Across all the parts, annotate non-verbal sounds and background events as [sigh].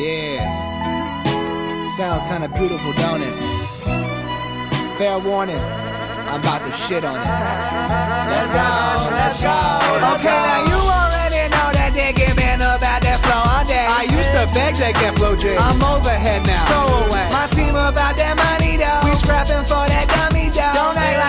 Yeah. Sounds kind of beautiful, don't it? Fair warning, I'm about to shit on it. Let's go, let's go. Okay, now you already know that they give in about that flow all day. I used to beg that get flow J. I'm overhead now. Stowaway. My team about that money though. We scrapping for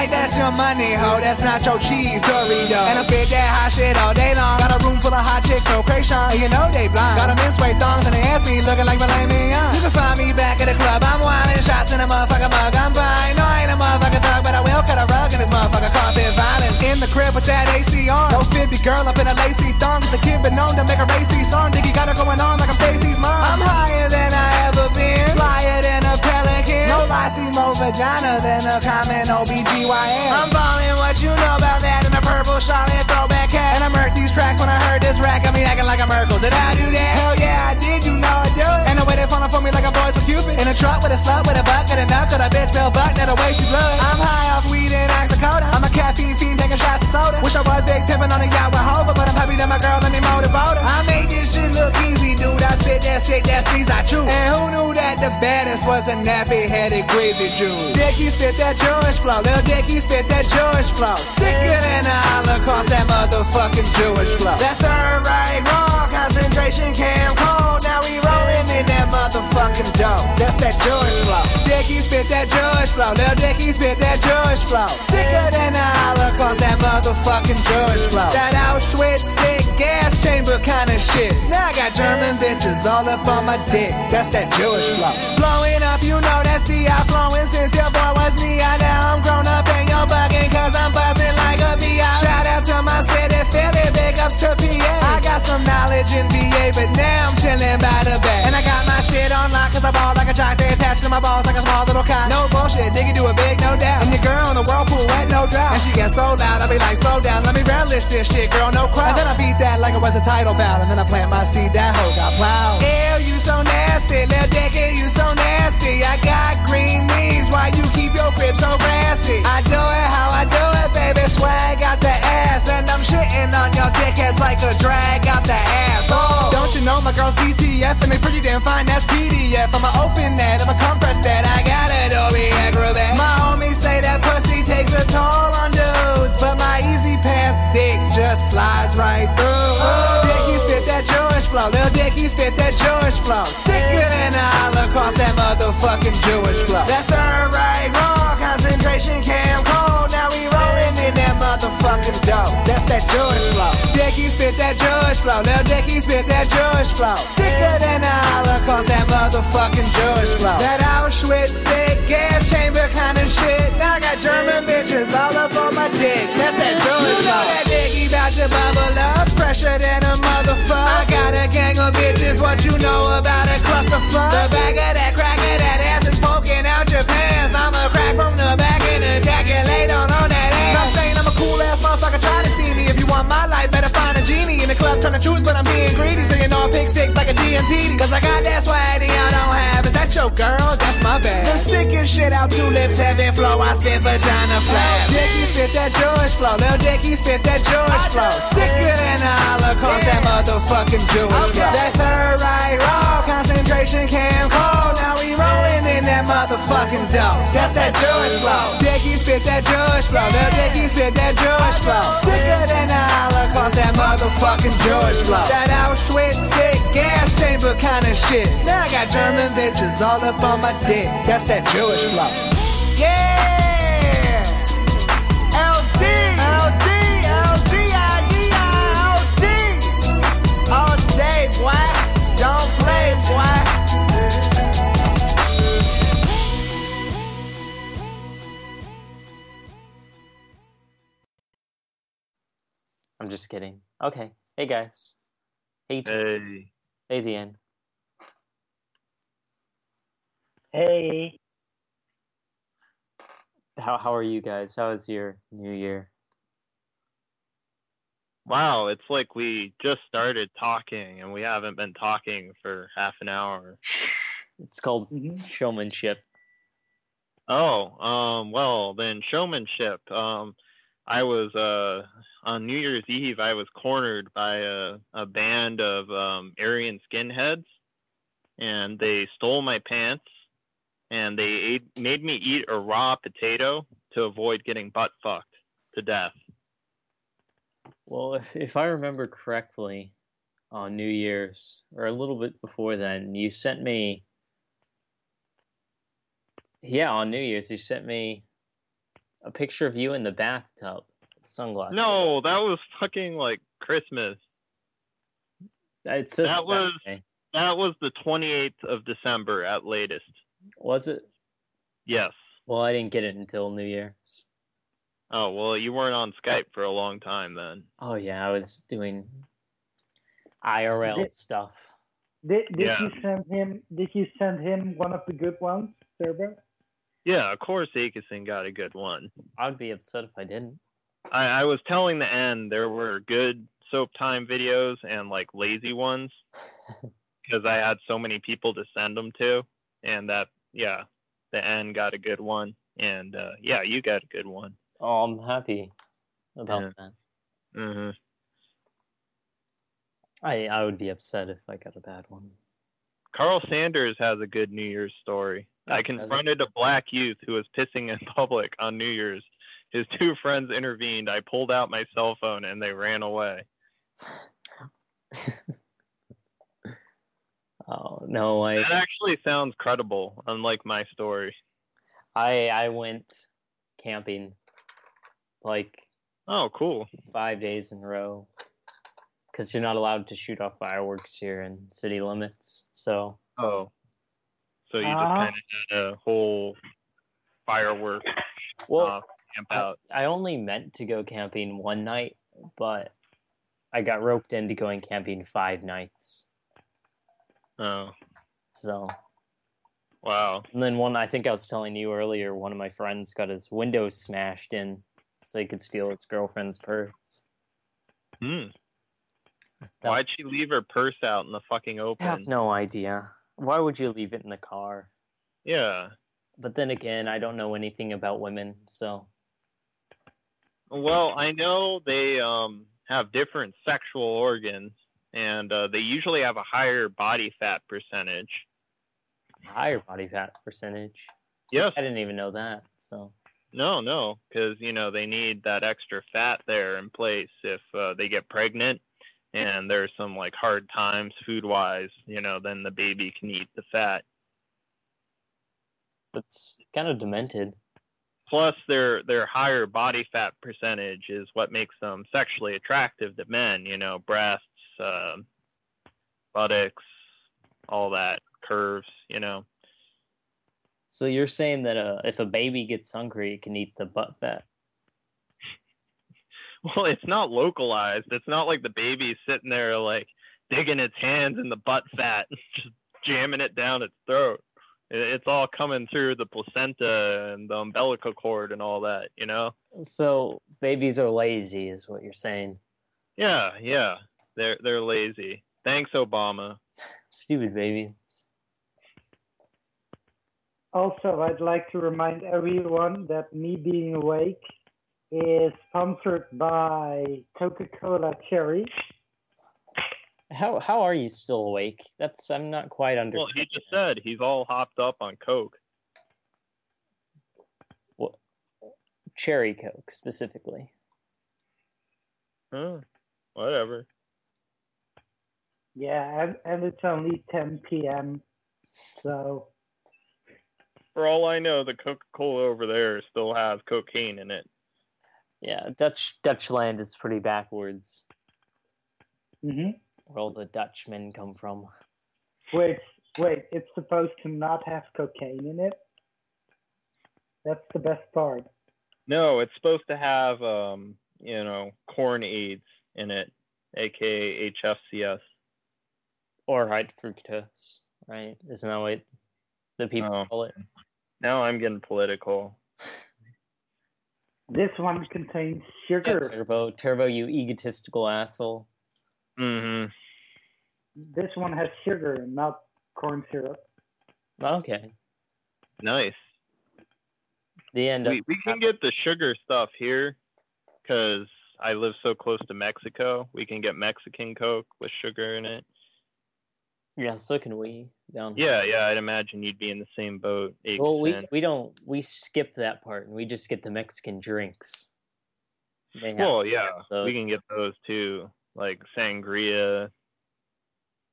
like that's your money, ho. That's not your cheese, Dorito. And I spit that hot shit all day long. Got a room full of hot chicks, so. And you know they blind. Got them in suede thongs and they ask me looking like Young. You can find me back at the club. I'm wildin' shots in a motherfucker mug. I'm fine. No, I ain't a motherfucking thug, but I will cut a rug in this motherfucker carpet violence. In the crib with that AC on. No fit girl up in a lacy thong. The kid been known to make a racy song. Diggy got it going on like I'm Stacy's mom. I'm higher than I ever been. Flyer than a pelican. No lie, see more vagina than a common OBGYN. I'm ballin' what you know about that in a purple Charlotte throwback hat. And I murked these tracks when I heard this rack. Got me acting like a Merkel. Did I do that? Hell yeah, I did. You know I do it. And the way they falling for me like a Cupid. In a truck with a slut with a bucket and a knuckle. That bitch Bill Buck, that the way she blood. I'm high off weed and oxycodone. I'm a caffeine fiend taking shots of soda. Wish I was big pimpin' on a yacht with Hova, but I'm happy that my girl let me motivate her. I made this shit look easy, dude. I spit that shit, that sneeze I chew. And who knew that the baddest was a nappy headed crazy Jew? Dicky spit that Jewish flow, Lil Dicky spit that Jewish flow. Sicker than a Holocaust, that motherfucking Jewish flow. That third right raw concentration cam cold. Now we rolling in that motherfucking dough. That's that Jewish flow. Dicky spit that Jewish flow, Lil Dicky spit that Jewish flow. Sicker than a Holocaust, that motherfucking Jewish flow. That Auschwitz sick gas chamber kind of shit. Now I got German bitches all up on my dick. That's that Jewish flow. Blowing up, you know that's the I flowing since your boy was. I now I'm grown up and you're bugging cause I'm buzzing like a VI. Shout out to my city, Philly, big ups to PA. I got some knowledge in VA, but now I'm chilling by the bay. And I got my shit on lock cause I ball like a jock. They attached to my balls like a small little cock. No bullshit, diggy do it big, no doubt. And your girl in the whirlpool, wet, no drought. And she gets so loud, I be like, slow down, let me relish this shit, girl, no crowd. And then I beat that like it was a title bout. And then I plant my seed, that hoe got plowed. Ew, you so nasty, little dicky, you so nasty. I got green knees, why you keep your crib so grassy? I do it how I do it, baby, swag out ass. And I'm shitting on your dickheads like a drag out the ass. Oh, don't you know my girl's DTF and they pretty damn fine, that's PDF. I'm a open net, I'm a compress that, I got it, Adobe Acrobat. My homies say that pussy takes a toll on dudes, but my E-ZPass dick just slides right through. Dicky spit that Jewish flow, Lil Dicky spit that Jewish flow. Sicker than a Holocaust, that motherfucking Jewish flow. That third right raw concentration camp. cold. Motherfucking dough. That's that Jewish flow. Dicky spit that Jewish flow, Lil Dicky spit that Jewish flow. Sicker than a Holocaust, that motherfucking Jewish flow. That Auschwitz sick gas chamber kind of shit. Now I got German bitches all up on my dick. That's that Jewish flow. You know that Diggy bout to bubble up, Pressure than a motherfucker. I got a gang of bitches, what you know about a clusterfuck? The back of that crack of that ass is poking out your pants. I'm a crack from the back and ejaculate on cool ass motherfucker, try to see me. If you want my life, better find a genie in the club, trying to choose, but I'm being greedy. So you know I pick six like a DMT. Cause I got that swag that y'all don't have. Is that your girl? That's my bad. The sickest shit out tulips, heaven flow. I spit vagina flap. Dicky spit that Jewish flow. Lil Dicky spit that Jewish flow. Sicker than a Holocaust, that motherfucking Jewish flow. That third right raw concentration cam cold. Now we rolling in that motherfucking dough. That's that Jewish flow. Dicky spit that Jewish flow. Lil Dicky spit that Jewish flow. Sicker than a Holocaust, that motherfucking Jewish flow. That Auschwitz sick gas chamber kind of shit. Now I got German bitches all up on my dick. That's that Jewish flow. Yeah! LD! LD! LD! LD! All day, boy. Don't play, boy. I'm just kidding. Okay. Hey guys. Hey. Hey. Hey, the end. Hey, How how are you guys? How was your New Year? Wow, it's like we just started talking and we haven't been talking for half an hour. It's called Mhm. showmanship. Oh, um, well then showmanship. Um, I was uh on New Year's Eve. I was cornered by a a band of um Aryan skinheads, and they stole my pants, and they ate, made me eat a raw potato to avoid getting butt fucked to death. Well, if if I remember correctly, on New Year's or a little bit before then, you sent me. Yeah, on New Year's, you sent me a picture of you in the bathtub, sunglasses. No, that was fucking like Christmas. it says that was- Saturday. That was the 28th of December at latest. Was it? Yes. Well, I didn't get it until New Year's. Oh, well, you weren't on oh. Skype for a long time then. Oh yeah, I was doing IRL Did- stuff. Did did Yeah. you send him? Did you send him one of the good ones, Turbo? Yeah, of course Akison got a good one. I'd be upset if I didn't. I, I was telling the end there were good soap time videos and like lazy ones [laughs] because I had so many people to send them to, and that yeah, the end got a good one, and uh, yeah, you got a good one. Oh, I'm happy about Yeah. that. hmm I I would be upset if I got a bad one. Carl Sanders has a good New Year's story. Oh, I confronted a black youth who was pissing in [laughs] public on New Year's. His [laughs] two friends intervened. I pulled out my cell phone and they ran away. [laughs] Oh no, I That actually sounds credible, unlike my story. I I went camping like Oh, cool. five days in a row because you're not allowed to shoot off fireworks here in city limits. So Oh. So you just Uh-huh. kind of had a whole firework well, uh, camp out. I only meant to go camping one night, but I got roped into going camping five nights. Oh, So wow. and then one I think I was telling you earlier, one of my friends got his window smashed in so he could steal his girlfriend's purse. Hmm. That Why'd was- she leave her purse out in the fucking open? I have no idea. Why would you leave it in the car? Yeah. But then again, I don't know anything about women, so Well, I know they um have different sexual organs, and uh, they usually have a higher body fat percentage. higher body fat percentage. Yes. I didn't even know that. So No, no, because you know they need that extra fat there in place if uh, they get pregnant, and there's some like hard times food wise. You know, then the baby can eat the fat. that's kind of demented. Plus, their their higher body fat percentage is what makes them sexually attractive to men. You know, breasts, uh, buttocks, all that curves. You know. So you're saying that uh, if a baby gets hungry, it can eat the butt fat? [laughs] Well, it's not localized. It's not like the baby's sitting there like digging its hands in the butt fat, [laughs] just jamming it down its throat. It- It's all coming through the placenta and the umbilical cord and all that, you know? So babies are lazy, is what you're saying. Yeah, yeah. They're they're lazy. Thanks, Obama. Stupid babies. Also, I'd like to remind everyone that me being awake is sponsored by Coca-Cola Cherry. How how are you still awake? That's I'm not quite understanding. Well, understanding. he just said he's all hopped up on coke. cherry coke specifically. Huh, whatever. Yeah, and, and it's only 10 p.m. So, For all I know, the Coca-Cola over there still has cocaine in it. Yeah, Dutch Dutchland is pretty backwards. mhm. Where all the Dutchmen come from. wait, wait, it's supposed to not have cocaine in it? That's the best part. No, it's supposed to have um, you know, corn aids in it, aka HFCS. Or high fructose, right? Isn't that what the people Oh. call it? Now I'm getting political. This one contains Yeah, sugar. turbo, turbo, you egotistical asshole. hmm This one has sugar and not corn syrup. Okay. Nice. The end. We, doesn't we can get the sugar stuff here because I live so close to Mexico. We can get Mexican Coke with sugar in it. Yeah, so can we down. Yeah, yeah, I'd imagine you'd be in the same boat. Well, we we don't we skip that part and we just get the Mexican drinks. They have Well, yeah, we can get those too, like sangria.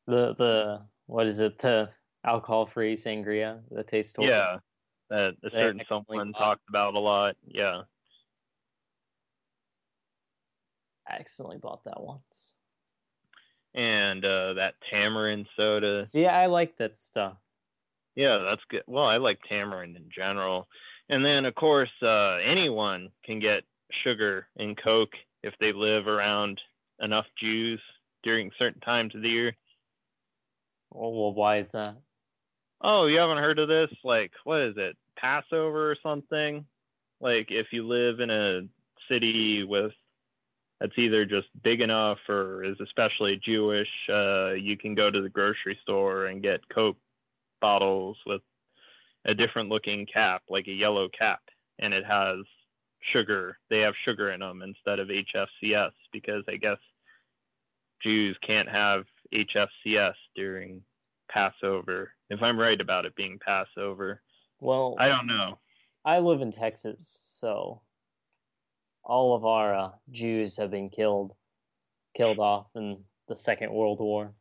The the what is it the alcohol free sangria that tastes horrible. Yeah, that a certain someone talked about a lot. Yeah. I accidentally bought that once. And uh, that tamarind soda. See, I like that stuff. Yeah, that's good. Well, I like tamarind in general. And then, of course, uh, anyone can get sugar in Coke if they live around enough Jews during certain times of the year. Well, why is that? Oh, you haven't heard of this? Like, what is it? Passover or something? Like, if you live in a city with that's either just big enough or is especially Jewish, uh, you can go to the grocery store and get Coke bottles with a different looking cap, like a yellow cap, and it has sugar. They have sugar in them instead of HFCS because I guess Jews can't have HFCS during Passover. If I'm right about it being Passover, Well, I don't know. I live in Texas, so all of our uh, Jews have been killed, killed off in the Second World War.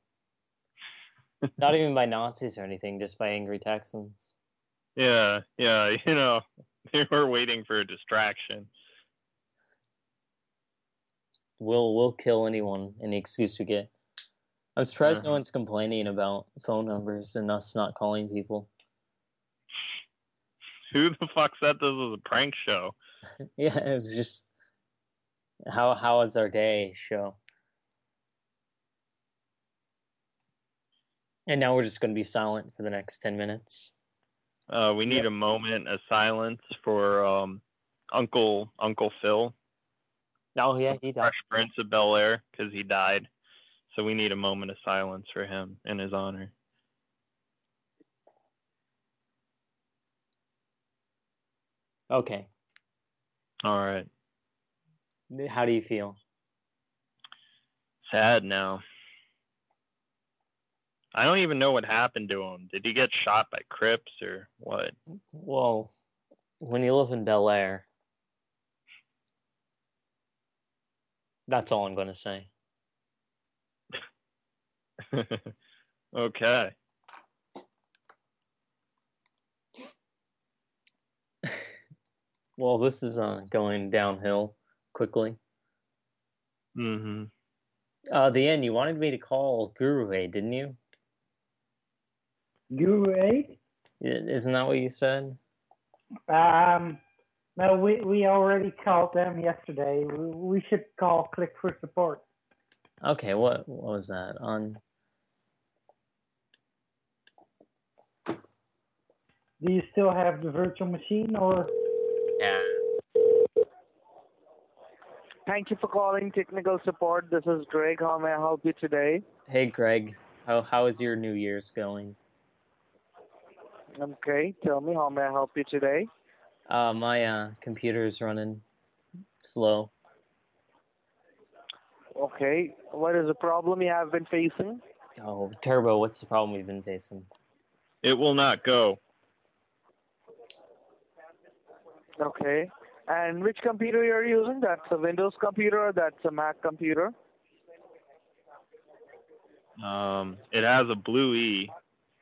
[laughs] Not even by Nazis or anything, just by angry Texans. Yeah, yeah, you know, [laughs] they were waiting for a distraction. We'll we'll kill anyone, any excuse we get. I'm surprised no Uh-huh. one's complaining about phone numbers and us not calling people. [laughs] Who the fuck said this was a prank show? [laughs] Yeah, it was just how how was our day show. And now we're just going to be silent for the next 10 minutes. Uh, we need a moment of silence for um, Uncle Uncle Phil, Oh, yeah, he died. Prince of Bel Air, because he died. So we need a moment of silence for him in his honor. Okay. All right. How do you feel? Sad now. I don't even know what happened to him. Did he get shot by Crips or what? Well, when you live in Bel Air, that's all I'm going to say. [laughs] okay. Well, this is uh, going downhill quickly. Mm-hmm. Uh, the end, you wanted me to call Guru A, didn't you? Guru 8? I- Isn't that what you said? Um, no, we, we already called them yesterday. We, we should call Click for Support. Okay, what, what was that? On Do you still have the virtual machine or? yeah. Thank you for calling technical support. This is Greg. How may I help you today? Hey, Greg, how how is your New Year's going? Okay, tell me how may I help you today? Uh, my uh, is running slow. Okay, what is the problem you have been facing? Oh, Turbo, what's the problem we've been facing? It will not go. Okay, and which computer you're using? That's a Windows computer or that's a Mac computer? Um, it has a blue E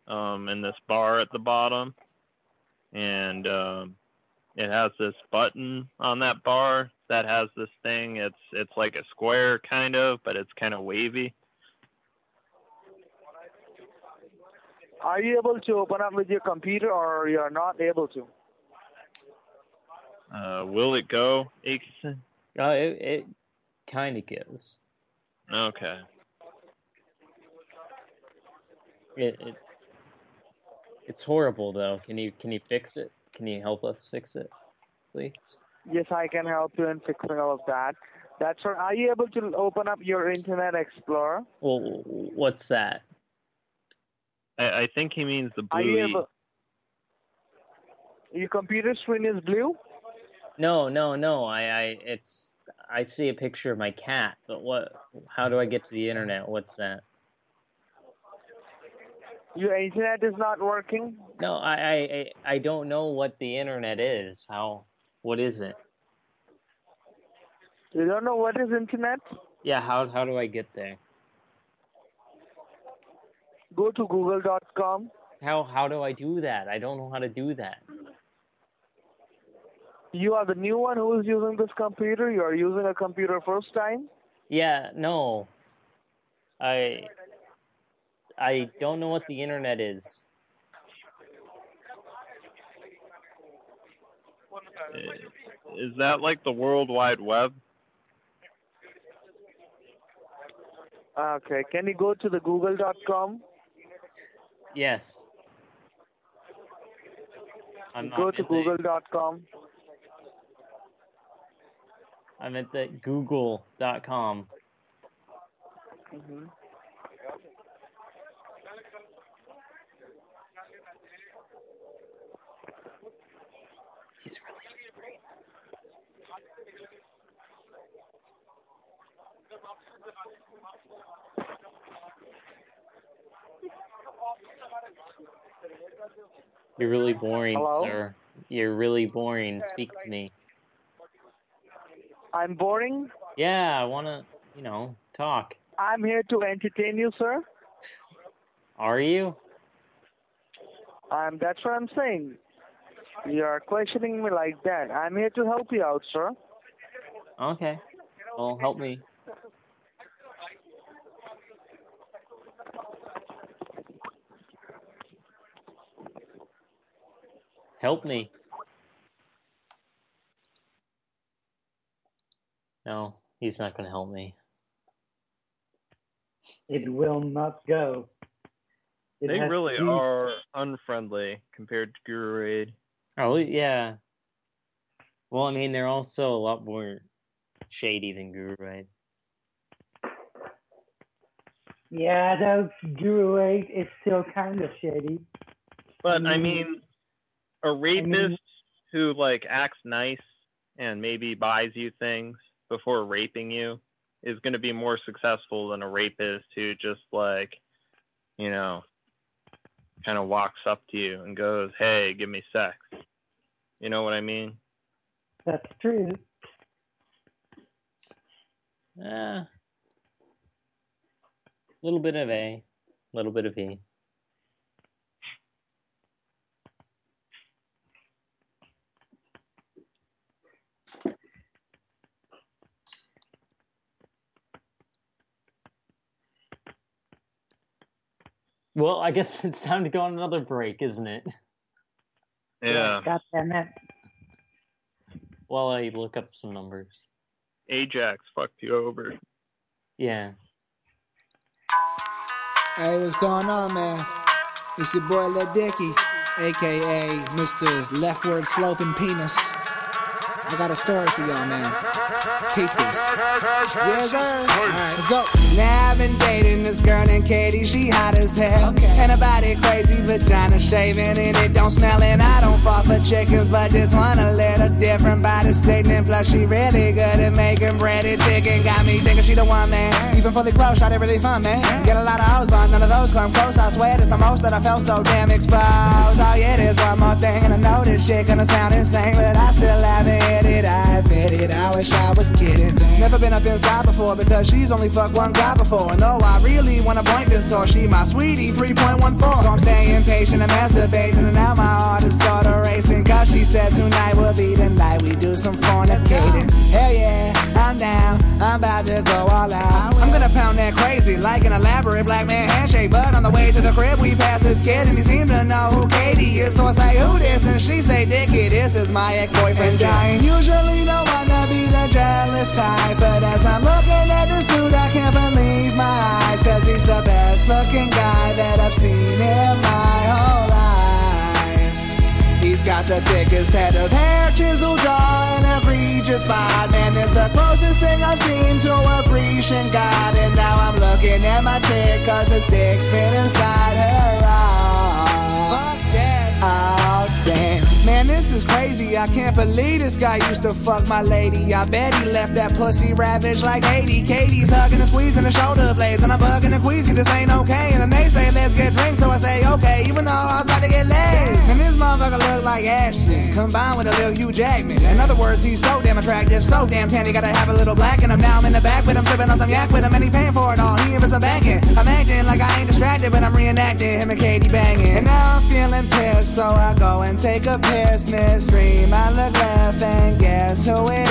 um, in this bar at the bottom, and um, it has this button on that bar that has this thing. It's it's like a square kind of, but it's kind of wavy. Are you able to open up with your computer or you're not able to? Uh, will it go, Aikison? Uh, it it kind of gives. Okay. It, it it's horrible though. Can you can you fix it? Can you help us fix it, please? Yes, I can help you in fixing all of that. That's right. Are you able to open up your Internet Explorer? Well, what's that? I, I think he means the Are blue you E. able? Your computer screen is blue? No, no, no. I, I it's I see a picture of my cat, but what? How do I get to the internet? What's that? Your internet is not working. No, I, I I- I don't know what the internet is. How? What is it? You don't know what is internet? Yeah. How how do I get there? Go to google.com. How how do I do that? I don't know how to do that. You are the new one who is using this computer. You are using a computer first time. Yeah. No. I I don't know what the internet is. Is that like the World Wide Web? Okay. Can you go to the google.com? Yes. I'm Go to google.com. I'm at the google.com. hmm He's really great. You're really boring, Hello? sir. You're really boring. Speak to me. I'm boring. Yeah, I want to, you know, talk. I'm here to entertain you, sir. Are you? Um, that's what I'm saying. You're questioning me like that. I'm here to help you out, sir. Okay. Well, help me. Help me. No, he's not going to help me. It will not go. It They really to are unfriendly compared to Guru Raid. Oh, yeah. Well, I mean, they're also a lot more shady than Guru, right? Yeah, though Guru 8 is still kind of shady. But I Mm. mean, a rapist who like acts nice and maybe buys you things before raping you is going to be more successful than a rapist who just like, you know, kind of walks up to you and goes, "Hey, give me sex." You know what I mean? That's true. a Little bit of A, little bit of E. Well, I guess [laughs] it's time to go on another break, isn't it? Yeah. God damn it. While I look up some numbers. Ajax fucked you over. Yeah. Hey, what's going on, man? It's your boy Lil Dicky, aka Mr. Leftward Sloping Penis. I got a story for y'all, man. Keep this. Yes, sir. Alright, let's go. Now I've been dating this girl named Katie, she hot as hell. And her body crazy, vagina shaving, and it don't smell. And I don't fall for chickens, but this one a little different. Body sickening, plus she really good at making breaded chicken. Got me thinking she the one, man. Even fully close, shot it really fun, man. Get a lot of hoes, but none of those come close. I swear it's the most that I felt so damn exposed. Oh yeah, there's one more thing, and I know this shit gonna sound insane, but I still haven't hit it. I admit it, I wish I was kidding. Never been up inside before because she's only fucked one guy before. And I really wanna point this or she my sweetie 3.14. So I'm staying patient and masturbating, and now my heart is sorta racing. Cause she said tonight will be the night we do some fornicating. Hell yeah, I'm down, I'm about to go all out. I'm gonna pound that crazy like an elaborate black man handshake. But on the way to the crib, we pass this kid, and he seemed to know who Katie is. So I say, Who this? And she say, Dickie, this is my ex boyfriend. I ain't usually the one to be the jealous type. But as I'm looking at this dude, I can't believe my eyes. Cause he's the best looking guy that I've seen in my whole life. He's got the thickest head of hair, chiseled jaw, and egregious bod. Man, it's the closest thing I've seen to a Grecian god. And now I'm looking at my chick, cause his dick's been inside her. Fuck that. Oh, damn. Man, this is crazy. I can't believe this guy used to fuck my lady. I bet he left that pussy ravaged like Haiti. Katie's hugging and squeezing the shoulder blades, and I'm bugging and queasy. This ain't okay. And then they say, let's get drinks. So I say, okay, even though I was about to get laid. And this motherfucker look like Ashton, combined with a little Hugh Jackman. In other words, he's so damn attractive, so damn tan, he gotta have a little black in him. Now I'm in the back with him, sipping on some yak with him, and he paying for it all. He invests my back banking. I'm acting like I ain't distracted, but I'm reenacting him and Katie banging. And now I'm feeling pissed, so I go and take a piss midstream. I look left and guess who it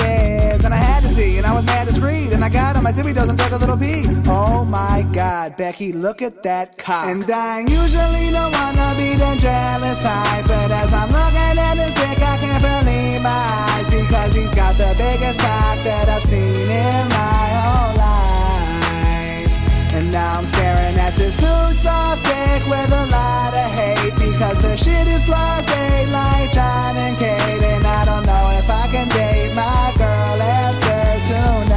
is. And I had to see, and I was mad discreet, and I got on my tippy toes and took a little pee. Oh my god, Becky, look at that cock. And I usually don't wanna be the jealous type, but as I'm looking at his dick, I can't believe my eyes because he's got the biggest cock that I've seen in my whole life. And now I'm staring at this dude's soft dick with a lot of hate because the shit is eight like And I don't know if I can date my girl after tonight.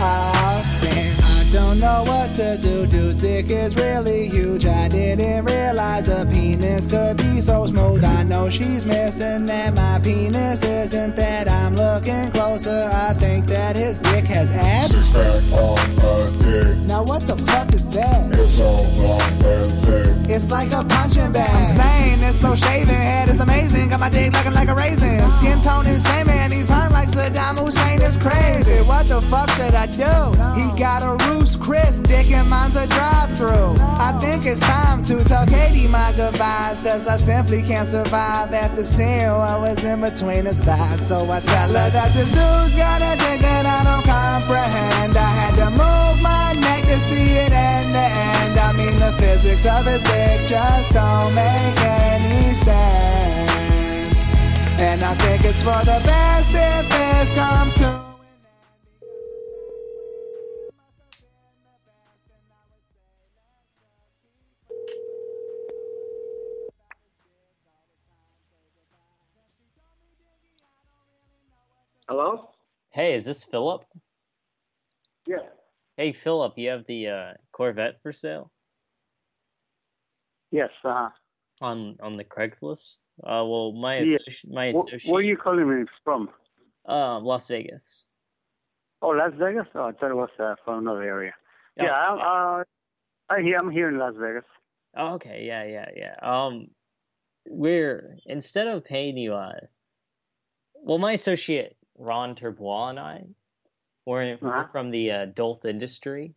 Oh, man, I don't know what to do. Dude's dick is really huge. I didn't realize a penis could be so smooth. I know she's missing that my penis isn't that. I'm looking closer. I think that his dick has abs. Six pack on a dick. Now what the fuck is that? It's so long and thick. It's like a punching bag. I'm saying it's so shaven, head is amazing. Got my dick looking like a raisin. Skin tone insane, man. He's hung like Saddam Hussein. It's crazy. What the fuck should I do? He got a Ruth's Chris dick and mine's a drive-through. I think it's time to tell Katie my goodbyes, cause I simply can't survive after seeing what was in between his thighs. So I tell her that this dude's got a dick that I don't comprehend. I had to move my neck to see it end to end. I mean, the physics of his dick just don't make any sense. And I think it's for the best if this comes to. Hello? Hey, is this Philip? Yeah. Hey, Philip, you have the uh, Corvette for sale Yes. Uh, on on the Craigslist? Uh, well, my Yeah. associ- my associate, where are you calling me from? uh, Las Vegas. Oh, Las Vegas? Oh, I thought it was uh, from another area. Yeah, Yeah, I'm, uh, I, hear- I'm here in Las Vegas. Oh, okay, yeah, yeah, yeah. Um, we're instead of paying you, uh, well, my associate Ron Terbois and I, we're, we're Uh-huh. from the uh, adult industry,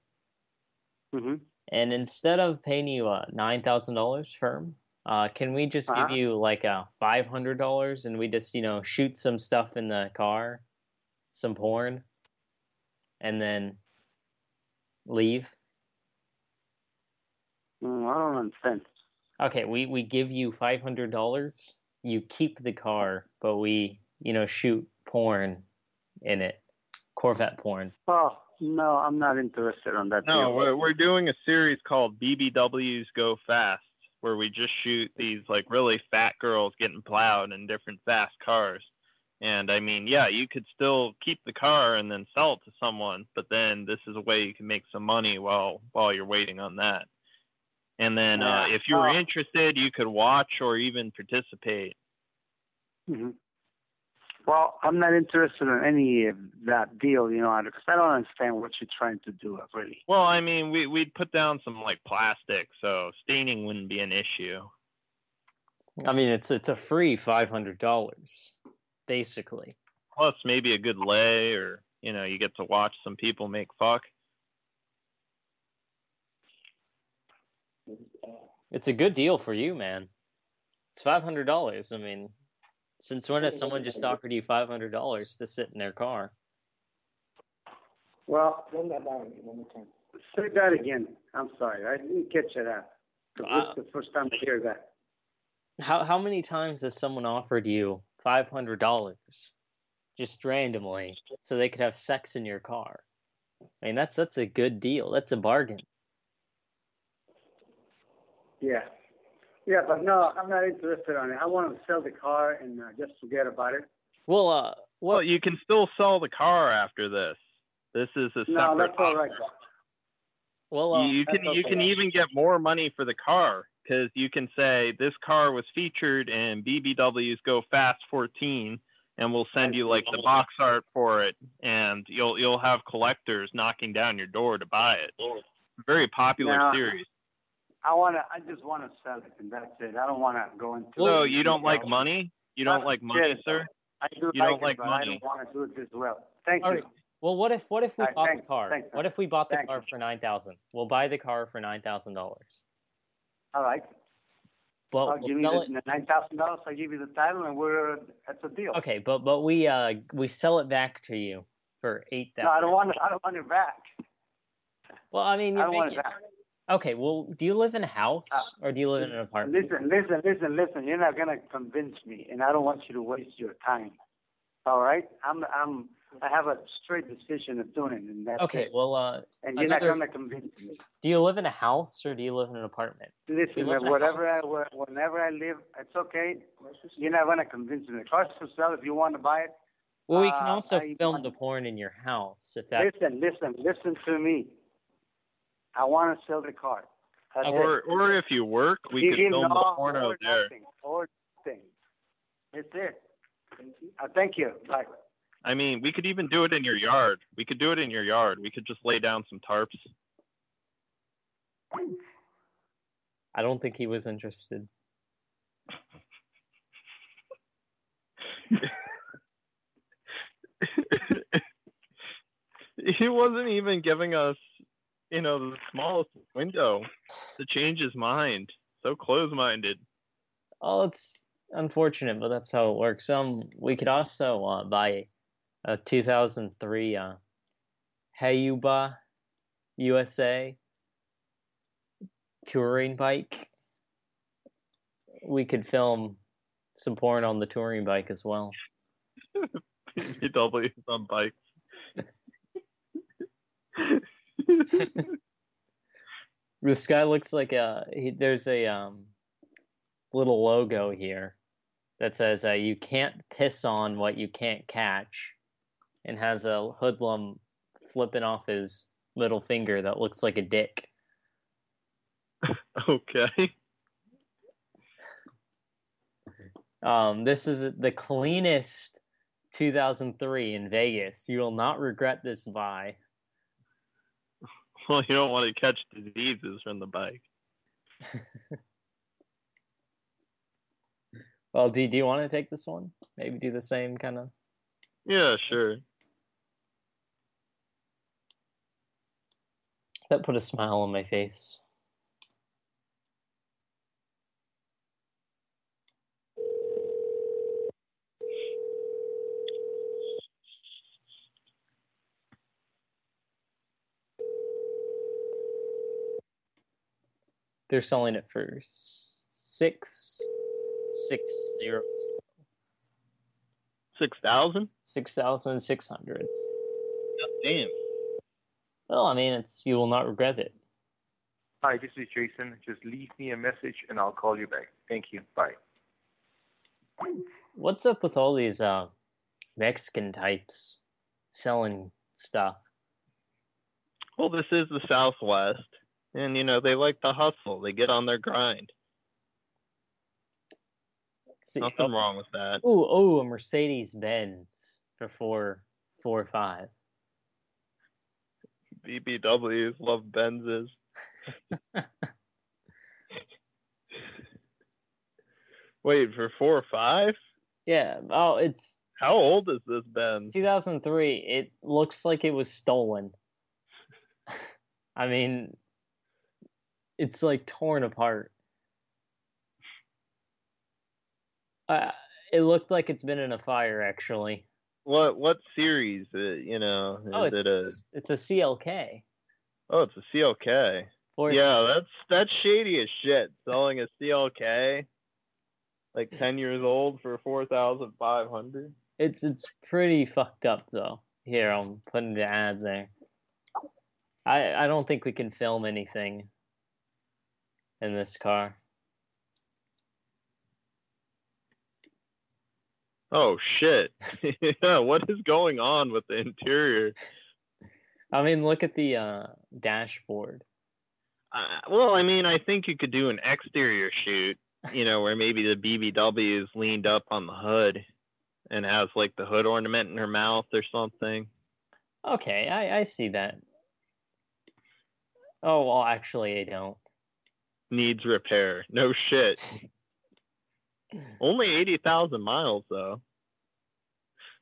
hmm and instead of paying you uh nine thousand dollars firm, uh, can we just Uh-huh. give you like a five hundred dollars, and we just you know shoot some stuff in the car, some porn, and then leave? Mm, I don't understand. Okay, we we give you five hundred dollars. You keep the car, but we you know shoot porn in it, Corvette porn. Oh, no, I'm not interested on that. No, deal. we're, we're doing a series called BBWs Go Fast, where we just shoot these like really fat girls getting plowed in different fast cars. And I mean, yeah, you could still keep the car and then sell it to someone, but then this is a way you can make some money while while you're waiting on that. And then uh, if you were Oh. interested, you could watch or even participate. Mhm. Well, I'm not interested in any of that deal, you know, because I don't understand what you're trying to do, really. Well, I mean, we we'd put down some like plastic, so staining wouldn't be an issue. I mean, it's it's a free five hundred dollars, basically. Plus, maybe a good lay, or you know, you get to watch some people make fuck. It's a good deal for you, man. It's five hundred dollars. I mean, since when has someone just offered you five hundred dollars to sit in their car? Well, say that again. I'm sorry. I didn't catch that. This uh, Wow. is the first time I hear that. How how many times has someone offered you five hundred dollars just randomly so they could have sex in your car? I mean, that's that's a good deal. That's a bargain. Yeah. Yeah, but no, I'm not interested on it. I want to sell the car and uh, just forget about it. Well, uh, Well, you can still sell the car after this. This is a separate. No, that's all right. Well, uh, you, you can you can okay. even get more money for the car because you can say this car was featured in BBW's Go Fast 14, and we'll send you like the box art for it, and you'll you'll have collectors knocking down your door to buy it. Very popular Now- series. I wanna. I just wanna sell it, and that's it. I don't wanna go into. No, you don't like details. money? You don't like money, Yes. sir? I do you like don't it, like but I money. don't want to do it this well. Thank All you. right. Well, what if what if we All right, bought thanks, the car? thanks, what if we bought the thank car for nine thousand? We'll buy the car for nine thousand dollars. All right. But I'll we'll give you sell the, it. the nine thousand dollars. I give you the title, and we're that's a deal. Okay, but but we uh we sell it back to you for eight thousand. No, I don't want it. I don't want it back. well, I mean, I you don't want it it. back. Okay, well, do you live in a house Uh, or do you live in an apartment? Listen, listen, listen, listen. You're not gonna convince me, and I don't want you to waste your time. All right? I'm, I'm, I have a straight decision of doing it, and that's Okay, it. well, uh, And you're another- not gonna convince me. do you live in a house or do you live in an apartment? Listen, live in a whatever, I, whenever I live, it's okay. You're not gonna convince me. Car's for. If you want to buy it, Well, we can Uh, also I film want- the porn in your house if that's. listen, listen, listen to me. I want to sell the car. That's Okay. Or it. or if you work, we You could didn't film the know porno or there. nothing, or nothing. That's it. Uh, thank you. Bye. I mean, we could even do it in your yard. We could do it in your yard. We could just lay down some tarps. I don't think he was interested. [laughs] he wasn't even giving us, you know, the smallest window to change his mind. So close-minded. Oh, it's unfortunate, but that's how it works. Um, we could also uh, buy a 2003 uh, Hayuba USA touring bike. We could film some porn on the touring bike as well. [laughs] BWs on bikes. [laughs] [laughs] This guy looks like a. He, there's a um, little logo here that says uh, "You can't piss on what you can't catch," and has a hoodlum flipping off his middle finger that looks like a dick. [laughs] okay. Um, this is the cleanest 2003 in Vegas. You will not regret this buy. Well, you don't want to catch diseases from the bike. [laughs] Well, do, do you want to take this one? Maybe do the same kind of. Yeah, sure. That put a smile on my face. They're selling it for s- six six zero Six thousand? six thousand six hundred. Damn. Well, I mean, it's you will not regret it. Hi, this is Jason. Just leave me a message and I'll call you back. Thank you. Bye. What's up with all these uh, Mexican types selling stuff? Well, this is the Southwest, and you know they like the hustle. They get on their grind. See. Nothing wrong with that. Ooh, ooh, a Mercedes Benz for four, four or five. BBWs love Benzes. [laughs] Wait, for four or five? Yeah. Oh, it's How old is this Benz? 2003. It looks like it was stolen. [laughs] I mean, it's like torn apart. Uh, it looked like it's been in a fire, actually. What what series? Uh, you know, is Oh, it's it a? it's a CLK. Oh, it's a CLK. Or Yeah, that's that's shady as shit. Selling a CLK, like ten years old for four thousand five hundred. It's it's pretty fucked up though. Here, I'm putting the ad there. I I don't think we can film anything in this car. Oh shit! [laughs] yeah, what is going on with the interior? I mean, look at the uh, dashboard. Uh, well, I mean, I think you could do an exterior shoot, you know, where maybe the BBW is leaned up on the hood and has like the hood ornament in her mouth or something. Okay, I I see that. Oh well, actually, I don't. Needs repair. No shit. [laughs] Only 80,000 miles though. [laughs]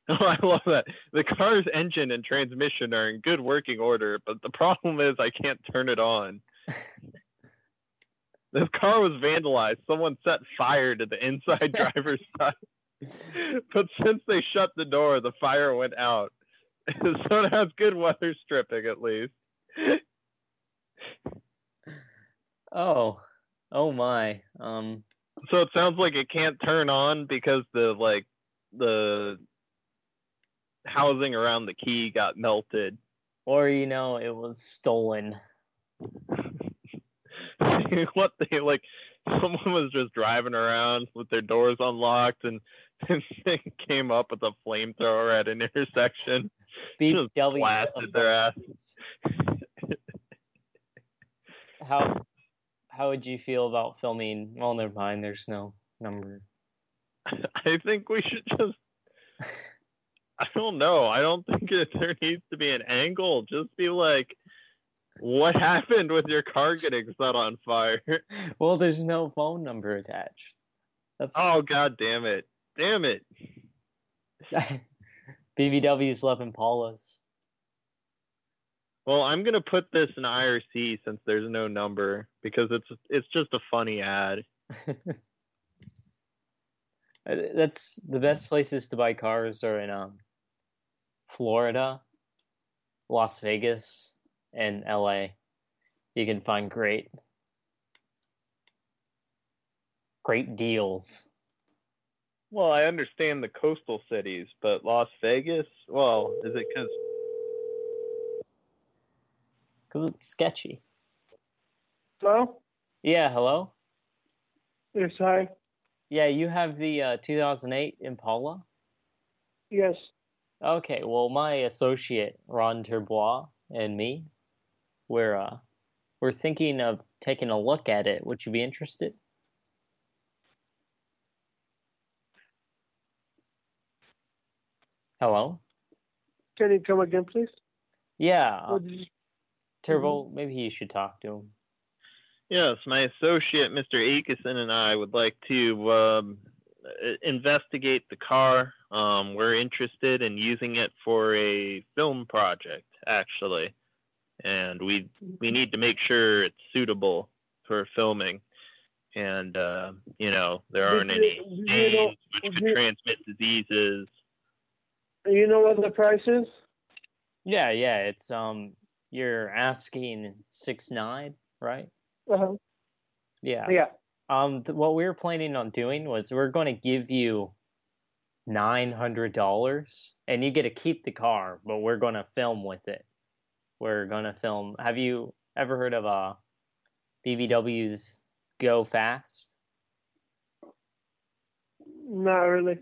Oh, I love that. The car's engine and transmission are in good working order, but the problem is I can't turn it on. [laughs] this car was vandalized. Someone set fire to the inside driver's side. But since they shut the door, the fire went out. so it has good weather stripping at least. Oh, oh my. Um, So it sounds like it can't turn on because the like the housing around the key got melted. or you know, it was stolen. [laughs] what they like someone was just driving around with their doors unlocked and [laughs] and they came up with a flamethrower at an intersection. [laughs] BW blasted their ass. How how would you feel about filming? Well, never mind. There's no number. [laughs] I think we should just I don't know. I don't think it, there needs to be an angle. Just be like what happened with your car getting set on fire? [laughs] Well, there's no phone number attached. That's Oh god damn it. Damn it. [laughs] BBW's loving Paula's. Well, I'm gonna put this in IRC since there's no number because it's it's just a funny ad. [laughs] Uh, That's the best places to buy cars are in um, Florida, Las Vegas, and LA. You can find great, great deals. Well, I understand the coastal cities, but Las Vegas, well, is it because Cause it's sketchy. Hello? Yeah, hello. Yes, hi. Yeah, you have the uh, 2008 Impala. Yes. Okay, well, my associate Ron Terbois and me, we're uh, we're thinking of taking a look at it. Would you be interested? Hello. Can you come again, please? Yeah, uh, What did you- Turbo. Maybe you should talk to him. Yes, my associate, Mr. Akison, and I would like to um, investigate the car. Um, we're interested in using it for a film project, actually, and we we need to make sure it's suitable for filming. And uh, you know, there aren't Did any you- do you know- stains which could you- transmit diseases. You know what the price is? Yeah, yeah. It's um, you're asking six nine, right? Uh-huh. Yeah. Yeah. Um, th- what we were planning on doing was we're going to give you nine hundred dollars, and you get to keep the car, but we're going to film with it. We're going to film. Have you ever heard of uh, BBW's Go Fast? Not really.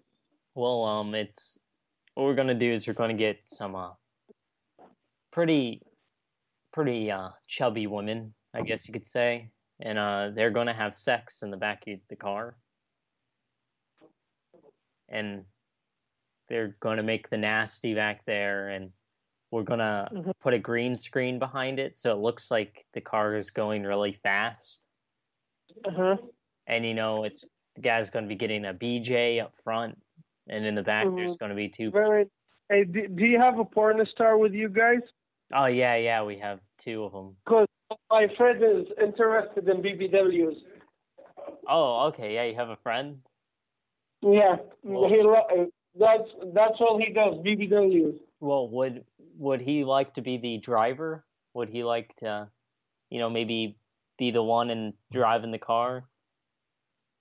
Well, um, it's what we're going to do is we're going to get some uh, pretty, pretty uh, chubby women, I guess you could say, and uh, they're going to have sex in the back of the car, and they're going to make the nasty back there, and we're going to Mhm. put a green screen behind it so it looks like the car is going really fast, Uh-huh. and you know it's the guy's going to be getting a BJ up front, and in the back there's Mhm. going to be two Very. Hey, do, do you have a porn star with you guys? Oh yeah, yeah, we have two of them. Because my friend is interested in BBWs. Oh, okay, yeah, you have a friend. Yeah, Well- he lo- that's that's all he does. BBWs. Well, would would he like to be the driver? Would he like to, you know, maybe be the one and driving the car?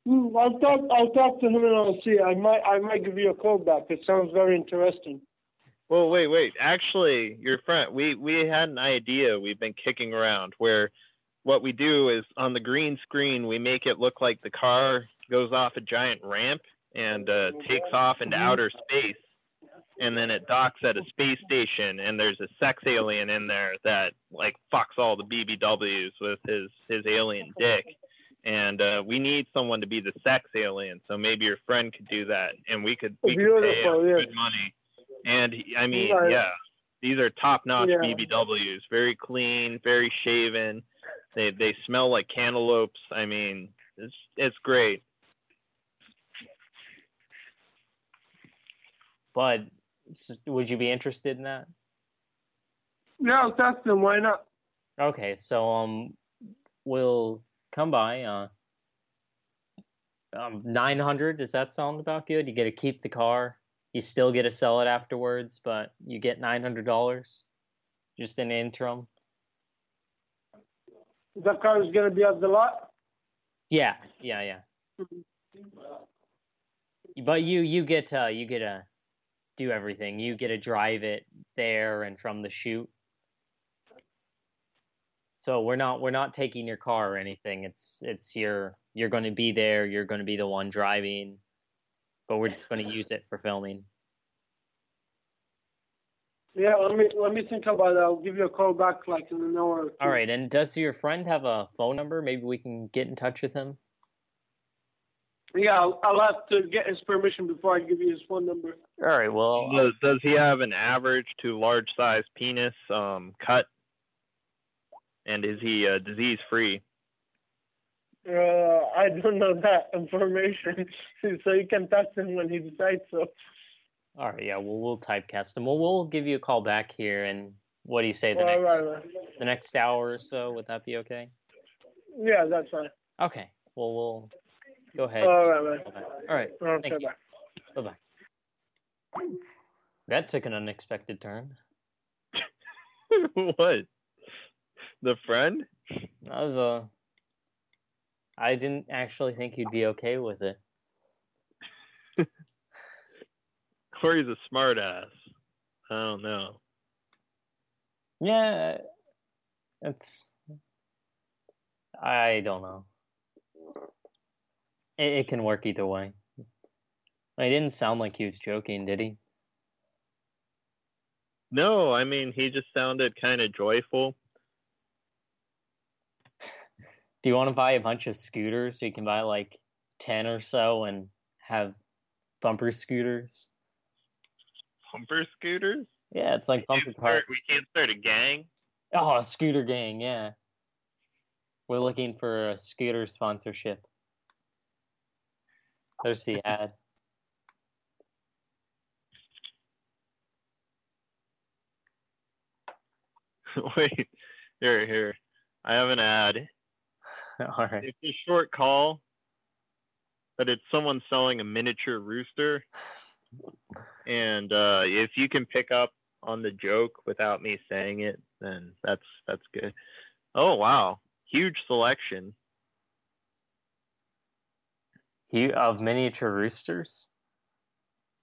Hmm, I'll talk. I'll talk to him and I'll see. I might. I might give you a call back. It sounds very interesting. Well, wait, wait. Actually, your friend, we we had an idea we've been kicking around where what we do is on the green screen we make it look like the car goes off a giant ramp and uh, takes off into outer space, and then it docks at a space station, and there's a sex alien in there that like fucks all the BBWs with his his alien dick. And uh, we need someone to be the sex alien, so maybe your friend could do that, and we could we could pay him yeah. good money. And he- I mean, Right. yeah, these are top-notch Yeah. BBWs, very clean, very shaven, They they smell like cantaloupes. I mean, it's it's great. But would you be interested in that? Yeah, I'll test them. Why not? Okay, so um, we'll come by. Uh, um, nine hundred. Does that sound about good? You get to keep the car. You still get to sell it afterwards, but you get nine hundred dollars, just in interim. The car is gonna be at the lot. Yeah, yeah, yeah. But you you get to you get to do everything. You get to drive it there and from the shoot. So we're not we're not taking your car or anything. It's it's your you're going to be there. You're going to be the one driving, but we're just going to use it for filming. Yeah, let me let me think about it. I'll give you a call back like in an hour. Or two. All right. And does your friend have a phone number? Maybe we can get in touch with him. Yeah, I'll, I'll have to get his permission before I give you his phone number. All right. Well, Does, does he have an average to large size penis um, cut? And is he uh, disease free? Uh, I don't know that [laughs] information, so you can text him when he decides. So all right. Yeah. Well, we'll typecast him. Well, we'll give you a call back here. And what do you say the All next right, right. the next hour or so? Would that be okay? yeah, that's fine. Okay. Well, we'll go ahead. All right, man. All right. Okay, Thank you. bye. Bye bye. That took an unexpected turn. [laughs] what? The friend? I was, uh, I didn't actually think you'd be okay with it. [laughs] Corey's a smart ass. I don't know. Yeah, it's. I don't know. It, it can work either way. It didn't sound like he was joking, did he? No, I mean he just sounded kind of joyful. Do you want to buy a bunch of scooters? So you can buy like 10 or so and have bumper scooters. Bumper scooters? Yeah, it's like bumper cars. we can't start a gang. Oh, a scooter gang, yeah. We're looking for a scooter sponsorship. There's the [laughs] ad. Wait, here, here. I have an ad. [laughs] All right. It's a short call, but it's someone selling a miniature rooster. And uh, if you can pick up on the joke without me saying it, then that's that's good. Oh wow, huge selection. You of miniature roosters?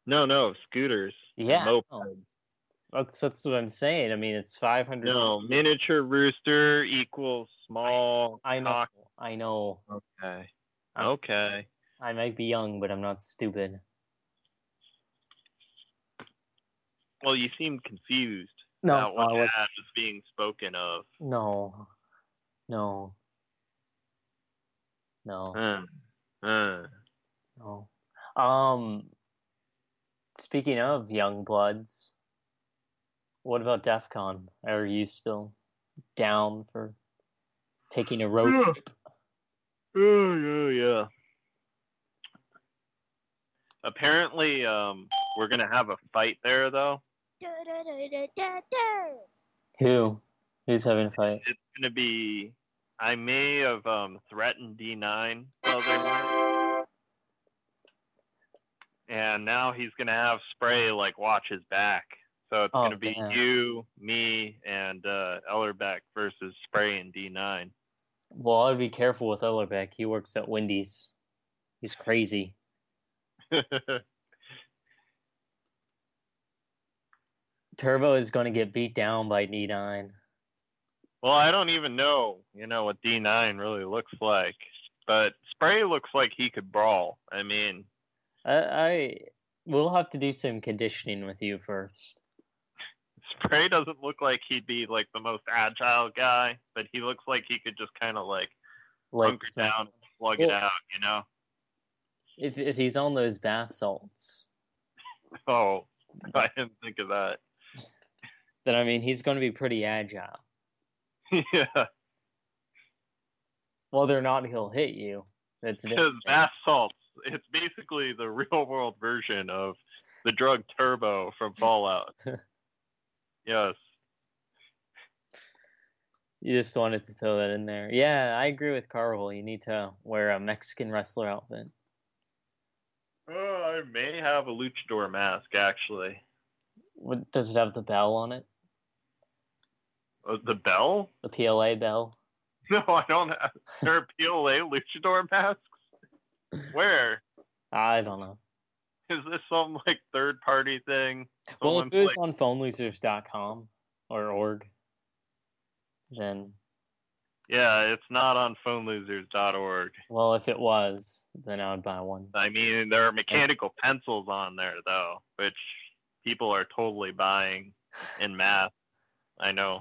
No, no, scooters. Yeah. Moped. That's that's what I'm saying. I mean, it's 500. No, miniature rooster equals small. I know. cock. I know. Okay. I'm- Okay. I might be young, but I'm not stupid. Well, you seemed confused No, about what I was- was being spoken of. No. No. No. Uh, uh. No. Um. Speaking of young bloods, what about DEF CON? Are you still down for taking a road Yeah. trip? Oh yeah, yeah. Apparently, um, we're gonna have a fight there, though. Who? Who's having a fight? It's gonna be. I may have um threatened D9 the other night, and now he's gonna have Spray like watch his back. So it's Oh, gonna be damn. you, me, and uh, Ellerbeck versus Spray and D9. Well, I'd be careful with Ellerbeck. He works at Wendy's. He's crazy. [laughs] Turbo is going to get beat down by D9. Well, I don't even know, you know, what D9 really looks like. But Spray looks like he could brawl. I mean, I, I we'll have to do some conditioning with you first. Spray doesn't look like he'd be like the most agile guy, but he looks like he could just kind of like Like hunker smack- down, and slug it out, you know? if if he's on those bath salts, [laughs] Oh, I didn't think of that. then I mean he's going to be pretty agile. [laughs] yeah. Whether or not he'll hit you, that's Because bath salts, it's basically the [laughs] real world version of the drug turbo from Fallout. Yes. You just wanted to throw that in there. Yeah, I agree with Carl. You need to wear a Mexican wrestler outfit. Oh, I may have a luchador mask actually. What does it have the bell on it? Uh, the bell? The PLA bell? [laughs] No, I don't have. There are PLA luchador [laughs] masks. Where I don't know. Is this some like third party thing? Well, if it was like, on phonelosers.com or org, then yeah, it's not on phonelosers.org. well, if it was, then I would buy one. I mean, there are mechanical pencils on there though, which people are totally buying in math. I know.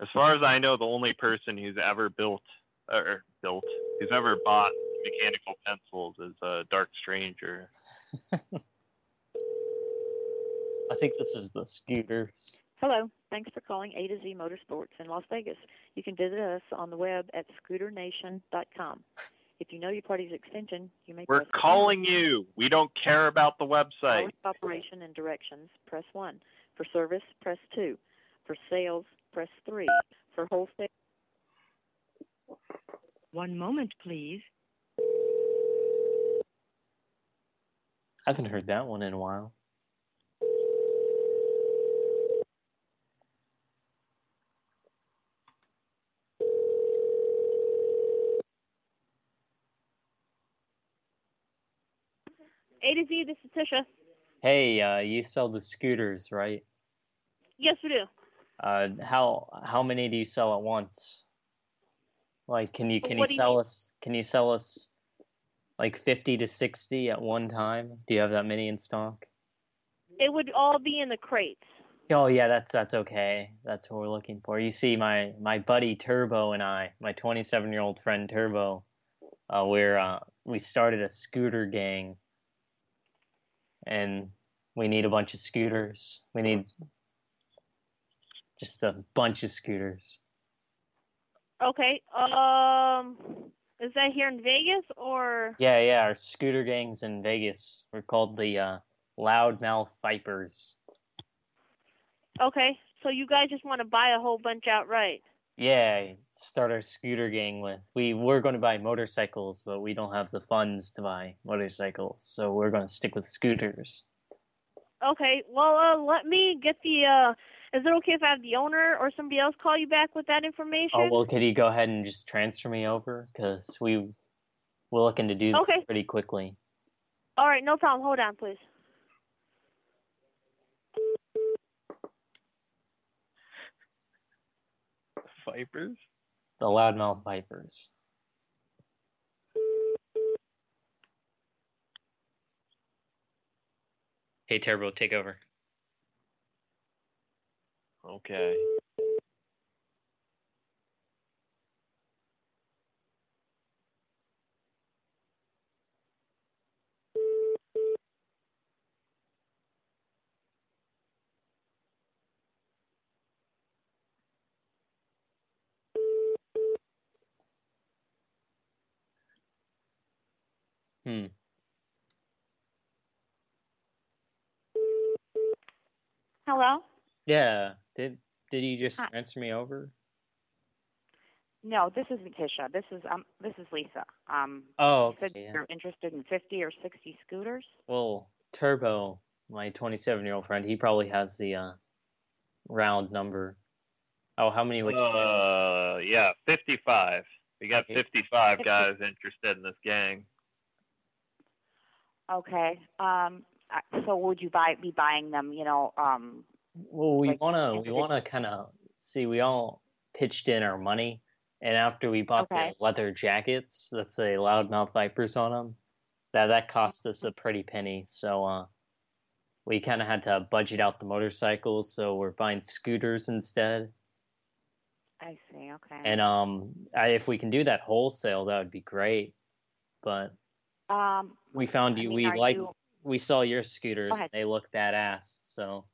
As far as I know, the only person who's ever built or built, who's ever bought mechanical pencils as a Dark Stranger. [laughs] I think this is the scooters. Hello. Thanks for calling A to Z Motorsports in Las Vegas. You can visit us on the web at scooternation.com. If you know your party's extension, you may We're press one. calling you. We don't care about the website. Hours of operation and directions, press 1. For service, press 2. For sales, press 3. For wholesale. One moment, please. I haven't heard that one in a while. A to Z, this is Tisha. Hey, uh, you sell the scooters, right? Yes, we do. Uh, how how many do you sell at once? Like, can you can you do you sell us can you sell us like fifty to sixty at one time? Do you have that many in stock? It would all be in the crates. Oh yeah, that's that's okay. That's what we're looking for. You see, my my buddy Turbo and I, my 27 year old friend Turbo, uh, we're uh, we started a scooter gang, and we need a bunch of scooters. We need just a bunch of scooters. Okay. Um, is that here in Vegas or? Yeah, yeah, our scooter gangs in Vegas. We're called the uh, Loudmouth Vipers. Okay. So you guys just want to buy a whole bunch outright? Yeah, start our scooter gang with. We were going to buy motorcycles, but we don't have the funds to buy motorcycles, so we're going to stick with scooters. Okay. Well, uh, let me get the. Uh, is it okay if I have the owner or somebody else call you back with that oh, information? Oh well, could you go ahead and just transfer me over? Because we we're looking to do this Okay. pretty quickly. All right. No problem. Hold on, please. Vipers? The Loudmouth Vipers. Hey Turbo, take over. Okay. Hmm. Hello? Yeah. Did did you just Hi. transfer me over? No, this isn't Tisha. This is um this is Lisa. Um Oh, you said yeah. you're interested in 50 or 60 scooters? Well, Turbo, my 27 year old friend, he probably has the uh, round number. Oh, how many would you say? Uh, yeah, 55. We got Okay. 55 guys interested in this gang. Okay. Um so would you buy be buying them, you know, um Well, we like, wanna we wanna kind of see. We all pitched in our money, and after we bought Okay. the leather jackets, that say Loudmouth Vipers on them, that that cost us a pretty penny. So uh, we kind of had to budget out the motorcycles, so we're buying scooters instead. I see. Okay. And um, I, if we can do that wholesale, that would be great. But um we found I you. mean, we like. you- We saw your scooters. They look badass. So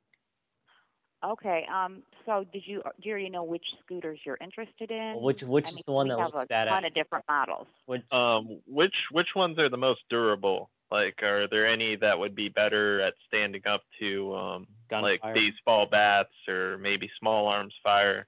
Okay. Um so did you do you already know which scooters you're interested in? Which which I is mean, the one we that have looks a ton of different models. Which Um, which which ones are the most durable? Like, are there any that would be better at standing up to um, like Gunfire? baseball bats or maybe small arms fire?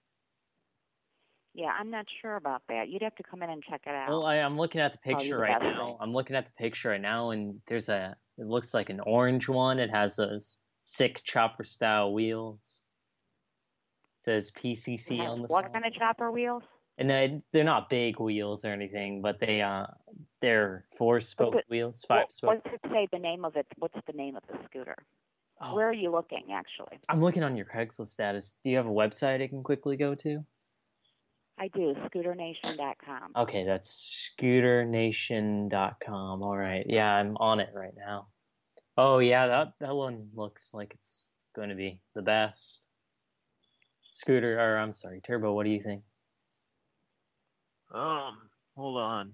Yeah, I'm not sure about that. You'd have to come in and check it out. Well, I, I'm looking at the picture the right now. way. I'm looking at the picture right now, and there's a. It looks like an orange one. It has those sick chopper style wheels. Says PCC on the what side, kind of chopper wheels? and they, they're not big wheels or anything, but they uh they're four spoke it- wheels, five spoke. what's it say? The name of it? What's the name of the scooter? Oh. Where are you looking, actually? I'm looking on your Craigslist status. Do you have a website I can quickly go to? I do. ScooterNation.com. Okay, that's scooternation.com. All right. Yeah, I'm on it right now. Oh, yeah, that that one looks like it's going to be the best. Scooter, or I'm sorry, Turbo, what do you think? Um, hold on.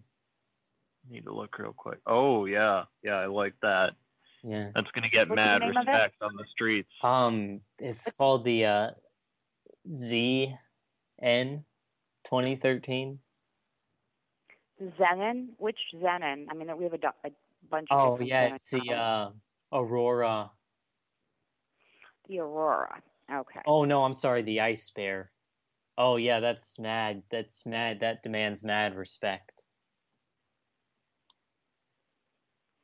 Need to look real quick. Oh yeah, yeah, I like that. Yeah. That's gonna get What's mad name of it? respect on the streets. Um, it's called the uh ZN 2013. Zenon? Which Zenon? I mean, we have a, do- a bunch of Oh, yeah, Zenon it's the uh Aurora. The Aurora. Okay. Oh no, I'm sorry, the Ice Bear. Oh yeah, that's mad. That's mad. That demands mad respect.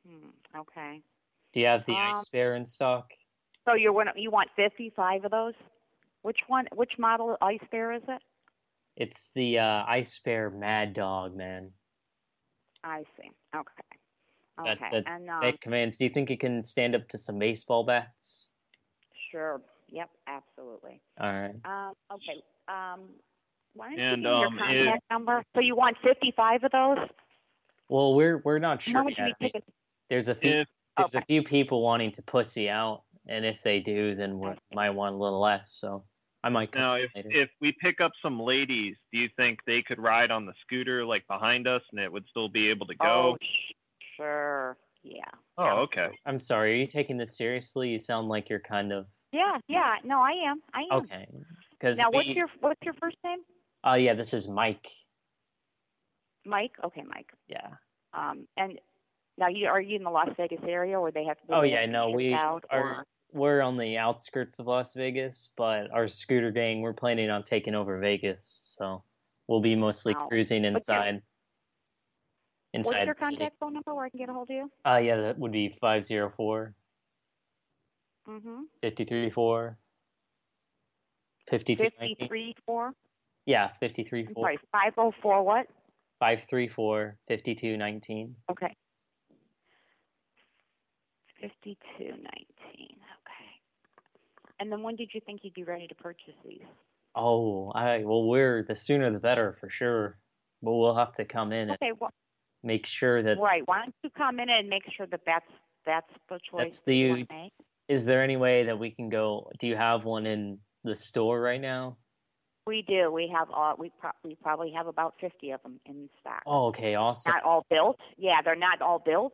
Hmm, okay. Do you have the Um, Ice Bear in stock? So you want you want 55 of those? Which one? Which model Ice Bear is it? It's the uh, Ice Bear Mad Dog, man. I see. Okay. That, Okay. that, and um, that commands. Do you think it can stand up to some baseball bats? sure. Yep. Absolutely. All right. Um, okay. Um, why don't And, you give me um, your it- contact number? So you want 55 of those? Well, we're we're not sure much yet. we I mean, take there's a few If- there's a few people wanting to pussy out, and if they do, then we might want a little less. So I might come Now, if later. if we pick up some ladies, do you think they could ride on the scooter like behind us, and it would still be able to go? Oh, sure. Yeah. Oh, okay. I'm sorry. Are you taking this seriously? You sound like you're kind of Yeah. Yeah. No, I am. I am. okay. Because Now, what's your what's your first name? Oh yeah, this is Mike. Mike. Okay, Mike. Yeah. Um, and now you are you in the Las Vegas area, or they have? do Oh yeah, no, we out, are. or- We're on the outskirts of Las Vegas, but our scooter gang, we're planning on taking over Vegas, so we'll be mostly Wow. cruising What's your- inside. What's Inside your contact phone number where I can get a hold of you? Uh, yeah, that would be 504 Mm-hmm. 534 5219. Fifty-three four. Yeah, 53 I'm sorry, five oh four. What? 534 5219. Okay. Fifty-two nineteen. Okay. And then when did you think you'd be ready to purchase these? Oh, I well, we're the sooner the better for sure. But we'll have to come in and Okay. Well, make sure that right. Why don't you come in and make sure that that's that's the choice That's the-? Is there any way that we can go? Do you have one in the store right now? We do. We have all. We pro- we probably have about fifty of them in stock. Oh, okay, awesome. Not all built. Yeah, they're not all built.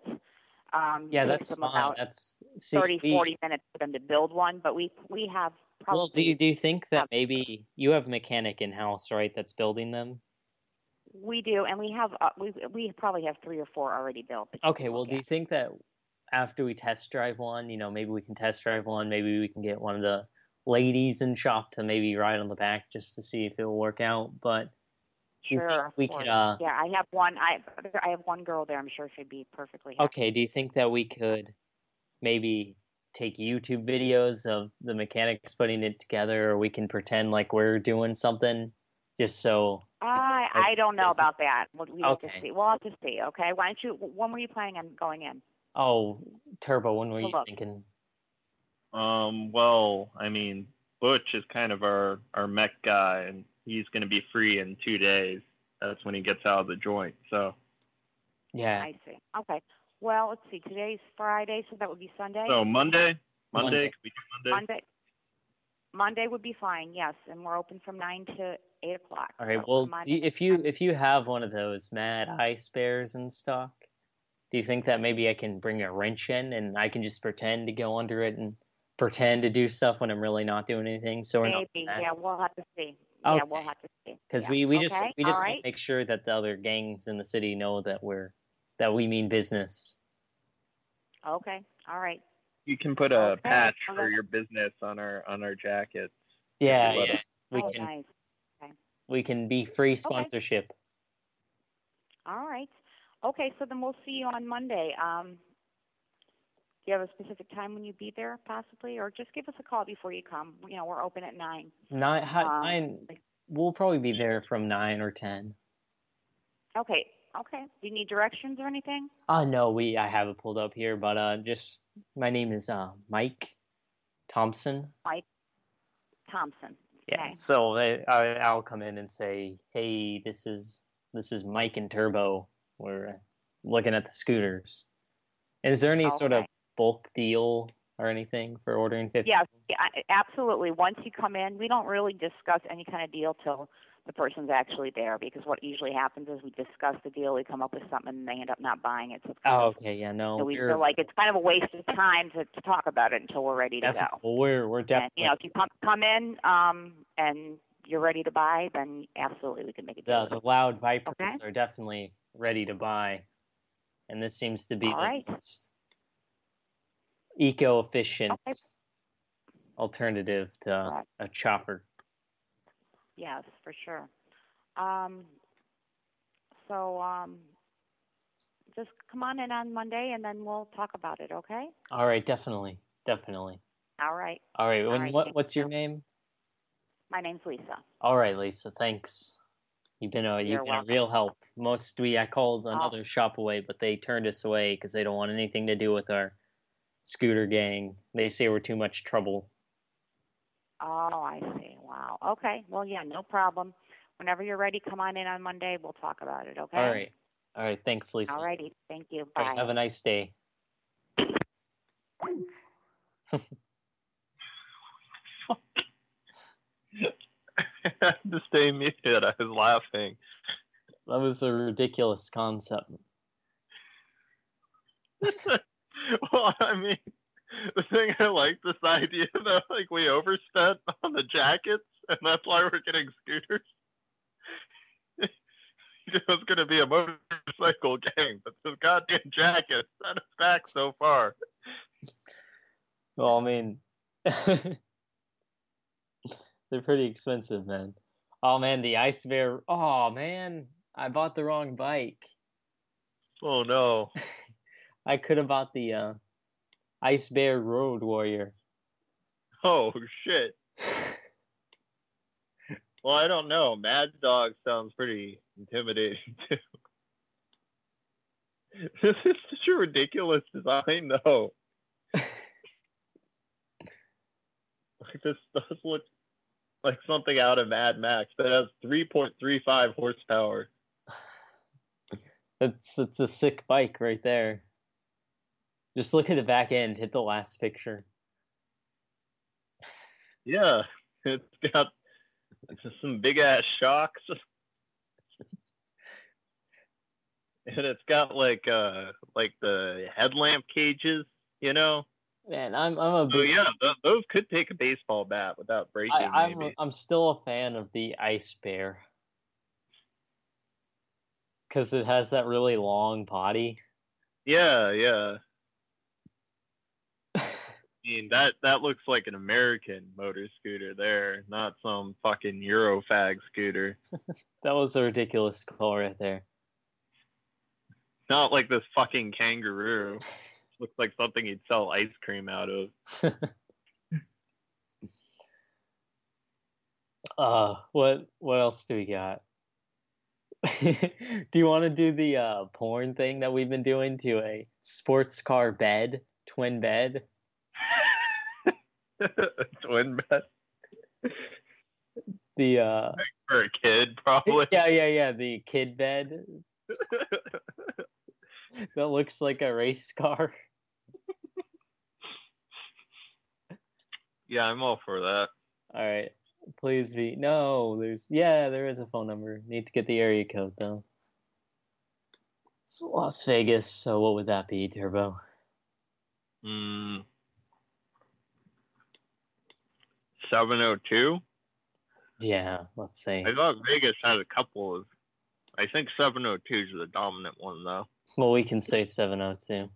Um, Yeah, that's fine. about That's see, 30, we- 40 minutes for them to build one, but we we have probably. Well, do you do you think that maybe you have a mechanic in house, right? That's building them. We do, and we have uh, we we probably have three or four already built. Okay, well, do you think that after we test drive one, you know, maybe we can test drive one, maybe we can get one of the ladies in shop to maybe ride on the back just to see if it'll work out. But do you think Sure, we could uh Yeah, I have one. I I have one girl there. I'm sure she'd be perfectly happy. okay, do you think that we could maybe take YouTube videos of the mechanics putting it together or we can pretend like we're doing something just so I I don't know about that. We'll, we have to see. We'll have to see. Okay. Why don't you? When were you planning on going in? Oh, Turbo, when were you up. thinking? Um, well, I mean, Butch is kind of our our mech guy, and he's going to be free in two days. That's when he gets out of the joint. So, Yeah. I see. Okay. Well, let's see. Today's Friday, so that would be Sunday. so Monday, Monday, Monday. could we do Monday? Monday. Monday would be fine. Yes, and we're open from nine to eight o'clock. All right. So Well, do you, if you if you have one of those mad ice bears in stock, do you think that maybe I can bring a wrench in and I can just pretend to go under it and pretend to do stuff when I'm really not doing anything. So we're not Maybe. Yeah, we'll have to see. Okay. Yeah, we'll have to see. because Yeah. we, we just Okay, we just right. make sure that the other gangs in the city know that we're that we mean business. Okay. All right. You can put a Okay, patch well, for your business on our on our jackets. Yeah, yeah. us- We oh, can nice. Okay. we can be free sponsorship. All right. Okay, so then we'll see you on Monday. Um, do you have a specific time when you be there, possibly, or just give us a call before you come? You know, we're open at nine. Nine, hi, Um, nine. We'll probably be there from nine or ten. Okay. Okay. Do you need directions or anything? Uh no, we I have it pulled up here, but uh, just my name is uh Mike Thompson. Mike Thompson. Yeah. Okay. So I, I I'll come in and say, hey, this is this is Mike and Turbo. We're looking at the scooters. Is there any sort of bulk deal or anything for ordering fifty? Yes, yeah, absolutely. Once you come in, we don't really discuss any kind of deal till the person's actually there because what usually happens is we discuss the deal, we come up with something, and they end up not buying it. So, it's Oh, of- okay. Yeah. No. so we feel like it's kind of a waste of time to, to talk about it until we're ready to go. well, we're we're And, definitely you know, if you come come in um, and you're ready to buy, then absolutely we can make it. the the loud vipers Okay. are definitely ready to buy, and this seems to be All the right. most eco-efficient alternative to a chopper. Yes, for sure. Um, so um, just come on in on Monday, and then we'll talk about it. Okay? All right, definitely, definitely. All right. All right, All right, what what's your name? My name's Lisa. All right, Lisa. Thanks. You've been a you've You're been a real help. Most we I called Oh. another shop away, but they turned us away because they don't want anything to do with our scooter gang. They say we're too much trouble. Oh, I see. Wow. Okay. Well, yeah, no problem. Whenever you're ready, come on in on Monday. We'll talk about it. Okay? All right, all right. Thanks, Lisa. All righty. Thank you. Bye. right, have a nice day. [laughs] [laughs] I had to stay muted. I was laughing. That was a ridiculous concept. [laughs] well, I mean, the thing I like this idea [laughs] that like we overspent on the jackets, and that's why we're getting scooters. it was going to be a motorcycle gang, but this goddamn jacket set us back so far. Well, I mean, they're pretty expensive, man. Oh man, the ice bear. Oh man, I bought the wrong bike. Oh no. [laughs] I could have bought the uh, ice bear road warrior. Oh shit. [laughs] well, I don't know. Mad Dog sounds pretty intimidating [laughs] too. this is such a ridiculous design, though. like this does look like something out of Mad Max, that has 3.35 horsepower. That's that's a sick bike right there. Just look at the back end. Hit the last picture. Yeah, it's got some big ass shocks. and it's got like uh like the headlamp cages, you know. Man, I'm I'm a big. yeah, th- those could take a baseball bat without breaking. I, I'm maybe. I'm still a fan of the ice bear because it has that really long body. Yeah, yeah. [laughs] I mean that that looks like an American motor scooter there, not some fucking Eurofag scooter. [laughs] That was a ridiculous call right there. Not like this fucking kangaroo. [laughs] looks like something you'd sell ice cream out of. [laughs] Uh, what what else do we got? [laughs] do you want to do the uh porn thing that we've been doing to a sports car bed, twin bed? [laughs] Twin bed The uh for a kid, probably. yeah yeah yeah the kid bed that looks like a race car. Yeah, I'm all for that. All right, please be no. There's yeah, there is a phone number. Need to get the area code though. It's Las Vegas, so what would that be, Turbo? Mm. 702. Yeah, let's see. I thought Vegas had a couple of. I think 702 is the dominant one though. Well, we can say 702.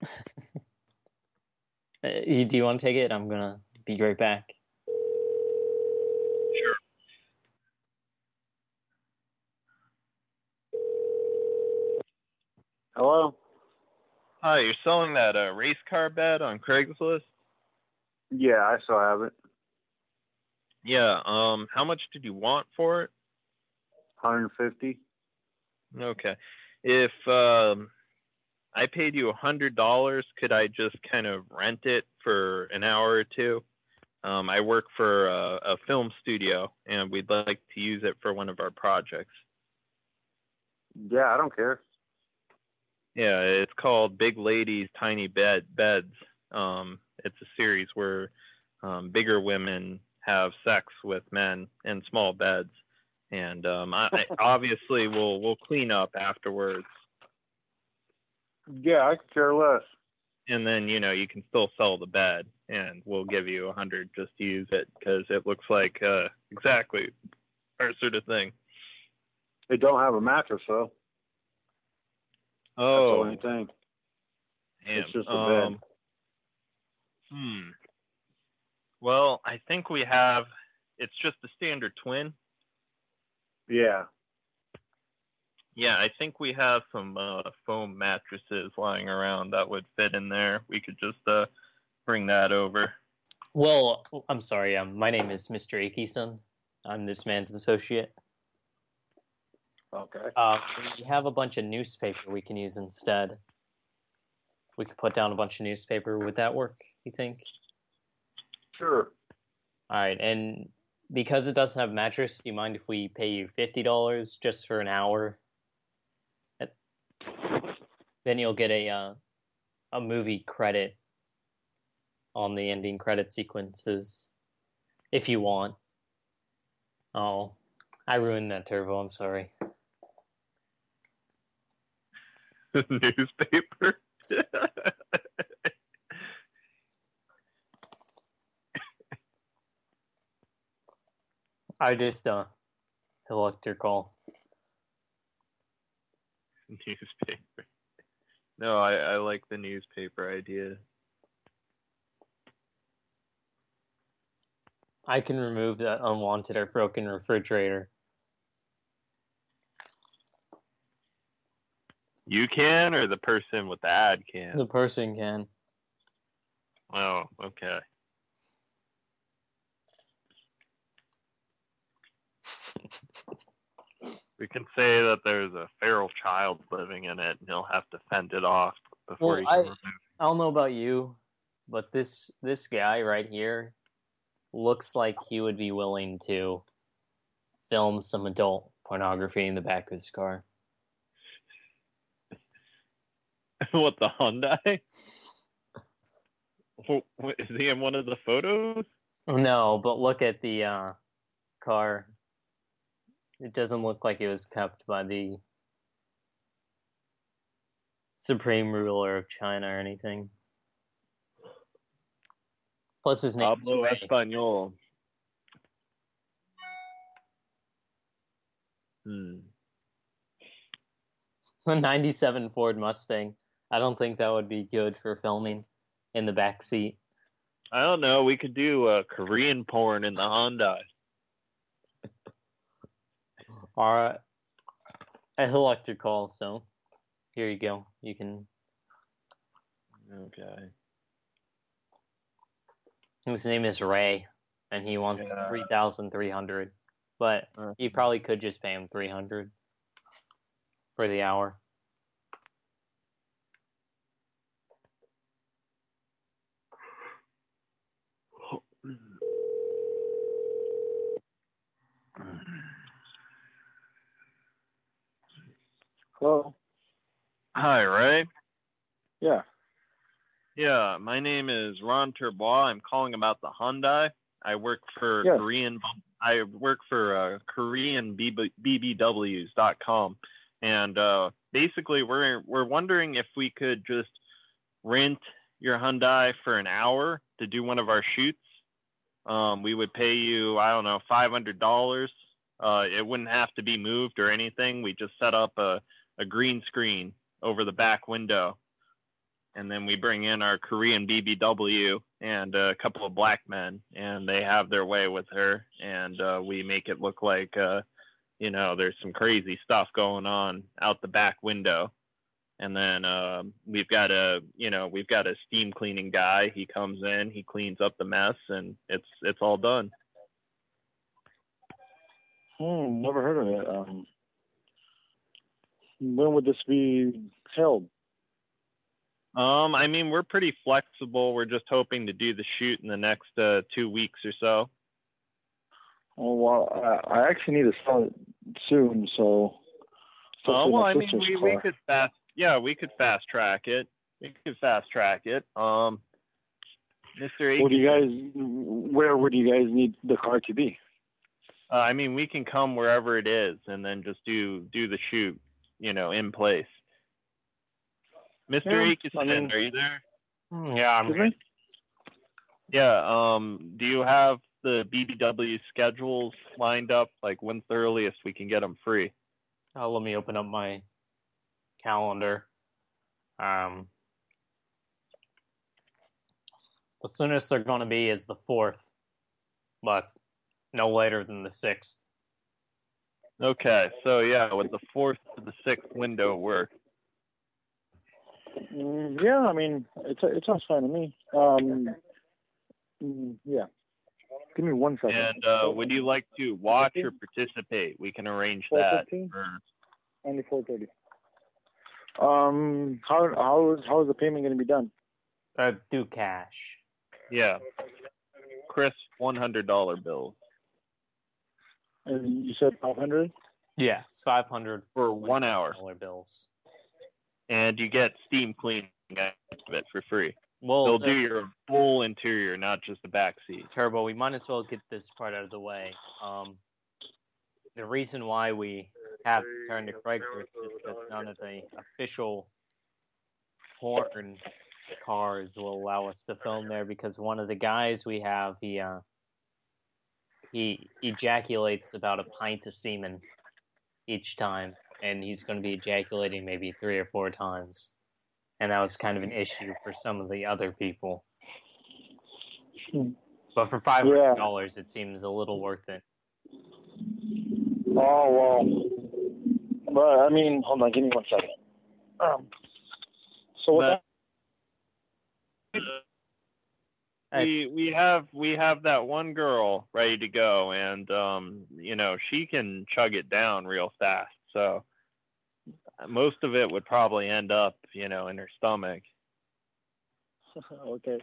[laughs] you- Do you want to take it? I'm gonna be right back. Sure. Hello. Hi, you're selling that uh, race car bed on Craigslist? Yeah, I still have it. Yeah. Um, how much did you want for it? 150. Okay. If um, I paid you a hundred dollars, could I just kind of rent it for an hour or two? Um, I work for a, a film studio, and we'd like to use it for one of our projects. Yeah, I don't care. Yeah, it's called Big Ladies Tiny Bed Beds. Um, it's a series where um, bigger women have sex with men in small beds, and um, I, I [laughs] obviously we'll we'll clean up afterwards, Yeah, I could care less. and then you know you can still sell the bed, and we'll give you a hundred just to use it because it looks like uh, exactly our sort of thing. They don't have a mattress though. Oh, That's the Oh, only thing. damn. It's just a um, bed. Hmm. Well, I think we have. It's just a standard twin. Yeah. Yeah, I think we have some uh, foam mattresses lying around that would fit in there. We could just uh, bring that over. Well, I'm sorry. Um, my name is Mr. Akison. I'm this man's associate. Okay. Uh, we have a bunch of newspaper we can use instead. We could put down a bunch of newspaper. Would that work? You think? Sure. All right, and because it doesn't have mattress, do you mind if we pay you fifty dollars just for an hour? Then you'll get a uh, a movie credit on the ending credit sequences, if you want. Oh, I ruined that turbo. I'm sorry. [laughs] Newspaper. I just uh, electrical. newspaper. No, I, I like the newspaper idea. I can remove that unwanted or broken refrigerator. You can, or the person with the ad can. The person can. Oh, okay. [laughs] we can say that there's a feral child living in it, and he'll have to fend it off before Well, he I, can remove. I don't know about you, but this this guy right here looks like he would be willing to film some adult pornography in the back of his car. [laughs] what the Hyundai? [laughs] Is he in one of the photos? No, but look at the uh, car. It doesn't look like it was kept by the supreme ruler of China or anything. Plus, his name is Pablo. Espanol. Hmm. A 97 Ford Mustang. I don't think that would be good for filming in the back seat. I don't know. We could do uh, Korean porn in the Hyundai. All right. A electric call, so here you go. You can. Okay. His name is Ray, and he wants Yeah. three thousand three hundred. But Uh. you probably could just pay him three hundred for the hour. [clears throat] Hello. Hi, Ray. Yeah. Yeah, my name is Ron Turbois. I'm calling about the Hyundai. I work for Yes. Korean. I work for uh, Korean BBWs.com, and uh, basically we're we're wondering if we could just rent your Hyundai for an hour to do one of our shoots, um, we would pay you, I don't know, five hundred dollars. Uh, it wouldn't have to be moved or anything. We just set up a, a green screen over the back window, and then we bring in our Korean BBW and a couple of black men, and they have their way with her, and uh, we make it look like, uh, you know, there's some crazy stuff going on out the back window. And then um, we've got a you know we've got a steam cleaning guy. He comes in he cleans up the mess and it's it's all done. Hmm, never heard of it. Um, when would this be held? um i mean we're pretty flexible we're just hoping to do the shoot in the next uh, two weeks or so Oh well, I, I actually need to start soon, so. so oh well i mean we, we could fast yeah we could fast track it we could fast track it um mr What do you guys? Where would you guys need the car to be? Uh, I mean, we can come wherever it is and then just do do the shoot, you know, in place. Mr. Yeah, Aikison, I mean- are you there? Yeah, I'm Excuse me? Yeah. Um. Do you have the BBW schedules lined up? Like, when's the earliest we can get them free? Uh, let me open up my calendar. Um, the soonest they're going to be is the fourth, but no later than the sixth. Okay. So yeah, with the fourth to the sixth window work. Mm, yeah, I mean, it's it sounds fine to me. Um, mm, yeah. Give me one second. And uh, would you like to watch or participate? We can arrange that. Only four thirty. Um, how how is how is the payment going to be done? Uh, do cash. Yeah. Chris, one hundred dollar bills. And you said five hundred. Yeah, it's five hundred for one hour. Dollar bills. and you get steam cleaning out of it for free. Well, They'll the- do your full interior, not just the back seat. Turbo, we might as well get this part out of the way. Um, the reason why we have to turn to Craigslist is because none of the official porn cars will allow us to film there because one of the guys we have he uh, he ejaculates about a pint of semen each time, and he's going to be ejaculating maybe three or four times, and that was kind of an issue for some of the other people. But for five hundred dollars, it seems a little worth it. Oh well. But I mean, hold on, give me one second. Um, so what? We we have we have that one girl ready to go, and um, you know she can chug it down real fast. So most of it would probably end up, you know, in her stomach. [laughs] okay.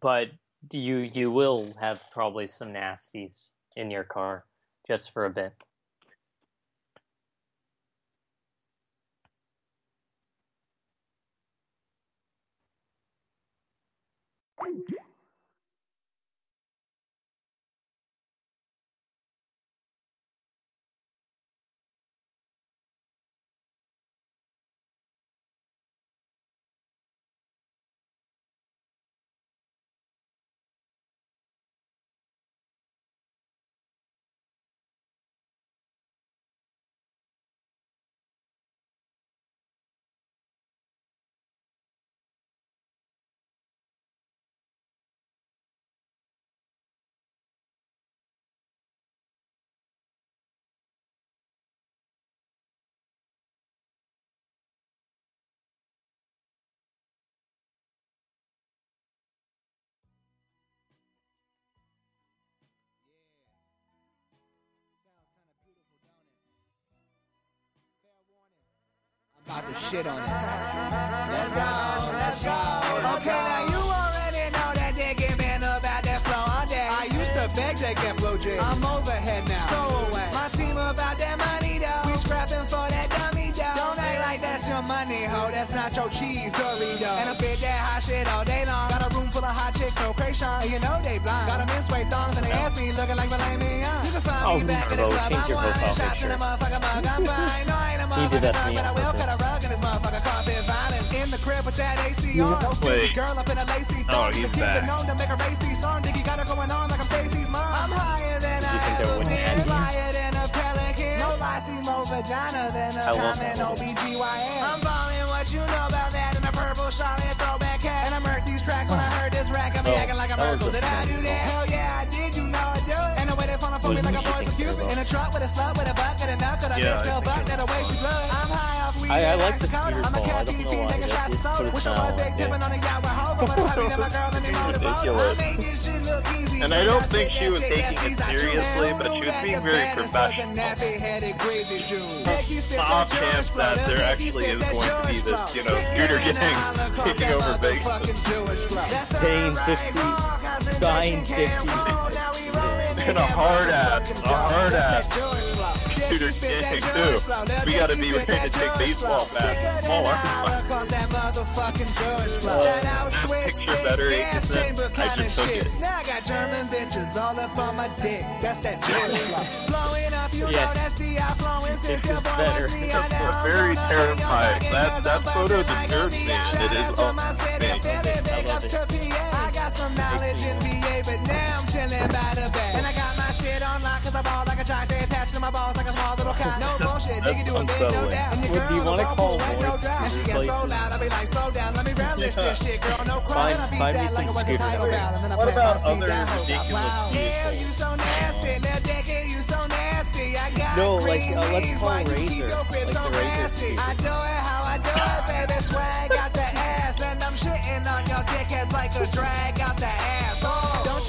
But you you will have probably some nasties in your car just for a bit. About to shit on it. Let's go, let's go. Okay, now you already know that they giving about that flow on deck. I used to beg to get blowjig. I'm overhead now. Stowaway. My team about that money though. We scrapping for that dummy dough. Don't act like that's your money, ho. That's not your cheese Dorito. And I spit that hot shit all day long. Got a room full of hot chicks, no Kreayshawn. And you know they blind. Got them in suede thongs and they ask me looking like mignon. You can find Oh, me back in the club. change I'm your profile shots in picture. motherfucker mug. I'm fine. No, I ain't a He did that to me I will cut a rug in this motherfucker carpet violence. In the crib with that AC on. No Wait. girl up in a lacy Oh, thong. he's the back. known to make a racy song. Diggy got it going on like I'm Stacy's mom. I'm higher than I think ever been. Flyer than a pelican. No lie, see more vagina than a common. OBGYN. I'm balling what you know about that in a purple Charlotte throwback hat. And I murked these tracks when I heard this rack. I be Oh, acting like a that was Merkel. a Did I do that? Hell yeah, I did. You know I do it. And the way they falling for me like a boy for Cupid. In a truck with a slut with a bucket and knuckle. A Yeah, bitch I still think buck that the way she blood. I'm high off. I- I like the oxycodone. I'm ball. I don't know why. taking That shots of just put a Wish I smile on big my dipping on a yacht with Hova. But I'm happy that my girl let me know the boat. Ridiculous. I make this shit look easy. And I don't think she was taking it seriously, but she was being very professional. Bob camps that there actually is going to be this, you know, scooter gang [laughs] taking over Vegas. Paying 50, buying 50. [laughs] And a hard ass, a hard ass gang too. We gotta be ready to take baseball small arm oh, That picture better, Aitchison. I just took it. Now I got German bitches all up on my dick. That's that Jewish flow. Blowing up, you know Yes. that's DI flowing since This your is boy better. was the It's very terrifying. That that photo disturbs me. It is up me. I got some knowledge in VA, but now I'm chilling by the bed. And I got shit on lock cause I ball like a jock. They attached to my balls like a small little cock. No bullshit, nigga do a big no doubt. And your Well, do you wanna call bubble, no doubt. And she gets so loud, I be like, slow down, let me relish Yeah. this shit, girl. No crime, Find- and I beat find me that like it some was a scooter title boys. bout. And then I What plant my about seed other down, hold up, ridiculous wow. vehicles? Yeah, you so nasty, little dicky, you so nasty. I got No, like, green uh, let's call why you keep Razor, your crib like so the Razor nasty? I do it how I do it, baby. Swag out the ass, and I'm shitting on your dickheads like a drag out the ass.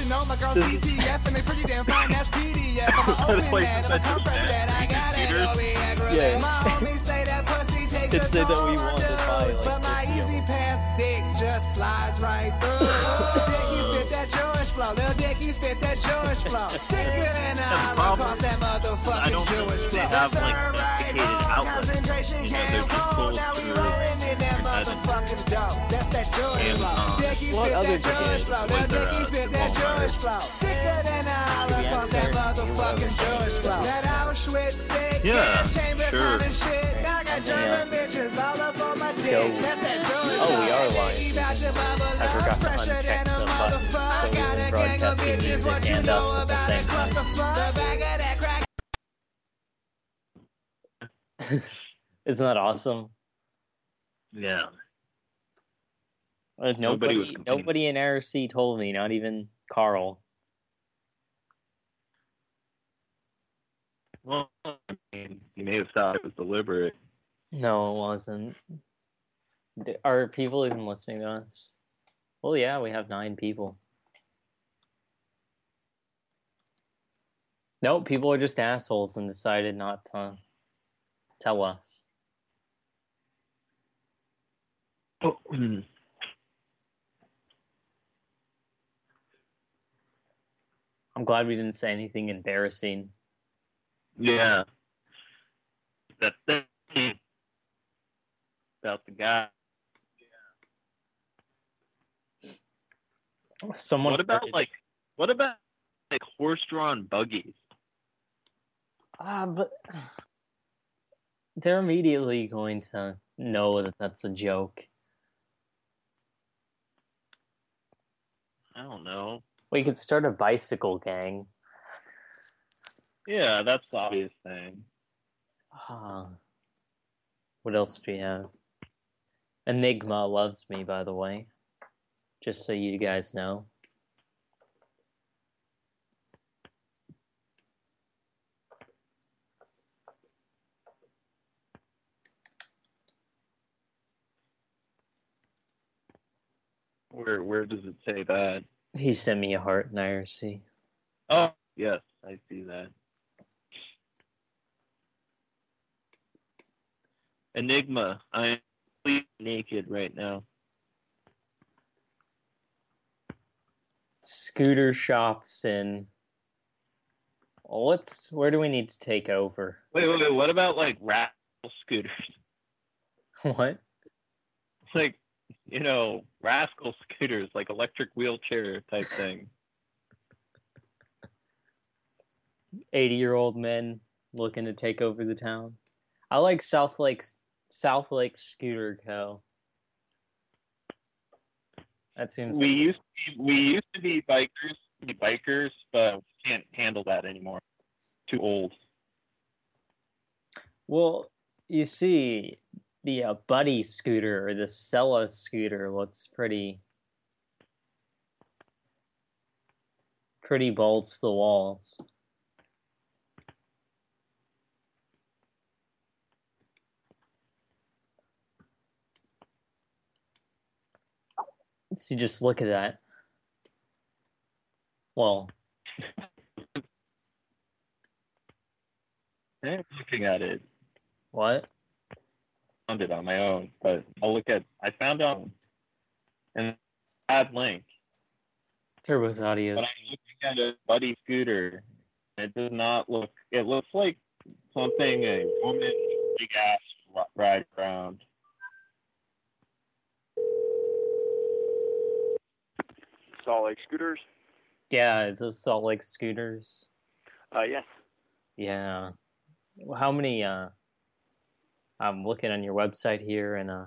Oh, know my girl's DTF and they pretty damn fine. That's PDF. I'm [laughs] open that, I'm compressed that. I got it. scooters. Go be. Yeah. My homies say that pussy takes It a toll we on wanted to buy, dudes, like, but my 50 E-ZPass dick just slides right through. Dicky spit that Jewish flow, little Dicky spit that Jewish flow. Sicker than a. Holocaust, that motherfucking I don't think Jewish flow. have, like, right, dedicated outlets. concentration You know, camp they're just oh, cold. sold Now we rolling in that motherfucking dope. That's that Jewish flow. Amazon. Dicky What other that Jewish tickets? flow, Wait, little they're, Dicky uh, spit that Walmart. Flow. Sicker than a Holocaust, that motherfucking Jewish flow. That Auschwitz sick Yeah, chamber sure. kind of shit. Now I got German bitches all up on my dick. Go. That's that Jewish Oh, we are live. Baby, about your bubble I forgot to uncheck than a the button, so we Got were a gang broadcasting music and know us at the same it? time. Clusterfuck. The back of that Isn't that awesome? Yeah. Uh, Nobody nobody, nobody in IRC told me, not even Carl. Well, you may have thought it was deliberate. No, it wasn't. Are people even listening to us? Well, yeah, we have nine people. Nope, people are just assholes and decided not to tell us. Oh, [clears throat] I'm glad we didn't say anything embarrassing. yeah. That thing about the guy. Someone what about like what about like horse-drawn buggies? Ah, but they're immediately going to know that that's a joke. I don't know. We could start a bicycle gang. Yeah, that's the obvious thing. Ah. What else do we have? Enigma loves me, by the way. Just so you guys know. Where where does it say that? He sent me a heart in IRC. Oh yes, I see that. Enigma, I am naked right now. Scooter shops in. What's where do we need to take over? Wait, wait, wait. What about like rascal scooters? [laughs] What? It's like, you know, rascal scooters, like electric wheelchair type thing. 80 year old men looking to take over the town. I like Salt Lake Salt Lake Scooter Co. That seems. We used to be, we used to be bikers, be bikers, but we can't handle that anymore. Too old. Well, you see, the uh, Buddy scooter or the Stella scooter looks pretty, pretty to the walls. So just look at that. Well, I'm looking at it. What? Found it on my own, but I'll look at. I found out and add link, Turbo's audio. but I'm looking at a buddy scooter. It does not look. It looks like something a woman big ass ride around. Salt Lake Scooters? Yeah, is those Salt Lake scooters? Uh, yes. Yeah. Well, How many? Uh, I'm looking on your website here, and uh,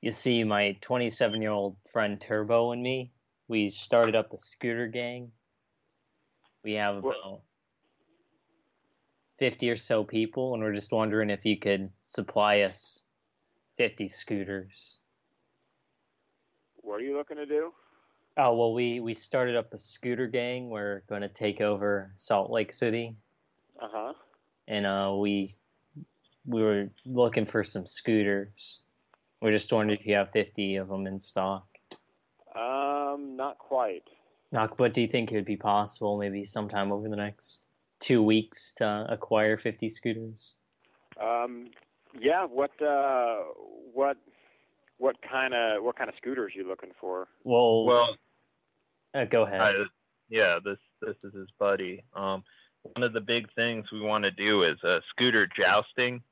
you see my 27 year old friend Turbo and me. We started up a scooter gang. We have about 50 or so people, and we're just wondering if you could supply us 50 scooters. What are you looking to do? Oh well, we we started up a scooter gang. We're going to take over Salt Lake City, Uh huh. and uh, we we were looking for some scooters. We're just wondering if you have fifty of them in stock. Um, not quite. Knock, what do you think it would be possible, maybe sometime over the next two weeks, to acquire fifty scooters? Um, yeah. What uh, what what kind of what kind of scooters you looking for? Well, Well, uh, go ahead. I, yeah, this this is his buddy. Um, one of the big things we want to do is uh, scooter jousting.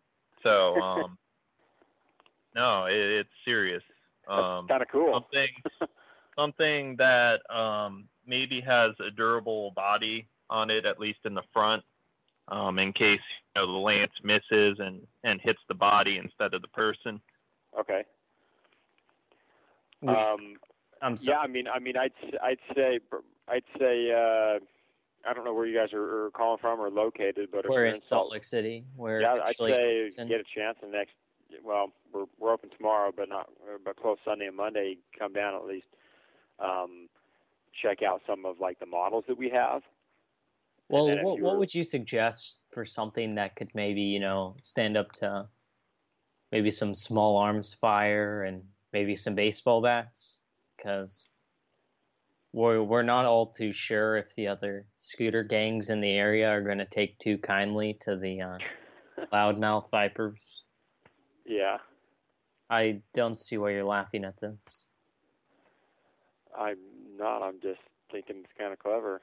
So, um, [laughs] no, it, it's serious. Um, kind of cool. Something, [laughs] something that um, maybe has a durable body on it, at least in the front, um, in case you know the lance misses and and hits the body instead of the person. Okay. Um, I'm yeah. I mean, I mean, I'd s- I'd say I'd say uh, I don't know where you guys are, are calling from or located, but We're in Salt Lake City. We're yeah, I'd say get a chance the next. Well, we're we're open tomorrow, but not but close Sunday and Monday. Come down at least. Um, check out some of like the models that we have. Well, what, what would you suggest for something that could maybe, you know, stand up to maybe some small arms fire and maybe some baseball bats? Because we're, we're not all too sure if the other scooter gangs in the area are going to take too kindly to the uh, [laughs] loudmouth vipers. Yeah, I don't see why you're laughing at this. I'm not. I'm just thinking it's kind of clever.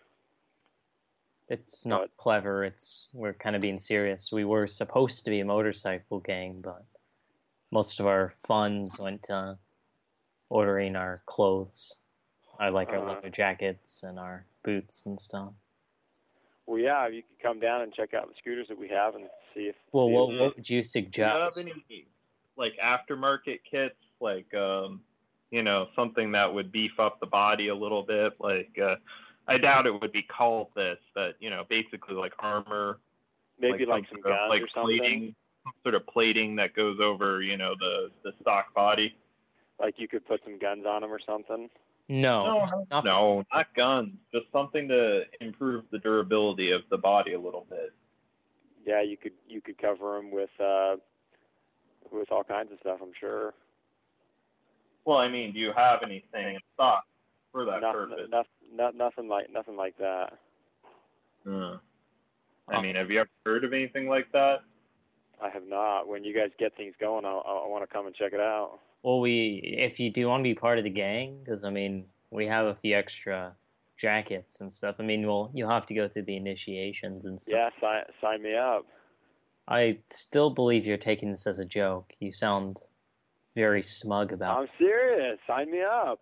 It's not clever. It's we're kind of being serious. We were supposed to be a motorcycle gang, but most of our funds went to ordering our clothes. I like our Uh-huh. leather jackets and our boots and stuff. Well, yeah, you could come down and check out the scooters that we have and see if. Well, what, if- what would you Do you have suggest? any like aftermarket kits, like um, you know, something that would beef up the body a little bit? Like, uh, I doubt it would be called this, but you know, basically like armor, maybe like, some sort of, guns like or something. plating, some sort of plating that goes over, you know, the the stock body. Like you could put some guns on them or something. No, not no, not guns. Just something to improve the durability of the body a little bit. Yeah, you could you could cover them with uh with all kinds of stuff. I'm sure. Well, I mean, do you have anything in stock for that nothing, purpose? nothing, not, nothing like nothing like that. Uh, I mean, have you ever heard of anything like that? I have not. When you guys get things going, I'll, I want to come and check it out. Well, we if you do want to be part of the gang, because I mean we have a few extra jackets and stuff. I mean, well, you'll have to go through the initiations and stuff. Yeah, sign sign me up. I still believe you're taking this as a joke. You sound very smug about I'm serious. Sign me up.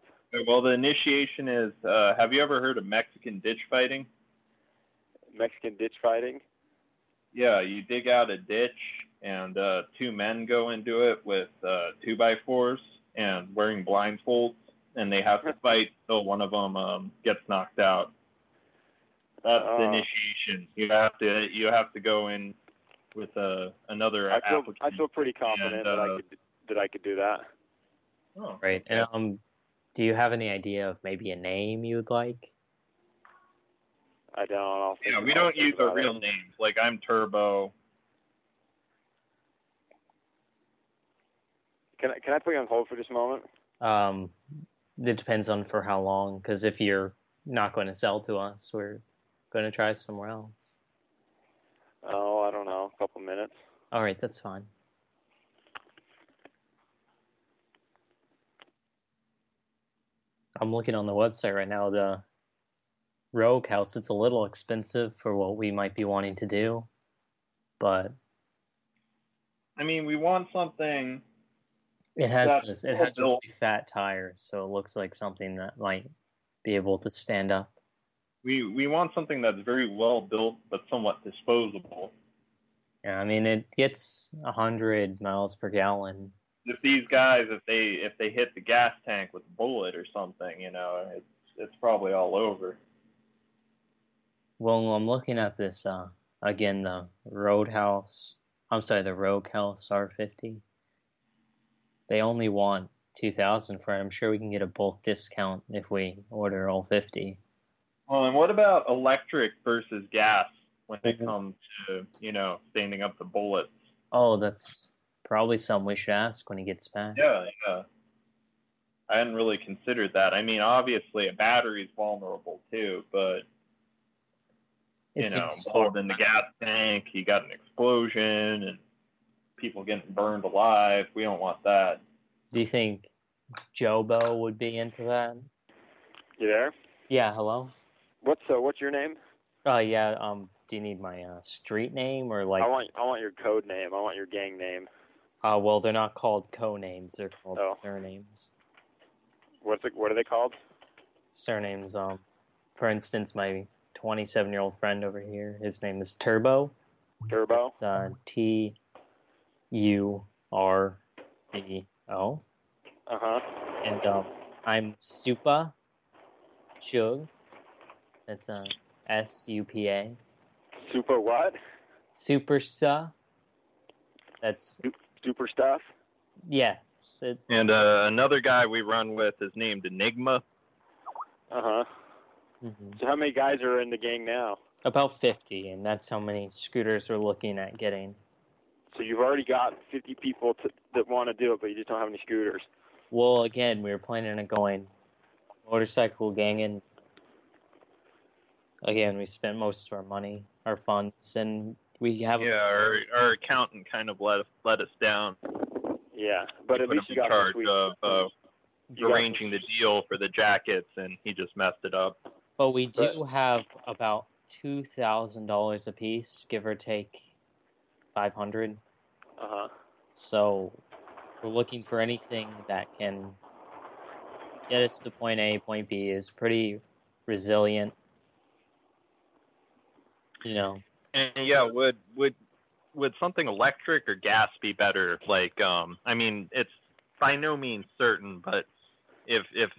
Well, the initiation is. Uh, have you ever heard of Mexican ditch fighting? Mexican ditch fighting. Yeah, you dig out a ditch, and uh, two men go into it with uh, two by fours and wearing blindfolds, and they have to [laughs] fight till one of them um, gets knocked out. That's the Oh. initiation. You have to you have to go in with uh, another I feel applicant. I feel pretty confident and, that I uh, could that I could do that. Oh, Right. And um, do you have any idea of maybe a name you'd like? I don't. Yeah, we don't use our about it. real names. Like I'm Turbo. Can I can I put you on hold for just a moment? Um, it depends on for how long. Because if you're not going to sell to us, we're going to try somewhere else. Oh, I don't know, a couple minutes. All right, that's fine. I'm looking on the website right now. The Rogue House, it's a little expensive for what we might be wanting to do, but I mean, we want something. It has. It has built. really fat tires, so it looks like something that might be able to stand up. We we want something that's very well built but somewhat disposable. Yeah, I mean it gets a hundred miles per gallon. If these guys, if they if they hit the gas tank with a bullet or something, you know, it's it's probably all over. Well, I'm looking at this uh, again. The Roadhouse. I'm sorry, the Rogue House R50. They only want two thousand for it. I'm sure we can get a bulk discount if we order all fifty. Well, and what about electric versus gas when it Mm-hmm. comes to you know standing up the bullets? Oh, that's probably something we should ask when he gets back. Yeah, yeah. I hadn't really considered that. I mean, obviously a battery's vulnerable too, but you It know, pulled in the gas tank, you got an explosion and people getting burned alive. We don't want that. Do you think Jobo would be into that? You there? Yeah. Hello. What's uh, what's your name? Oh yeah. Um. Do you need my uh, street name or like? I want I want your code name. I want your gang name. Uh, well, they're not called co-names. They're called Oh. surnames. What's it, what are they called? Surnames. Um, for instance, my 27-year-old friend over here, his name is Turbo. Turbo. It's uh, T U R B O. Uh huh. And um, I'm Supa Chug. That's uh, S U P A. Super what? Super Sa. That's Super stuff. yes. It's And uh, another guy we run with is named Enigma. Uh huh. Mhm. So how many guys are in the gang now? about 50, and that's how many scooters we're looking at getting. So you've already got 50 people to, that want to do it, but you just don't have any scooters. Well, again, we were planning on going motorcycle ganging. Again, we spent most of our money, our funds, and we have. Yeah, our our accountant kind of let let us down. Yeah, but We at put least him you in got charge the sweet. of uh, You got- arranging the deal for the jackets, and he just messed it up. But we do have about two thousand dollars a piece, give or take five hundred. Uh huh. So we're looking for anything that can get us to point A, point B is pretty resilient. You know, And yeah, would would would something electric or gas be better? Like, um, I mean, it's by no means certain, but if if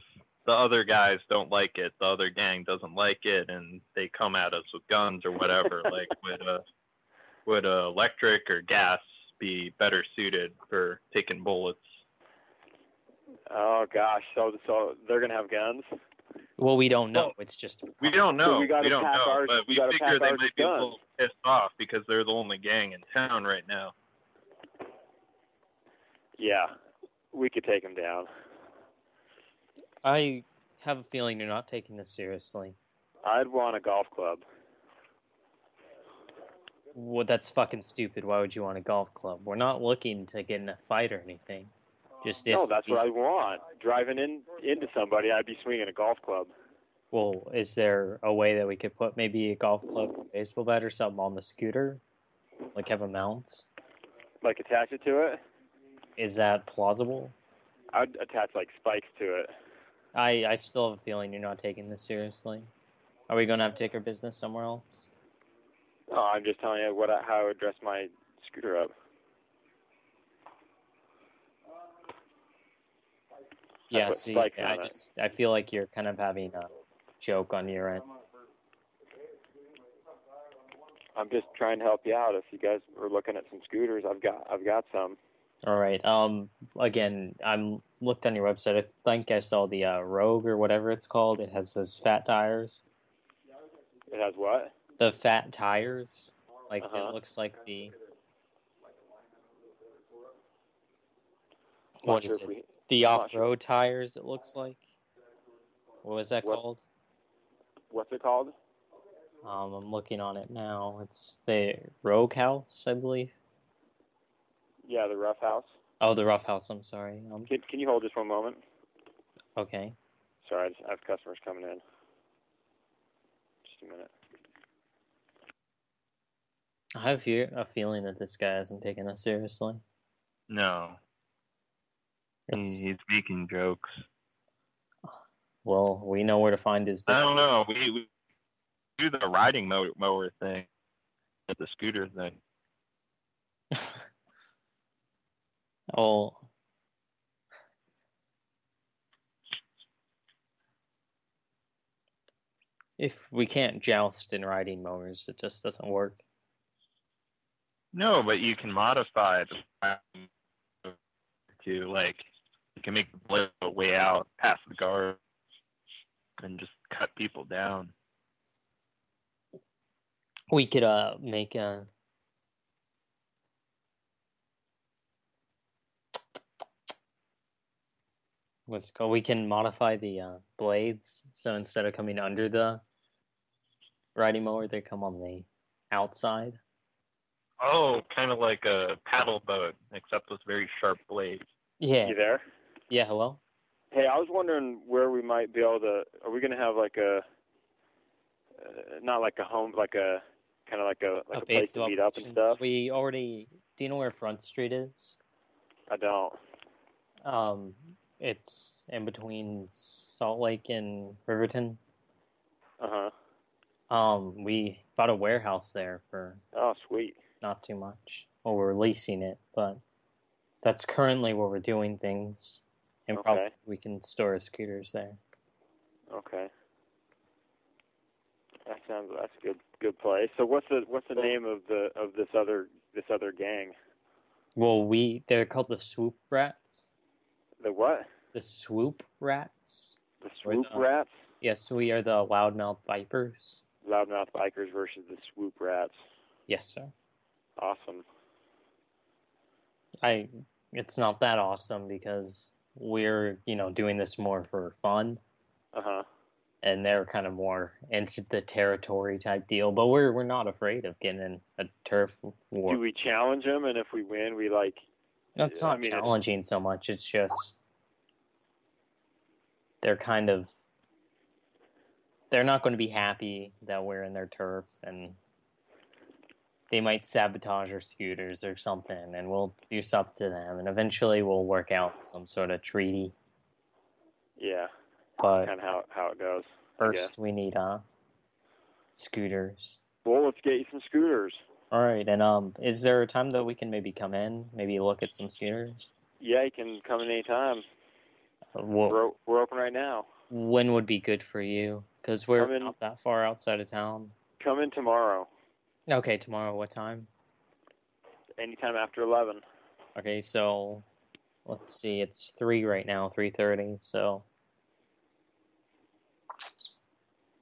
the other guys don't like it, the other gang doesn't like it, and they come at us with guns or whatever, like [laughs] would uh would uh, electric or gas be better suited for taking bullets? Oh gosh, so so they're gonna have guns. well, we don't know. It's just We don't know. we gotta don't know, ours- but we we figure they might with be a little pissed off because they're the only gang in town right now. Yeah, we could take them down. I have a feeling you're not taking this seriously. I'd want a golf club. Well, that's fucking stupid. Why would you want a golf club? We're not looking to get in a fight or anything. Just if no, that's what I want. Driving in into somebody, I'd be swinging a golf club. Well, is there a way that we could put maybe a golf club, baseball bat, or something on the scooter, like have a mount? Like attach it to it. Is that plausible? I'd attach like spikes to it. I I still have a feeling you're not taking this seriously. Are we gonna have to take our business somewhere else? Oh, I'm just telling you what I, how I would dress my scooter up. Yeah, see, spikes I on it. just I feel like you're kind of having a joke on your end. I'm just trying to help you out. If you guys are looking at some scooters, I've got I've got some. All right. Um. Again, I'm looked on your website. I think I saw the uh, Rogue or whatever it's called. It has those fat tires. It has what? The fat tires. Like Uh-huh. it looks like the what is it? The off-road tires. It looks like. What was that What? called? What's it called? Um, I'm looking on it now. It's the Rogue House, I believe. Yeah, the Rough House. Oh, the Rough House. I'm sorry. Um, Can, can you hold just one moment? okay. Sorry, I, just, I have customers coming in. Just a minute. I have here a feeling that this guy hasn't taken us seriously. No. It's, he's making jokes. well, we know where to find his. I don't know. We, we do the riding mower, mower thing, the scooter thing. [laughs] Oh. If we can't joust in riding mowers, it just doesn't work. No, but you can modify the to like you can make the blade way out past the guard and just cut people down. We could uh make a what's it called? We can modify the uh, blades so instead of coming under the riding mower, they come on the outside. Oh, kind of like a paddle boat, except with very sharp blades. Yeah. You there? Yeah. Hello. Hey, I was wondering where we might be able to. Are we going to have like a, uh, not like a home, like a kind of like a like a, a place to meet up and stuff? We already. Do you know where Front Street is? I don't. Um, it's in between Salt Lake and Riverton. Uh huh. Um, we bought a warehouse there for Oh, sweet. Not too much. Well, we're leasing it, but that's currently where we're doing things, and Okay. probably we can store our scooters there. Okay. That sounds that's a good good place. So what's the what's the name of the of this other this other gang? Well, we they're called the Swoop Rats. The what? The Swoop Rats. The swoop the- rats? Yes, we are the Loudmouth Vipers. Loudmouth Vipers versus the swoop rats. Yes, sir. Awesome. I it's not that awesome because we're you know doing this more for fun Uh huh. and they're kind of more into the territory type deal but we're we're not afraid of getting in a turf war Do we challenge them, and if we win, we like? no, it's I not mean, challenging so much it's just they're kind of they're not going to be happy that we're in their turf and they might sabotage our scooters or something and we'll do something to them and eventually we'll work out some sort of treaty Yeah. but Kind of how how it goes. First, we need uh scooters. Well, let's get you some scooters. All right, and um, is there a time that we can maybe come in, maybe look at some scooters? Yeah, you can come in anytime. Wha- We're we're open right now. when would be good for you? Because we're in- not that far outside of town. Come in tomorrow, Okay, tomorrow. What time? anytime after eleven. Okay, so let's see. It's three right now, three thirty. So,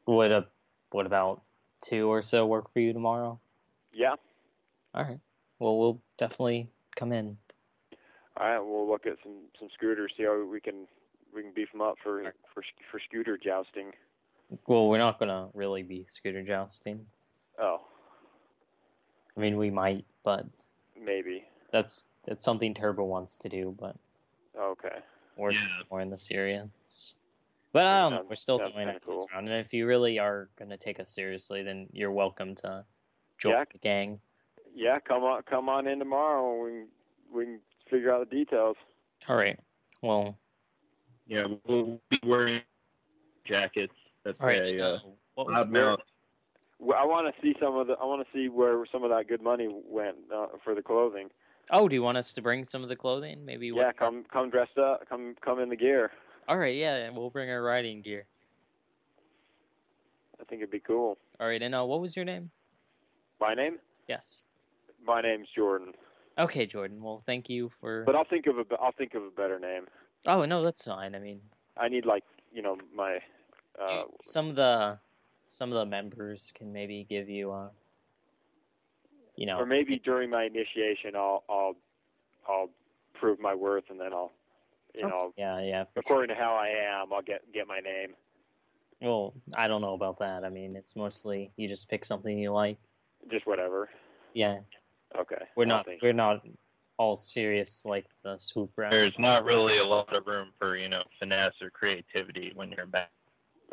would a what about two or so work for you tomorrow? Yeah. All right. Well, we'll definitely come in. All right, we'll look at some some scooters. See how we can we can beef them up for for for scooter jousting. Well, we're not gonna really be scooter jousting. Oh, I mean, we might, but maybe. that's that's something Turbo wants to do, but Okay. we're more in this area. But I don't know. We're still sounds doing it this cool. round, and if you really are gonna take us seriously, then you're welcome to join Yeah. the gang. Yeah, come on come on in tomorrow. and We can we can figure out the details. All right. Well, Yeah, we'll be wearing jackets. That's all right. a uh, what was loudmouth. Well, I want to see some of the. I want to see where some of that good money went uh, for the clothing. Oh, do you want us to bring some of the clothing? Maybe. Yeah, come come dressed up. Come come in the gear. All right, yeah, we'll bring our riding gear. I think it'd be cool. All right, and uh, what was your name? My name? Yes. My name's Jordan. Okay, Jordan. Well, thank you for. But I'll think of a I'll think of a better name. Oh no, that's fine. I mean, I need like you know my uh some of the some of the members can maybe give you uh you know or maybe during my initiation I'll I'll I'll prove my worth and then I'll you Okay. know yeah yeah for according to how I am I'll get get my name. well i don't know about that i mean it's mostly you just pick something you like Just whatever. yeah Okay. we're not think. we're not all serious like the swoop round There's not really a lot of room for you know finesse or creativity when you're back.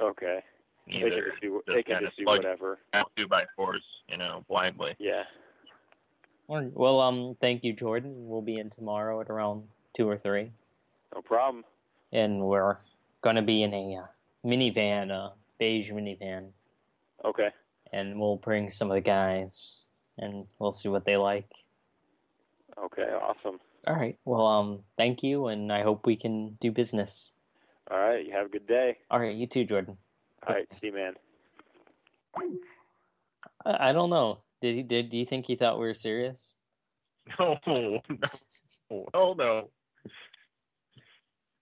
Okay. They can Either just do they can kinda just do whatever. out two by fours, you know, blindly. Yeah. All right. well um thank you jordan we'll be in tomorrow at around two or three No problem. and we're gonna be in a uh, minivan a beige minivan Okay. and we'll bring some of the guys and we'll see what they like Okay, awesome. all right well um thank you and i hope we can do business All right, you have a good day. all right you too jordan All right, see man. i, I don't know did he did do you think he thought we were serious [laughs] No, no, hell no.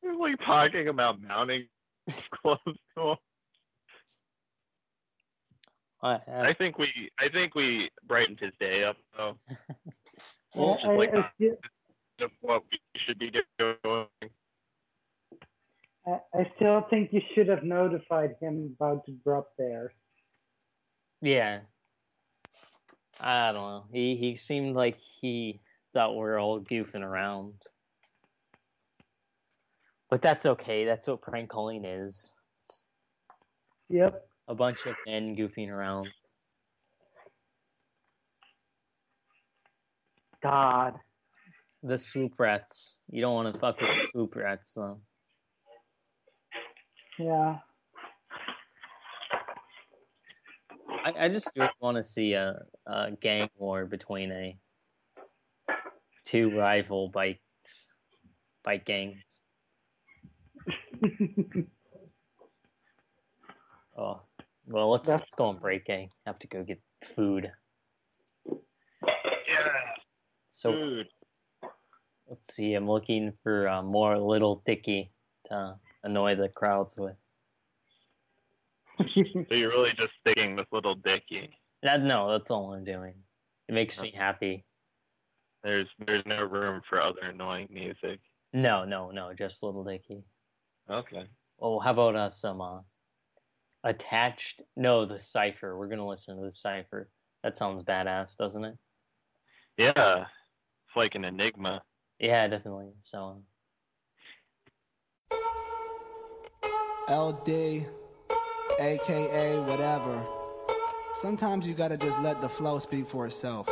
We're like talking about mounting [laughs] clothes to him. I, I think we, I think we brightened his day up though. [laughs] Yeah, Just I, like I, still, of what we should be doing. I, I still think you should have notified him about the drop there. yeah. I don't know. He he seemed like he thought we're all goofing around. But that's okay. That's what prank calling is. Yep. a bunch of men goofing around. God. the swoop rats. You don't want to fuck with the swoop rats though Yeah. I, I just really want to see a, a gang war between a two rival bikes bike gangs. [laughs] oh well, let's That's- let's go on break. I have to go get food. Yeah. So Food. let's see. I'm looking for uh, more Little Dicky to annoy the crowds with. [laughs] So you're really just sticking with little Dicky. That no, that's all I'm doing. It makes me happy. There's there's no room for other annoying music. No, no, no, just Little Dicky. Okay. Oh, how about uh, some uh, attached? No, the cipher. We're gonna listen to the cipher. That sounds badass, doesn't it? Yeah. It's like an enigma. Yeah, definitely. So, LD, aka whatever. Sometimes you gotta just let the flow speak for itself.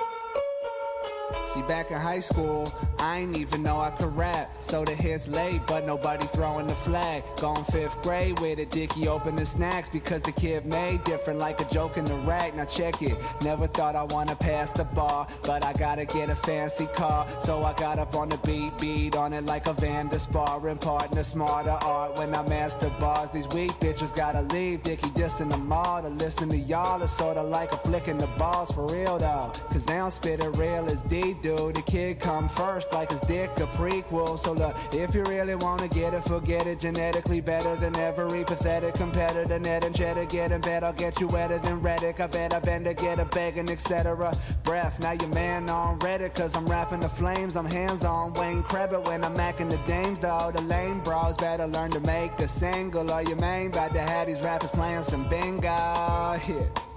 See, back in high school, I ain't even know I could rap. So the hits late, but nobody throwing the flag. Going fifth grade with a dicky open the snacks because the kid made different like a joke in the rack. Now check it. Never thought I wanna pass the bar, but I gotta get a fancy car. So I got up on the beat, beat on it like a Van Vander sparring partner. Smarter art when I master bars. These weak bitches gotta leave. Dicky just in the mall to listen to y'all. It's sorta like a flicking the balls for real though. Cause they don't spit it real as D do. The kid come first like his dick a prequel. So look, if you really wanna get it, forget it. Genetically better than every pathetic competitor. Net and cheddar getting better. I'll get you wetter than Reddick. I bet I bend to get a begging, etc. Breath, now your man on Reddit. Cause I'm rapping the flames. I'm hands on Wayne Krebit when I'm macking the dames. Though the lame bros better learn to make a single. Or your main about to have these rappers playing some bingo. Hit.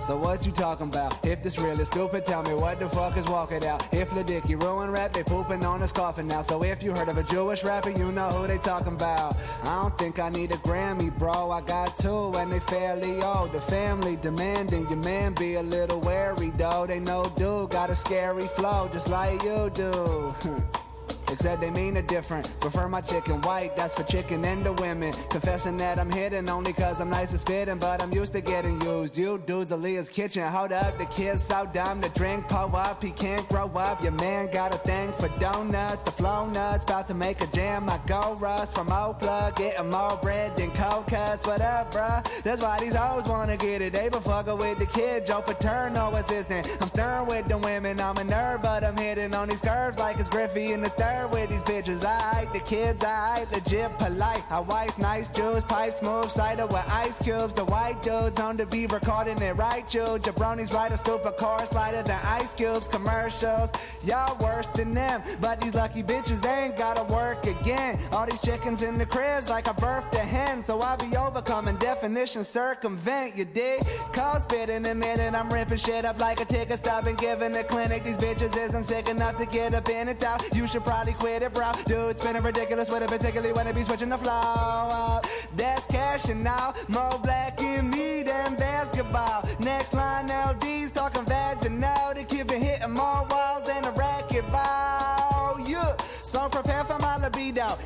So what you talking about? If this real is stupid, tell me what the fuck is walking out. If the dicky ruin rap, they pooping on his coffin now. So if you heard of a Jewish rapper, you know who they talking about. I don't think I need a Grammy, bro. I got two and they fairly old. The family demanding your man be a little wary, though. They know dude got a scary flow, just like you do. [laughs] except they mean it different. Prefer my chicken white, that's for chicken and the women. Confessing that I'm hidden only cause I'm nice and spitting, but I'm used to getting used. You dudes, Aaliyah's kitchen. Hold up, the kid's so dumb to drink, pull up, he can't grow up. Your man got a thing for donuts, the flow nuts, about to make a jam. I go rust from Oak Plug, getting more bread than cold cuts. Bruh? That's why these hoes wanna get it. They been fucking with the kid, Joe Paterno assistant. I'm stern with the women, I'm a nerd, but I'm hitting on these curves like it's Griffey in the third with these bitches. I the kids, I legit polite. I wife nice Jews, pipe smooth, cider with ice cubes. The white dudes known to be recording it right, you. Jabronis write a stupid chorus lighter than ice cubes. Commercials, y'all worse than them. But these lucky bitches, they ain't gotta work again. All these chickens in the cribs like I birthed a hen. So I'll be overcoming definition, circumvent, you dig? Cause spit in a minute, I'm ripping shit up like a ticket stop and giving the clinic. These bitches isn't sick enough to get up in it out. You should probably quit it, bro. Dude, spinning ridiculous with it, particularly when it be switching the flow. up. That's cashing out. More black in me than basketball. Next line, LD's talking vaginal. They keep it hitting more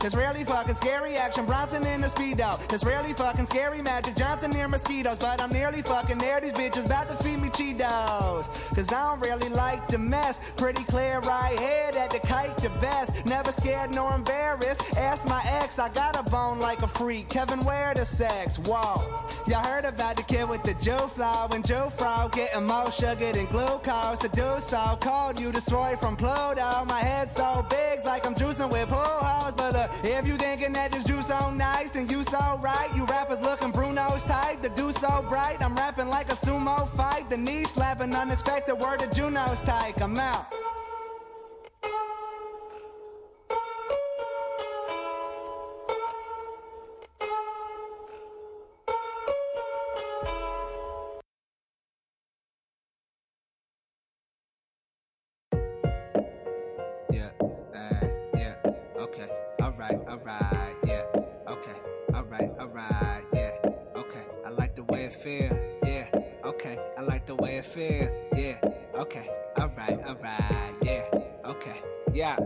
It's really fucking scary. Action Bronson in the speedo. It's really fucking scary. Magic Johnson near mosquitoes, but I'm nearly fucking there. These bitches about to feed me Cheetos. Cause I don't really like the mess. Pretty clear right here that the kite the best. Never scared nor embarrassed. Ask my ex, I got a bone like a freak. Kevin, where the sex? Whoa. Y'all heard about the kid with the Joe flow and Joe Frog getting more sugar than glucose to do so. Called you destroyed from Pluto. My head so big, like I'm juicing with pool hoes. But look, if you thinking that this juice so nice, then you so right. You rappers looking Bruno's tight, the do so bright. I'm rapping like a sumo fight, the knee slapping, unexpected word of Juno's tight. I'm out. Way it feel, yeah, okay, alright, alright, yeah, okay, yeah.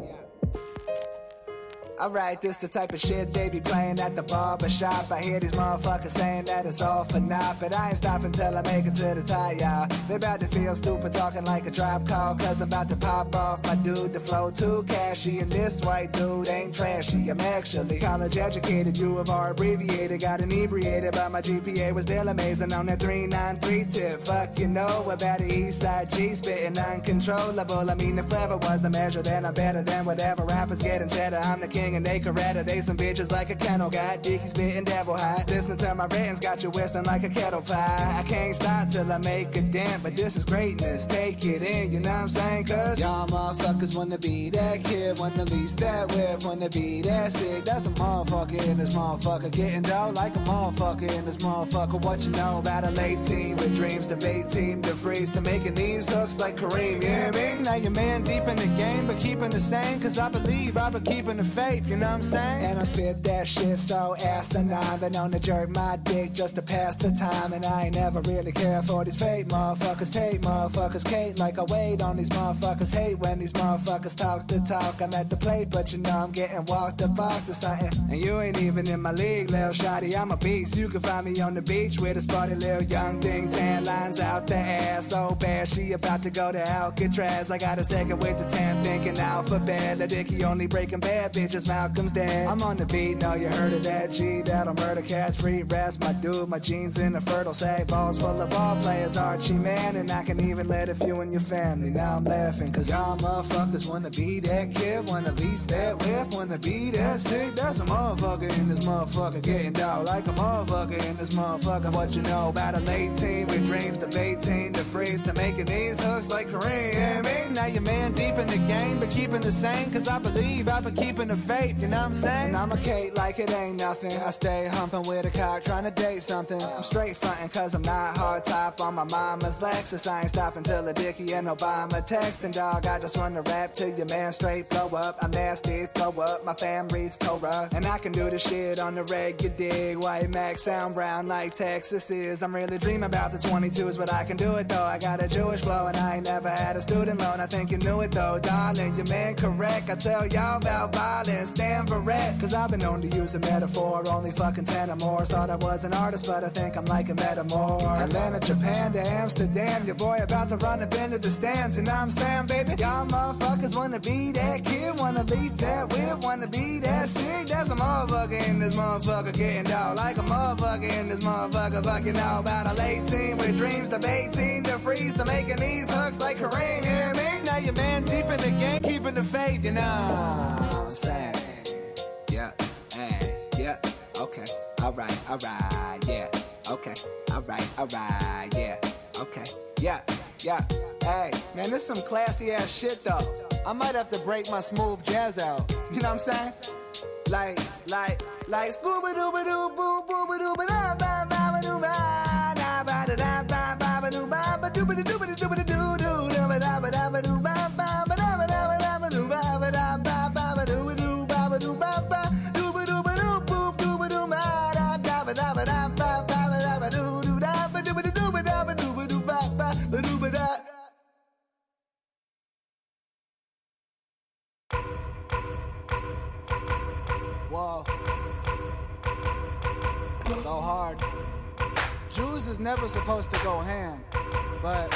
Alright, this the type of shit they be playing at the barber shop. I hear these motherfuckers saying that it's all for naught, but I ain't stopping till I make it to the top, y'all. They about to feel stupid talking like a drop call, cause I'm about to pop off my dude. The flow too cashy, and this white dude ain't trashy. I'm actually college educated, U of R abbreviated. Got inebriated, but my GPA was still amazing on that 393 tip. Fuck, you know about the east side G spitting uncontrollable. I mean, if ever was the measure, then I'm better than whatever rappers getting cheddar. I'm the king and they karate. They some bitches like a kennel got dicky spitting devil hot. Listening to my ratings got you whistling like a kettle pie. I can't stop till I make a dent, but this is greatness. Take it in, you know what I'm saying? Cause y'all motherfuckers wanna be that kid, wanna lease that whip, wanna be that sick. That's a motherfucker in this motherfucker. Getting dough like a motherfucker in this motherfucker. What you know about a late team with dreams bait team to freeze to making these hooks like Kareem, you me? Now your man deep in the game, but keeping the same. Cause I believe I've been keeping the faith, you know what I'm saying? And I spit that shit so asinine. Been on to jerk my dick just to pass the time. And I ain't never really care for these fake motherfuckers. Take motherfuckers, Kate, like I wait on these motherfuckers. Hate when these motherfuckers talk the talk. I'm at the plate, but you know I'm getting walked up off to something. And you ain't even in my league, lil' shotty. I'm a beast. You can find me on the beach with a spotty little young thing. Tan lines out the ass so bad. She about to go to Alcatraz. I got a second with the tan thinking alphabet. The dicky only breaking bad bitches. Malcolm's dead. I'm on the beat, now you heard of that G. That'll murder cats, free rats. My dude, my jeans in a fertile sack. Balls full of ball players, Archie man. And I can even let a few in your family. Now I'm laughing, cause y'all motherfuckers wanna be that kid, wanna lease that whip, wanna be that sick. That's a motherfucker in this motherfucker getting down like a motherfucker in this motherfucker. What you know about a late teen with dreams to 18 to freeze to making these hooks like Kareem. Now your man deep in the game, but keeping the same. Cause I believe I've been keeping the faith, you know what I'm saying? And I'm a Kate like it ain't nothing. I stay humping with a cock trying to date something. I'm straight frontin' cause I'm not hard top on my mama's Lexus. I ain't stopping till a Dickie and Obama texting, dog. I just wanna rap till your man straight blow up. I'm nasty, throw up. My fam reads Torah. And I can do this shit on the reg, you dig. White Mac sound brown like Texas is. I'm really dreaming about the 22s, but I can do it though. I got a Jewish flow and I ain't never had a student loan. I think you knew it though, darling. Your man correct. I tell y'all about violence, stand for red. Cause I've been known to use a metaphor. Only fucking 10 or more. Thought I was an artist, but I think I'm like a metamor. Atlanta, Japan to Amsterdam. Your boy about to run up into the stands. And I'm Sam, baby? Y'all motherfuckers wanna be that kid, wanna lease that whip, wanna be that shit. There's a motherfucker in this motherfucker getting down like a motherfucker in this motherfucker fucking out about a late teen with dreams to 18 to freeze to making these hooks like Kareem. Me? Now your man deep in the game, keeping the faith, you know what I'm saying? Yeah, hey, yeah, okay, alright, alright, yeah, okay, alright, alright, yeah, okay, yeah, yeah, hey, man, this some classy ass shit though. I might have to break my smooth jazz out. You know what I'm saying? Like, like, like, scooba dooba doo boo booba dooba da ba ba ba doo ba da ba da da ba ba ba doo ba ba dooba doo dooba doo dooba doo doo da ba da ba da ba doo ba ba ba da ba da ba da ba doo ba ba da ba ba ba So hard. Jews is never supposed to go ham, but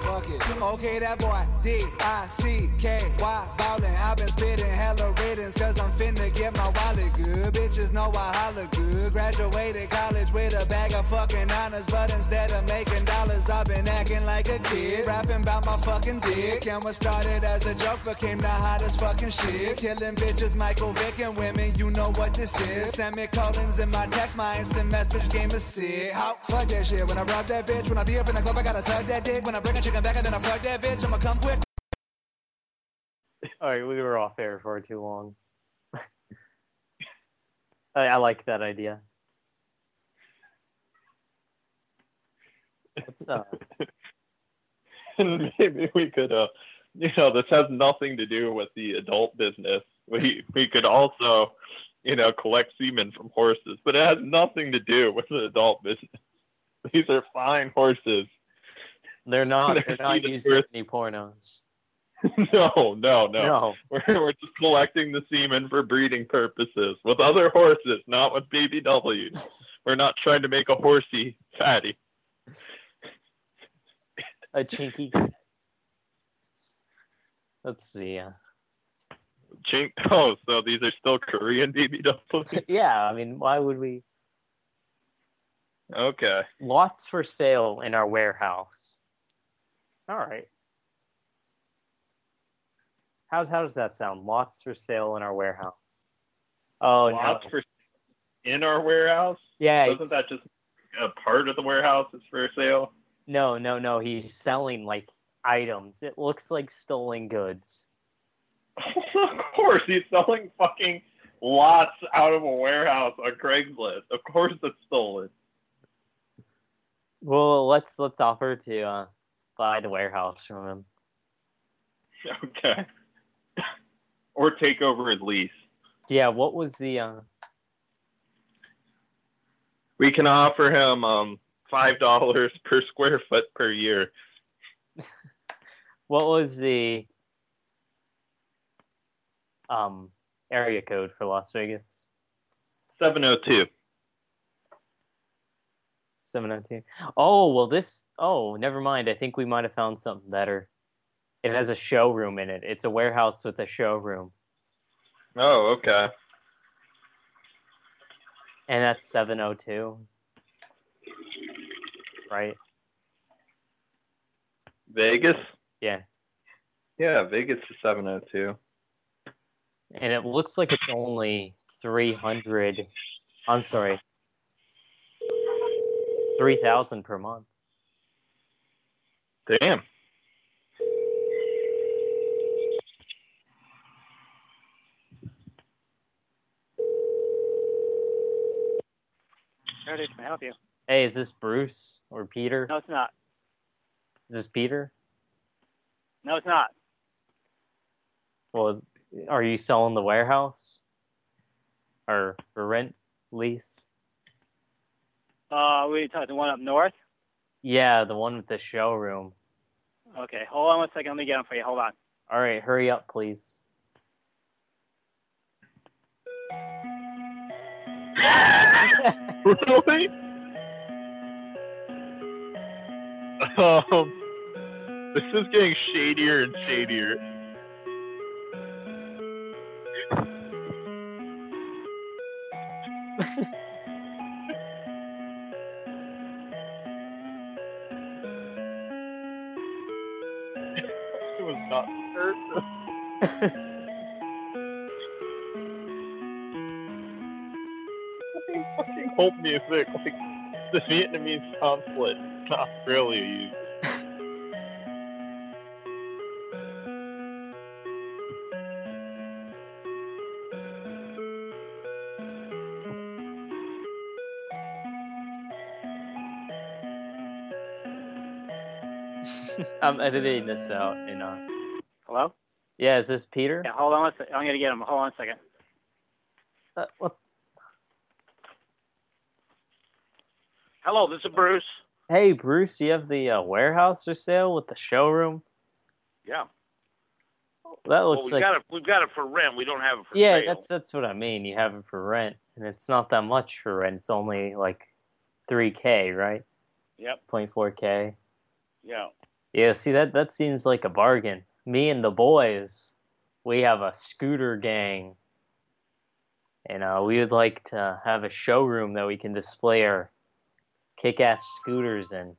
fuck it. Okay, that boy, D I C K Y ballin'. I've been spittin' hella riddance, cause I'm finna get my wallet good. Bitches know I holla good. Graduated college with a bag of fucking honors, but instead of making dollars, I've been acting like a kid. Rapping about my fucking dick. And what started as a joke became the hottest fucking shit. Killing bitches, Michael Vick and women, you know what this is. Semicolons in my text, my instant message game is sick. How? Fuck that shit. When I rob that bitch, when I be up in the club, I gotta tug that dick. When I bring a chicken back, and then I fuck that bitch, I'ma come quick. All right, we were off air for too long. [laughs] I, I like that idea. What's uh, [laughs] and maybe we could uh you know this has nothing to do with the adult business we we could also you know collect semen from horses but it has nothing to do with the adult business these are fine horses they're not. They're not using any pornos. [laughs] no no no No. we're, we're just collecting the semen for breeding purposes with other horses not with bbws we're not trying to make a horsey fatty A chinky. Let's see. Uh, Chink. Oh, so these are still Korean BBWs? [laughs] yeah, I mean, why would we? Okay. Lots for sale in our warehouse. All right. How's how does that sound? Lots for sale in our warehouse. Oh Lots no. for in our warehouse? Yeah. Doesn't that just a part of the warehouse is for sale? No, no, no. He's selling like items. It looks like stolen goods. [laughs] of course, he's selling fucking lots out of a warehouse on Craigslist. Of course, it's stolen. Well, let's let's offer to uh, buy the warehouse from him. [laughs] Okay. or take over his lease. Yeah. What was the? Uh, We can offer him um five dollars [laughs] per square foot per year. what was the? Um, area code for Las Vegas. Seven oh two. 702. Oh, well, this. Oh, never mind. I think we might have found something better. It has a showroom in it. It's a warehouse with a showroom. Oh, okay. And that's 702. Right? Vegas? Yeah. Yeah, Vegas is seven oh two. And it looks like it's only 300. I'm sorry. 3000 per month. Damn. Heritage, may I help you? Hey, is this Bruce or Peter? No, it's not. Is this Peter? No, it's not. Well, are you selling the warehouse? Or for rent, lease? Uh, we talked the one up north. Yeah, the one with the showroom. Okay, hold on one second. Let me get them for you. Hold on. All right, hurry up, please. really? [laughs] Um, this is getting shadier and shadier. Music like the Vietnamese consulate in Australia used. [laughs] I'm editing this out. You know. Hello? Yeah, is this Peter? Yeah, hold on one second. I'm gonna get him. Hold on a second. Uh, what? Bruce. Hey, Bruce, you have the uh, warehouse for sale with the showroom? Yeah. That Well, looks we've like got it. We've got it for rent. We don't have it for yeah, sale. that's that's what I mean. You have it for rent, and it's not that much for rent. It's only like three k, right? Yep. Point four k. Yeah. Yeah, see that that seems like a bargain. Me and the boys, we have a scooter gang, and uh, we would like to have a showroom that we can display our kick-ass scooters in.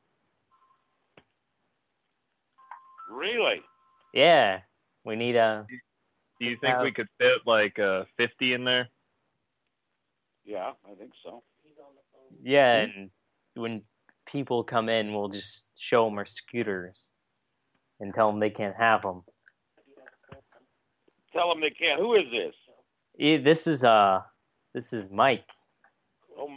Really? Yeah, we need a. Do you think we could fit like uh, 50 in there? Yeah, I think so. Yeah, and when people come in, we'll just show them our scooters and tell them they can't have them. Tell them they can't. Who is this? Yeah, this is uh, this is Mike. Oh,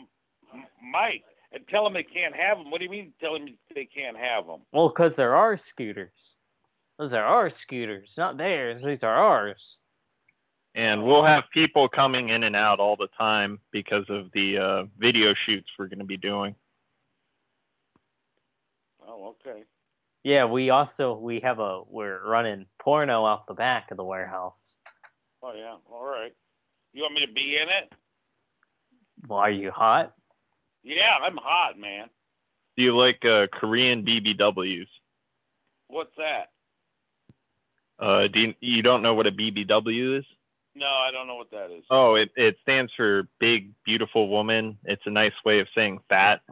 M- Mike. And tell them they can't have them. What do you mean? Tell them they can't have them? Well, because there are scooters. Those are our scooters, not theirs. These are ours. And we'll have people coming in and out all the time because of the uh, video shoots we're going to be doing. Oh, okay. Yeah, we also we have a we're running porno out the back of the warehouse. Oh yeah. All right. You want me to be in it? Well, are you hot? Yeah, I'm hot, man. Do you like uh, Korean BBWs? What's that? Uh, do you, you don't know what a BBW is? No, I don't know what that is. Oh, it, it stands for Big Beautiful Woman. It's a nice way of saying fat. [laughs]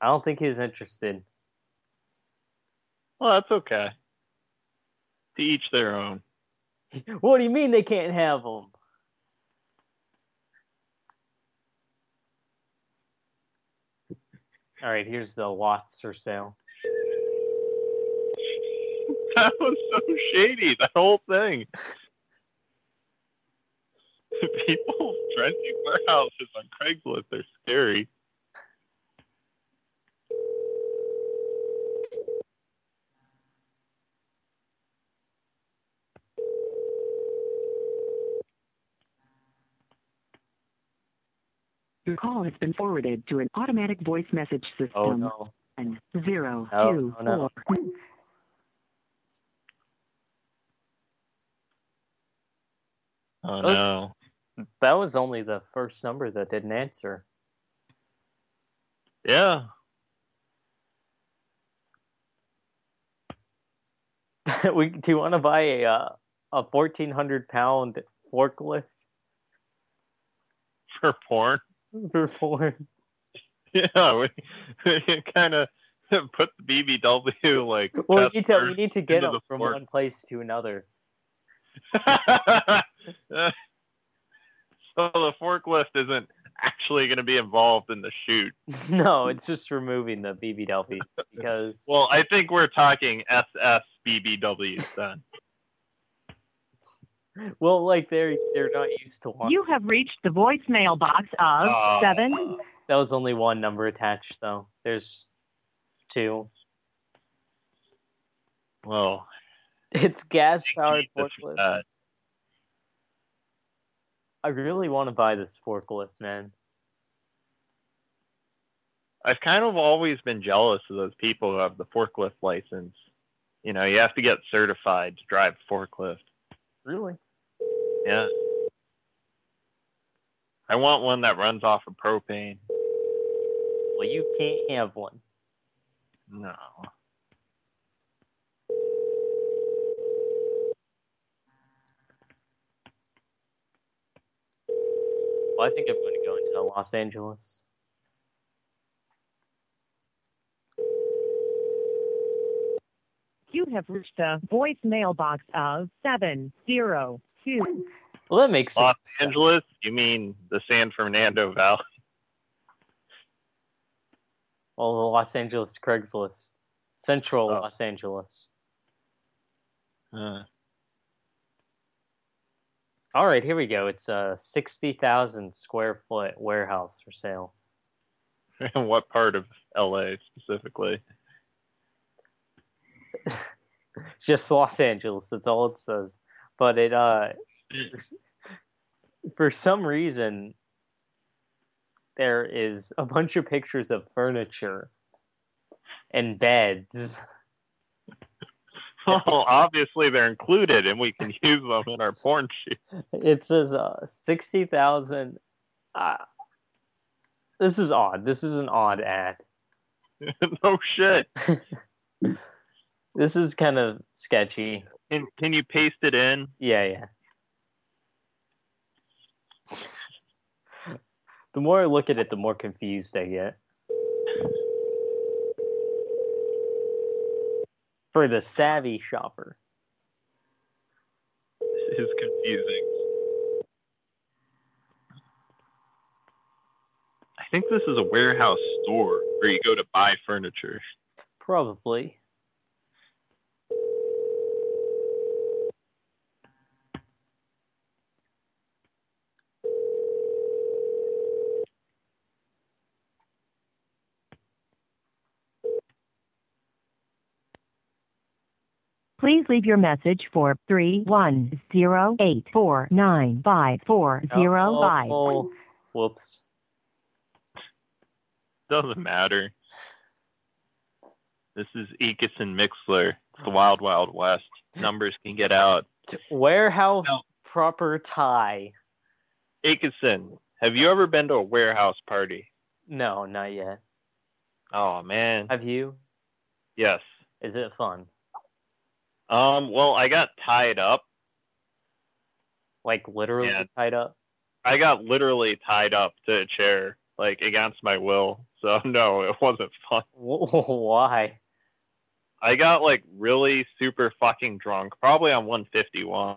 I don't think he's interested. Well, that's okay. To each their own. [laughs] What do you mean they can't have them? [laughs] All right, here's the lots for sale. [laughs] That was so shady, that whole thing. People renting warehouses on Craigslist, they're scary. Your call has been forwarded to an automatic voice message system. Oh no. And zero Oh, two oh, no. four. Oh That was- no. That was only the first number that didn't answer. Yeah. [laughs] we do you want to buy a uh, a fourteen hundred pound forklift For porn. [laughs] for porn? Yeah, we, we kind of put the BBW like. Well, we need to we need to get them the from one place to another. [laughs] so the forklift isn't actually going to be involved in the shoot. [laughs] No, it's just removing the BBW because Well, I think we're talking SS BBWs then. Well, like they're they're not used to one. You have reached the voicemail box of Oh. seven. That was only one number attached, though. There's two. Well, It's gas powered forklift. bad. I really want to buy this forklift, man. I've kind of always been jealous of those people who have the forklift license. You know, you have to get certified to drive a forklift. Really? Yeah. I want one that runs off of propane. Well, you can't have one. No. Well, I think I'm going to go into Los Angeles. You have reached the voicemail box of 702. Well, that makes Los sense. Angeles? You mean the San Fernando Valley? Well, the Los Angeles Craigslist. Central Oh. Los Angeles. Uh, All right, here we go. It's a 60,000 square foot warehouse for sale. [laughs] And what part of LA specifically? It's [laughs] just Los Angeles, that's all it says. But it, uh, [laughs] for some reason, there is a bunch of pictures of furniture and beds. [laughs] Well, obviously they're included, and we can [laughs] use them in our porn shoot. It says uh, 60,000. Uh, this is odd. This is an odd ad. no shit. This is kind of sketchy. Can can you paste it in? Yeah, yeah. The more I look at it, the more confused I get. For the savvy shopper. This is confusing. I think this is a warehouse store where you go to buy furniture. Probably. Please leave your message for 31084954005. Oh, whoops. Doesn't matter. This is Ekis and Mixler. It's the Wild Wild West. Numbers can get out. Warehouse proper tie. Akison, have you ever been to a warehouse party? No, not yet. Oh man. Have you? Yes. Is it fun? Um. Well, I got tied up. Like literally Yeah. tied up? I got literally tied up to a chair, like against my will. So [laughs] no, it wasn't fun. [laughs] Why? I got like really super fucking drunk, probably on 151.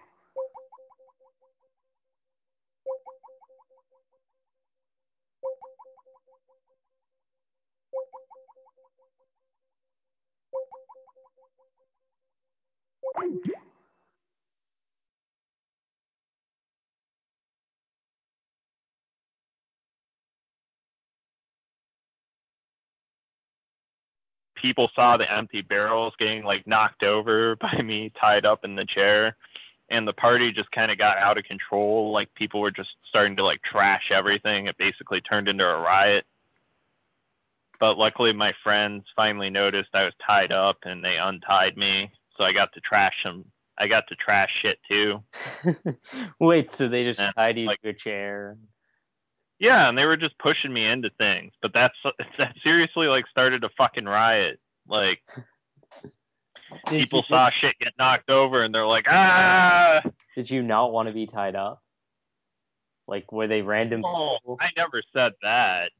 People saw the empty barrels getting like knocked over [laughs] by me tied up in the chair. And the party just kind of got out of control. Like people were just starting to like trash everything. It basically turned into a riot. But luckily, my friends finally noticed I was tied up and they untied me. So I got to trash them. I got to trash shit too. [laughs] Wait, so they just Yeah, tied you like- to a chair? Yeah, and they were just pushing me into things. But that's [laughs] that seriously like started a fucking riot. Like [laughs] people saw shit get knocked over and they're like, ah. Did you not want to be tied up? Like, were they random Oh, people? I never said that.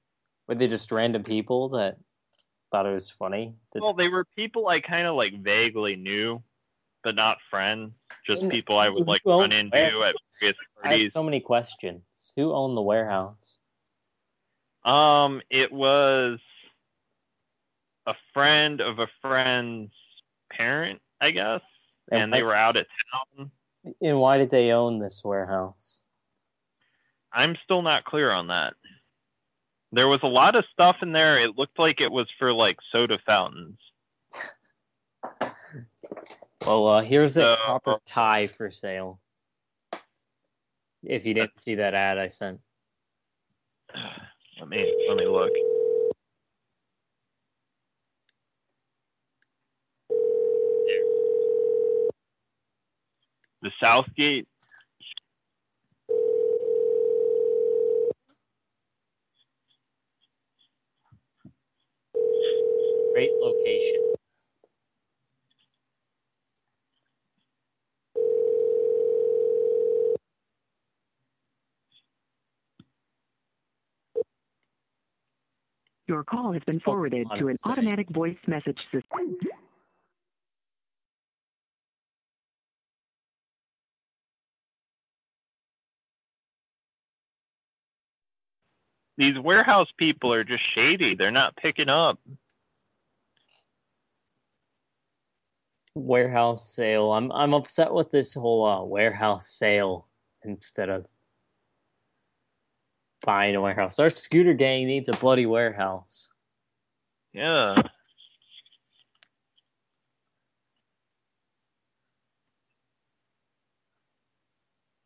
Were they just random people that thought it was funny? Well, they were people I kind of like vaguely knew. but not friends. Just And people I would like run into at warehouses? various I have parties. so many questions. Who owned the warehouse? Um, it was a friend of a friend's parent, I guess, And and they were out of town. And why did they own this warehouse? I'm still not clear on that. There was a lot of stuff in there. It looked like it was for like soda fountains. Well, uh, here's a So- copper tie for sale. If you didn't see that ad I sent. Let me let me look. The Southgate. Great location. Your call has been forwarded on to an automatic voice message system. These warehouse people are just shady. They're not picking up. Warehouse sale. I'm I'm upset with this whole uh, warehouse sale instead of buying a warehouse. Our scooter gang needs a bloody warehouse. Yeah.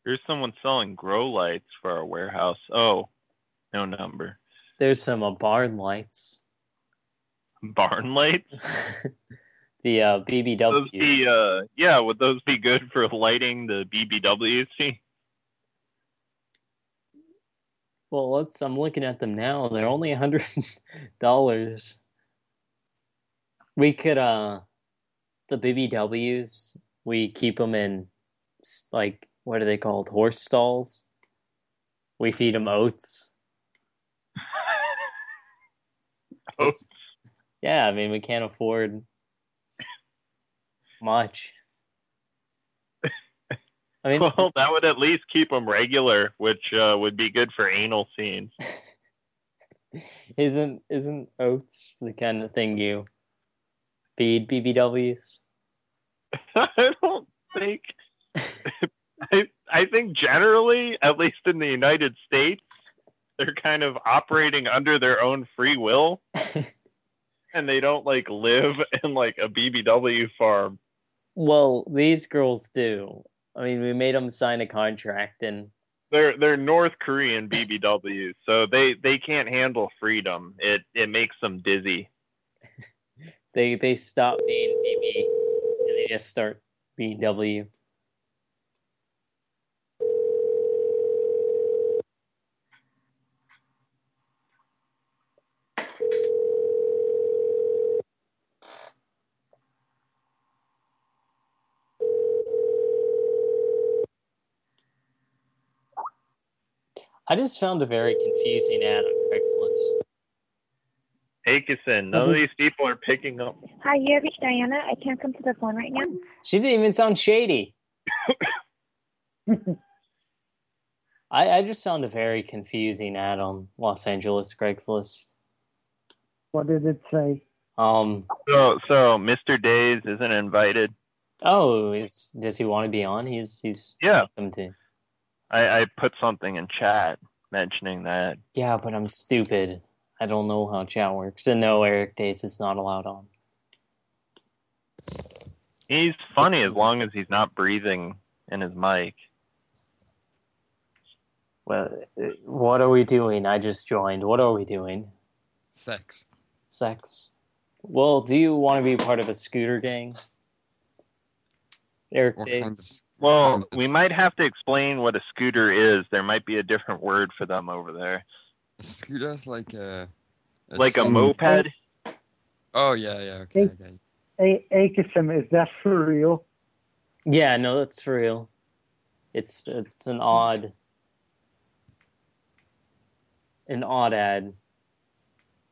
There's someone selling grow lights for our warehouse. Oh, no number. There's some uh, barn lights. Barn lights? [laughs] the uh, Those BBW. be uh yeah, would those be good for lighting the BBWs? See? Well, let's. I'm looking at them now. They're only a hundred [laughs] dollars. We could uh, the BBWs. We keep them in like what are they called? Horse stalls. We feed them oats. [laughs] Oats. Yeah, I mean we can't afford much. [laughs] I mean, well, that would at least keep them regular, which uh, would be good for anal scenes. [laughs] isn't isn't oats the kind of thing you feed BBWs? [laughs] I don't think. I, I think generally, at least in the United States, they're kind of operating under their own free will, and they don't like live in like a BBW farm. Well, these girls do. I mean, we made them sign a contract, and They're they're North Korean BBWs, so they they can't handle freedom. It it makes them dizzy. [laughs] they they stop being BB and they just start BW. I just found a very confusing ad on Craigslist. Akison, none of these people are picking up. Hi, you have reached Diana. I can't come to the phone right now. She didn't even sound shady. [coughs] I, I just found a very confusing ad on Los Angeles Craigslist. What did it say? Um. So so Mr. Days isn't invited. Oh, is does he want to be on? He's he's Yeah. welcome to. I, I put something in chat mentioning that. Yeah, but I'm stupid. I don't know how chat works. And no, Eric Days is not allowed on. He's funny as long as he's not breathing in his mic. Well, what are we doing? I just joined. What are we doing? Sex. Sex. Well, do you want to be part of a scooter gang? Eric What kind Days. Well, we might have to explain what a scooter is. There might be a different word for them over there. A scooter's like a. Like a s- moped? Oh yeah, yeah. Okay, okay. A- Akism, is that for real? Yeah, no, that's for real. It's it's an odd an odd ad.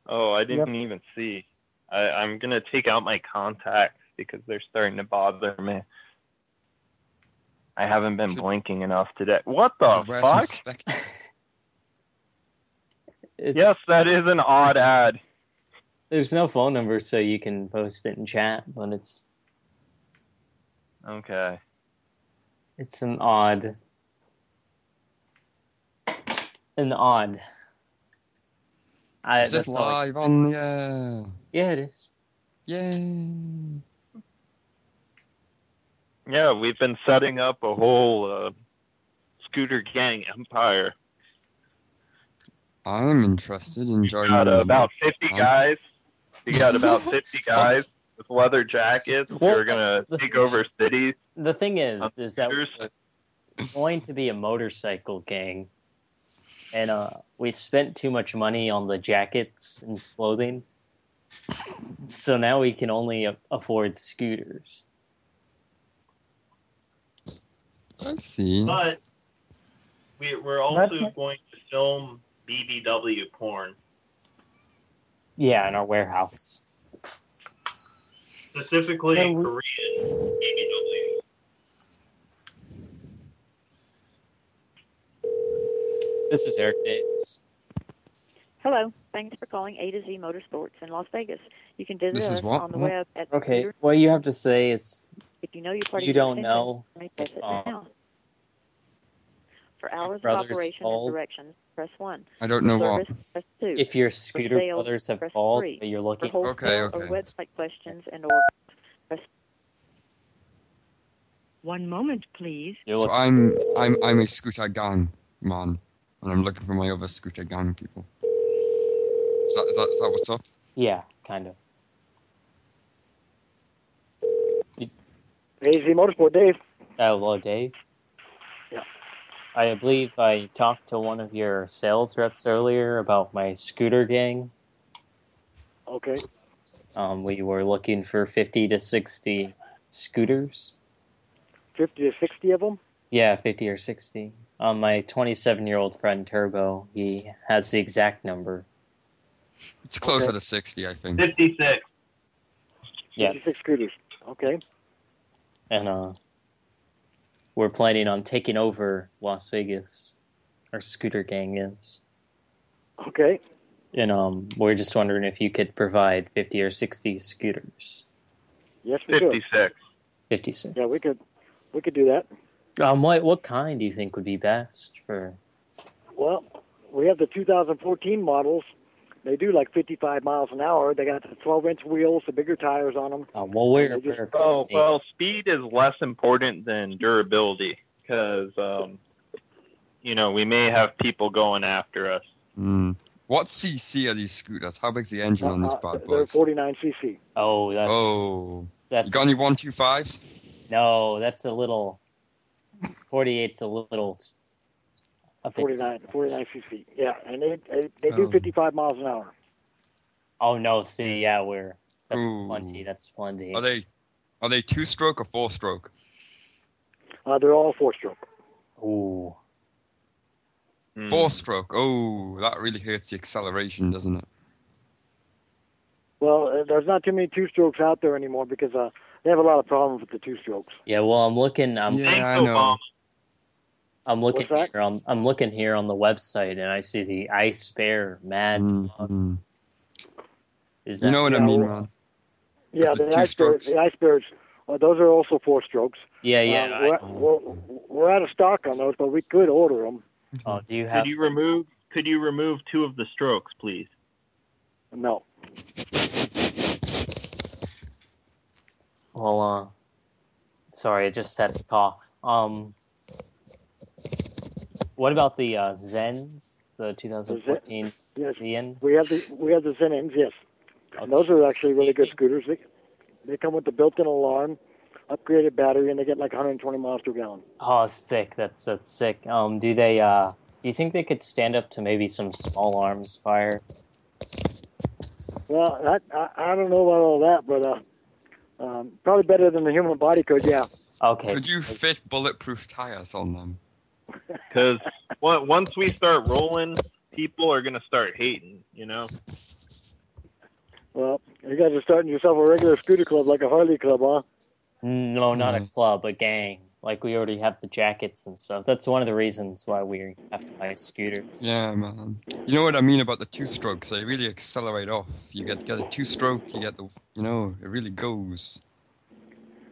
Oh, I didn't even see. I, I'm gonna take out my contacts because they're starting to bother me. I haven't been blinking enough today. What the wear some fuck? spectacles. [laughs] It's, Yes, that is an odd ad. There's no phone number, so you can post it in chat, but it's Okay. it's an odd, an odd. I, It's just that's all I live on the air. Yeah, it is. Yay. Yeah, we've been setting up a whole uh, scooter gang empire. I'm interested in We joining. got uh, the about 50 Um, guys. We got [laughs] about 50 guys with leather jackets. Well, We're gonna take over is- cities. The thing is, is that scooters. we're going to be a motorcycle gang, and uh, we spent too much money on the jackets and clothing, so now we can only afford scooters. I see. But we, we're also going to film BBW porn, Yeah, in our warehouse. specifically Yeah, we- Korean BBW. This is Eric Davis. Hello. Thanks for calling A to Z Motorsports in Las Vegas. You can visit This is us what? on the What? web at Okay, Scooter. what you have to say is If you know your party's you don't extension, know you may press it uh, now. For hours of operation called. and directions, press one. I don't For know what. Press two. if your scooter sales, brothers have called, three. but you're looking. wholesale Okay, or website questions and or press One moment, please. You're So I'm I'm I'm a scooter gang man, and I'm looking for my other scooter gang people. Is that is that, is that what's up? Yeah, kind of. AZ Motorsport, Dave. Hello, Dave. Yeah. I believe I talked to one of your sales reps earlier about my scooter gang. Okay. Um, we were looking for 50 to 60 scooters. 50 to 60 of them? Yeah, 50 or 60. Um, my 27 year old friend Turbo, he has the exact number. It's closer Okay. to sixty, I think. 56. Yes. 56 scooters. Okay. And uh, we're planning on taking over Las Vegas. Our scooter gang is. Okay. And um, we're just wondering if you could provide 50 or 60 scooters. Yes, we could. 56. 56. Yeah, we could. We could do that. Um, what what kind do you think would be best for? Well, we have the 2014 models. They do like 55 miles an hour. They got the 12 inch wheels, the bigger tires on them. Um, well, we're, just- we're Oh, well, speed is less important than durability because, um, you know, we may have people going after us. Hmm. What CC are these scooters? How big's the engine on this Uh, bad they're 49 cc. Oh, that's Oh, that's you got any one two fives? no, that's a little. 48's a little. A bit, 49, 49 cc. Yeah, and they they, they do Oh. 55 miles an hour. Oh no! See, yeah, we're that's Ooh. plenty. That's plenty. Are they are they two stroke or four stroke? Uh, they're all four stroke. Ooh. Hmm. Four stroke. Oh, that really hurts the acceleration, doesn't it? Well, uh, there's not too many two strokes out there anymore because uh, they have a lot of problems with the two strokes. Yeah, well, I'm looking. I'm yeah, I know. Obama. I'm looking here. I'm, I'm looking here on the website, and I see the Ice Bear Mad. Mhm. Is that You know what I mean, well- man. Yeah, the the two ice bears, the ice bears, uh, those are also four strokes. yeah, Uh, yeah. we're, I, we're, we're out of stock on those, but we could order them. oh, do you have? Could you remove? Could you remove two of the strokes, please? No. Well, uh, sorry, I just had to cough. Um, what about the uh, Zens, the 2014 Yes, Zen? we have the we have the Zenins. Yes, Okay. and those are actually really good scooters. They, they come with the built-in alarm, upgraded battery, and they get like 120 miles per gallon. Oh, sick! That's that's sick. Um, do they? Uh, do you think they could stand up to maybe some small arms fire? Well, that, I, I don't know about all that, but uh, um, probably better than the human body could. Yeah. Okay. Could you fit bulletproof tires on them? Because once we start rolling, people are gonna start hating. You know. Well, you guys are starting yourself a regular scooter club, like a Harley club, huh? No, not a Mhm. club, a gang. Like we already have the jackets and stuff. That's one of the reasons why we have to buy scooters. Yeah, man. You know what I mean about the two strokes? They really accelerate off. You get get a two stroke, you get the you know, it really goes.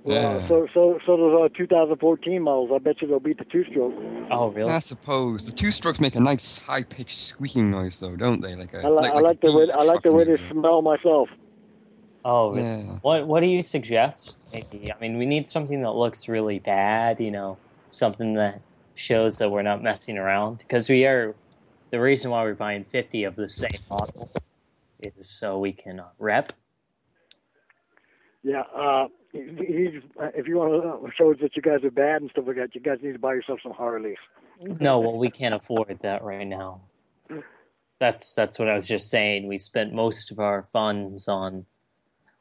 Well, Yeah. so so so those uh, 2014 models, I bet you they'll beat the two-stroke. Oh, really? I suppose the two strokes make a nice high pitched squeaking noise though, don't they? Like a I, li- I like the way I like the way they smell myself. Oh, Yeah. what what do you suggest? Maybe I mean, we need something that looks really bad. You know, something that shows that we're not messing around. Because we are. The reason why we're buying fifty of the same model is so we can uh, rep. Yeah. Uh, he- he's, uh, if you want to show that you guys are bad and stuff like that, you guys need to buy yourself some Harleys. No, well, we can't afford that right now. That's that's what I was just saying. We spent most of our funds on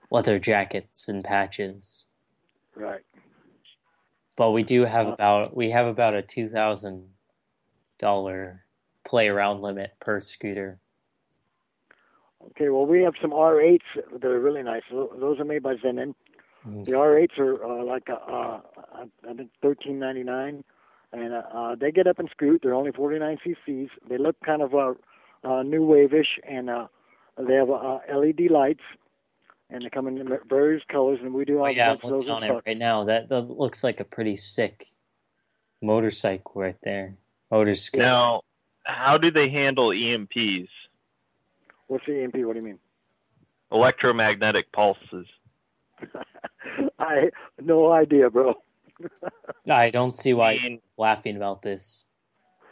leather jackets and patches. Right. But we do have about we have about a two thousand dollar play around limit per scooter. Okay. Well, we have some R8s that are really nice. Those are made by Zenin. Mm. The R8s are uh, like uh, uh, I think 13.99, and uh, uh, they get up and scoot. They're only 49 cc's. They look kind of uh, uh, new wave-ish, and uh, they have uh, LED lights, and they come in various colors. And we do Oh have yeah, a I'm bunch of those on it stock. right now. That that looks like a pretty sick motorcycle right there. Motorcycle. Now, how do they handle EMPs, What's the EMP? What do you mean? electromagnetic pulses? I no idea, bro. [laughs] I don't see why you're laughing about this.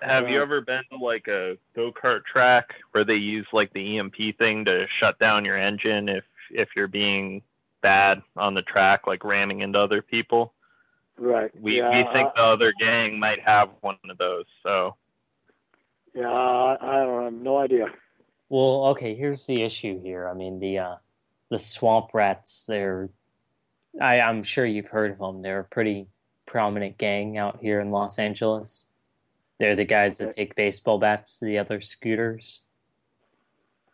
Have you ever been to like a go kart track where they use like the EMP thing to shut down your engine if if you're being bad on the track, like ramming into other people? Right. We yeah, we think uh, the other gang might have one of those. So yeah, I, I don't have no idea. Well, okay, here's the issue here. I mean, the uh, the swamp rats. They're, I, I'm sure you've heard of them. They're a pretty prominent gang out here in Los Angeles. They're the guys that take baseball bats to the other scooters.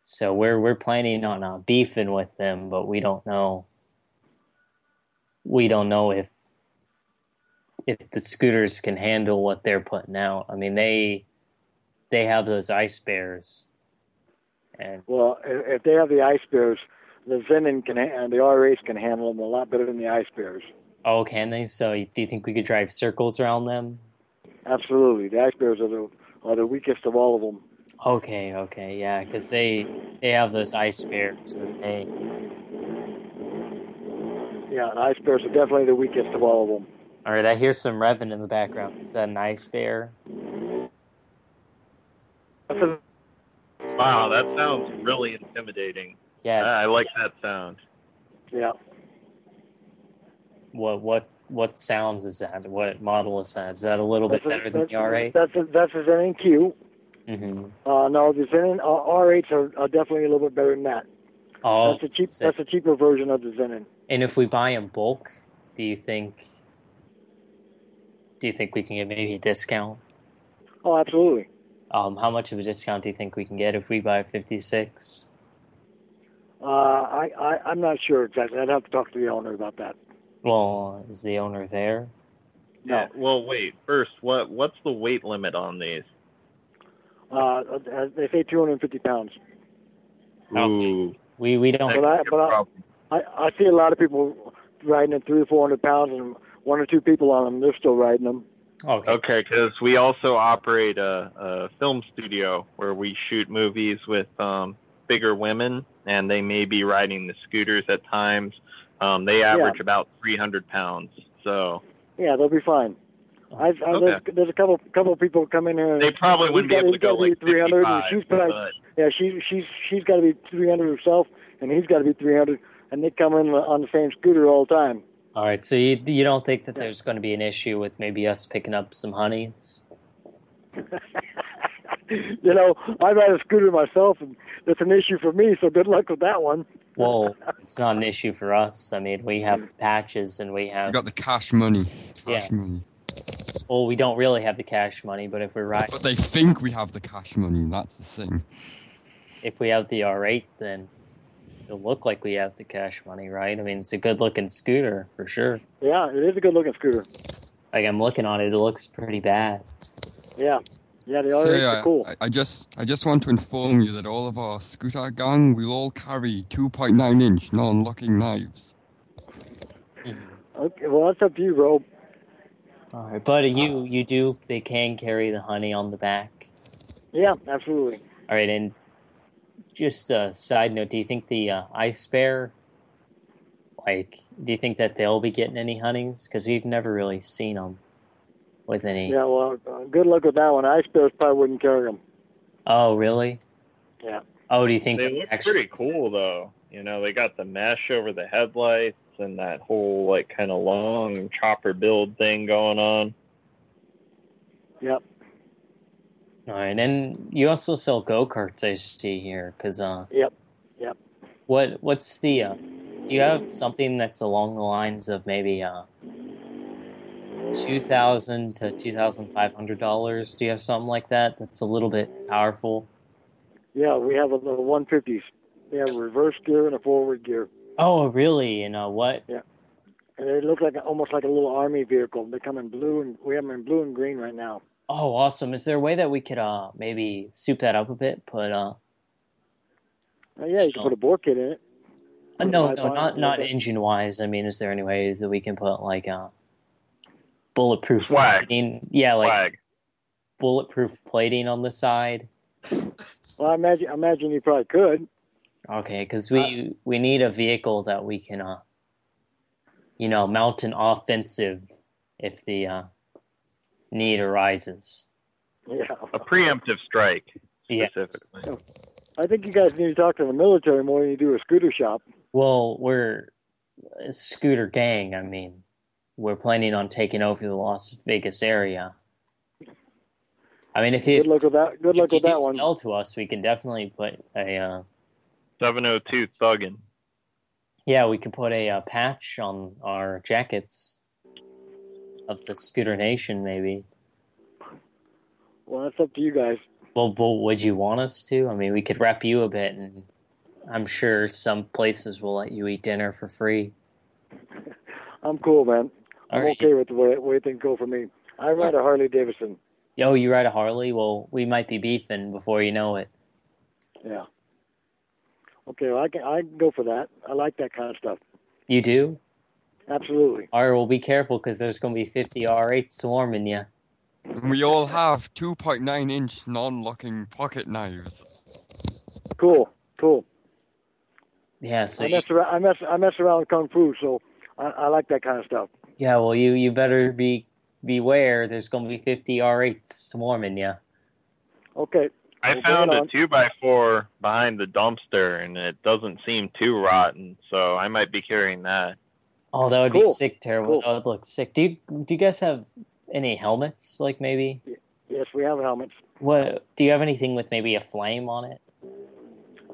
So we're we're planning on uh, beefing with them, but we don't know. We don't know if if the scooters can handle what they're putting out. I mean, they they have those ice bears, and Well, if, if they have the ice bears, the Zenin can ha- and the R8s can handle them a lot better than the ice bears. oh, can they? So do you think we could drive circles around them? Absolutely, the ice bears are the are the weakest of all of them. Okay, okay, yeah, because they they have those ice bears, and they Yeah, the ice bears are definitely the weakest of all of them. all right. I hear some revving in the background. Is that an ice bear? wow, that sounds really intimidating. Yeah. I I like that sound. Yeah. What what what sounds is that? What model is that? Is that a little bit That's a- better than the R8? That's a, that's a Zenin Q. Mm-hmm. Uh, no, the Zenin uh, R8s are, are definitely a little bit better than that. Oh, that's a cheap. That's a cheaper version of the Zenin. and if we buy in bulk, do you think? Do you think we can get maybe a discount? Oh, absolutely. Um, how much of a discount do you think we can get if we buy 56? Uh, I, I I'm not sure exactly. I'd have to talk to the owner about that. Well, is the owner there? Yeah. Well, wait. First, what what's the weight limit on these? Uh, uh, they say 250 pounds. Ooh. We we don't. But I, but I, I, I see a lot of people riding at three or four hundred pounds, and one or two people on them, they're still riding them. Okay. Okay, because we also operate a, a film studio where we shoot movies with um, bigger women, and they may be riding the scooters at times. Um, they average about 300 pounds. So Yeah, they'll be fine. I, I, there's, Okay. there's a couple couple of people come in here. And They probably he's wouldn't be got- able to go gotta be like 300, and she's probably but- yeah, she she's she's got to be 300 herself, and he's got to be 300, and they come in on the same scooter all the time. All right. So you you don't think that there's going to be an issue with maybe us picking up some honeys? [laughs] you know, I ride a scooter myself, and it's an issue for me. So good luck with that one. [laughs] Well, it's not an issue for us. I mean, we have patches and we You have. got the cash money. Cash Yeah. money. Well, we don't really have the cash money, but if we're right, But they think we have the cash money. That's the thing. if we have the R8, then it'll look like we have the cash money, right? I mean, it's a good looking scooter for sure. Yeah, it is a good looking scooter. Like I'm looking on it, it looks pretty bad. Yeah, yeah, the Say, R8s I, cool. I, I just I just want to inform you that all of our scooter gang will all carry 2.9 inch non-locking knives. Okay, well that's up to you, bro. All right, but you you do they can carry the honey on the back. Yeah, absolutely. All right, and just a side note, do you think the uh, ice bear, like, do you think that they'll be getting any honeys? Because we've never really seen them with any. Yeah, well, uh, good luck with that one. Ice Bears probably wouldn't carry them. Oh, really? Yeah. Oh, do you think They look actually? pretty cool though. You know, they got the mesh over the headlights and that whole like kind of long chopper build thing going on. Yep. All right, and you also sell go karts. I see here, because uh, Yep. Yep. what what's the? Uh, do you have something that's along the lines of maybe uh, two thousand to two thousand five hundred dollars? Do you have something like that that's a little bit powerful? Yeah, we have a little 150s. They have a reverse gear and a forward gear, Oh, really? And uh, what? Yeah, and they look like almost like a little army vehicle. They come in blue and we have them in blue and green right now. Oh, awesome! Is there a way that we could uh maybe soup that up a bit? Put uh, Uh, yeah, you can put a bore kit in it. uh no, no, not not engine wise. I mean, is there any ways that we can put like uh bulletproof Swag. plating? Yeah, like Flag. bulletproof plating on the side. Well, I imagine, I imagine you probably could. Okay, because we we need a vehicle that we can uh, you know, mount an offensive if the uh need arises. Yeah. A preemptive strike Yes. specifically. I think you guys need to talk to the military more than you do a scooter shop. Well, we're a scooter gang. I mean, we're planning on taking over the Las Vegas area. I mean, if you Good luck with that. Good if luck you with that do one. sell to us, we can definitely put a uh, 702 thuggin. yeah, we could put a uh, patch on our jackets of the Scooter Nation, maybe. Well, that's up to you guys. Well, but would you want us to? I mean, we could rep you a bit, and I'm sure some places will let you eat dinner for free. [laughs] I'm cool, man. I'm All right. okay with the way, way things go for me. I ride a Harley Davidson. Yo, you ride a Harley? Well, we might be beefing before you know it. Yeah. Okay, well, I can I can go for that. I like that kind of stuff. You do? Absolutely. All right, well, be careful because there's going to be 50 R8 swarming you. We all have 2.9 inch non-locking pocket knives. Cool, cool. Yeah, so I you, mess around. I mess I mess around with kung fu, so I, I like that kind of stuff. Yeah, well, you you better be beware. There's going to be 50 R8s swarming you. Okay. I Well, found a on. two by four behind the dumpster, and it doesn't seem too rotten, so I might be carrying that. Oh, that would be sick, terrible. That would look sick. Do you do you guys have any helmets? Like maybe Yes, we have helmets. what? Do you have anything with maybe a flame on it?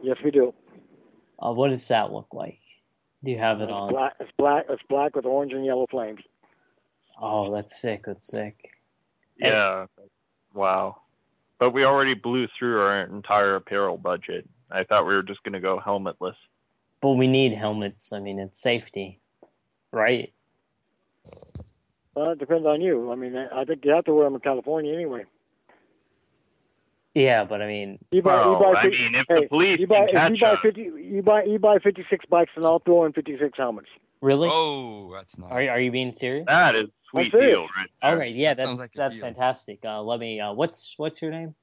Yes, we do. Uh, what does that look like? Do you have it It's on? black. It's black. It's black with orange and yellow flames. Oh, that's sick. That's sick. Yeah. Wow. But we already blew through our entire apparel budget. I thought we were just going to go helmetless. But we need helmets. I mean, it's safety, right? Well, it depends on you. I mean, I I think you have to wear them in California anyway. Yeah, but I mean, You buy, you Well, buy I 50 mean, if hey, the police you buy, can if catch you buy fifty, you buy you buy fifty six bikes, and I'll throw in fifty six helmets. really? Oh, that's nice. Are are you being serious? That is sweet I'm deal right there. All right, yeah, That that's like that's deal. fantastic. Uh, let me. Uh, what's what's your name?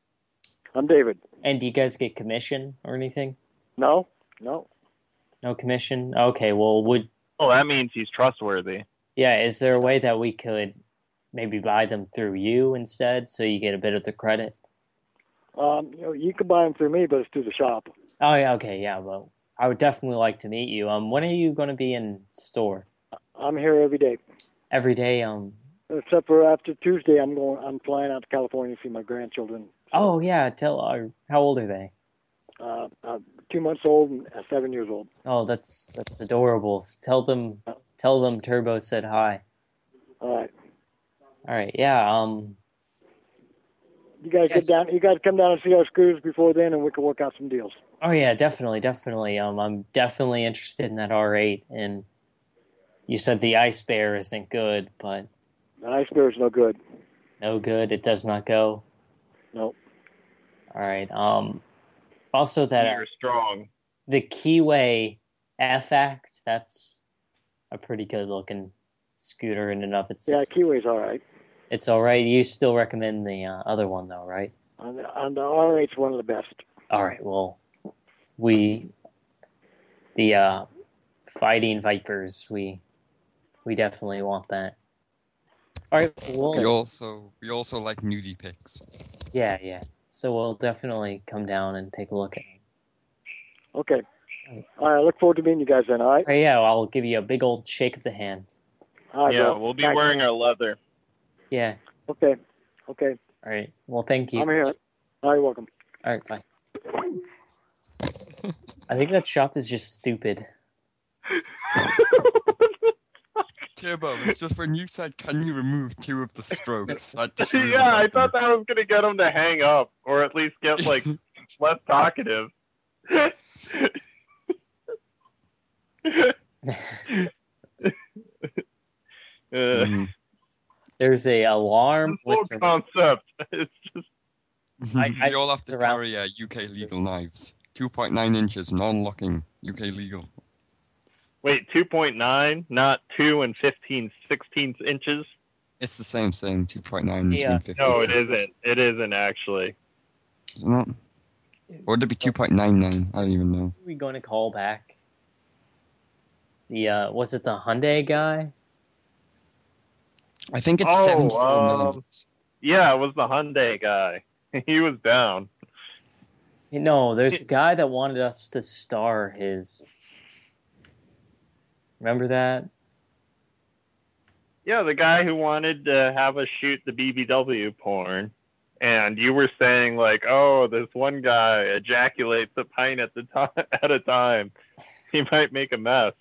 I'm David. And do you guys get commission or anything? No, no. No commission. Okay. Well, would Well, that means he's trustworthy. yeah? Is there a way that we could maybe buy them through you instead, so you get a bit of the credit? Um, you know, you can buy them through me, but it's through the shop. Oh yeah. Okay. Yeah. Well, I would definitely like to meet you. Um, when are you going to be in store? I'm here every day, Every day. Um. except for after Tuesday. I'm going. I'm flying out to California to see my grandchildren. Oh yeah. Tell. Uh, how old are they? Uh, uh, two months old and uh, seven years old. Oh, that's that's adorable. Tell them. Tell them Turbo said hi. All right, All right. Yeah. Um. You guys Yes. get down. You guys come down and see our scooters before then, and we can work out some deals. Oh yeah, definitely, definitely. Um, I'm definitely interested in that R8. And you said the Ice Bear isn't good, but The ice bear is no good. No good. It does not go. Nope. All right. Um. Also, that You're strong. the Keeway F Act. That's a pretty good looking scooter in and of itself. Yeah, Keeway's all right. It's all right. You still recommend the uh, other one though, right? On the, on the R8's one of the best. All right. Well, we the uh, fighting vipers. We we definitely want that. All right. Well, We also we also like nudie pics. yeah, yeah. So we'll definitely come down and take a look at. It. Okay. All right, I look forward to meeting you guys then, all right? All right, yeah, I'll give you a big old shake of the hand. All right, yeah, bro. we'll be Thanks. wearing our leather. Yeah. Okay. Okay. All right. Well, thank you. I'm here. All right, you're welcome. All right. Bye. I think that shop is just stupid. [laughs] Turbo, it's just when you said, "Can you remove two of the strokes?" [laughs] That just really yeah, I thought that was gonna get him to hang up, or at least get like [laughs] less talkative. Uh, Mhm. There's a alarm. whole concept. [laughs] It's just I- I we all have to surround- carry uh, UK legal knives. 2.9 inches, non-locking, UK legal. wait, two point nine, not two and 15 16 inches. It's the same thing, 2.9 Yeah. between 50 No, it isn't. It isn't actually. Isn't it? Or would it be 2.99? I don't even know. Who are we going to call back? The uh, was it the Hyundai guy? I think it's Oh, 74 um, millimeters. Yeah, it was the Hyundai guy. [laughs] he was down. You know, there's a guy that wanted us to star his. Remember that? Yeah, the guy who wanted to have us shoot the BBW porn. And you were saying like, oh, this one guy ejaculates a pint at the time [laughs] at a time. He might make a mess.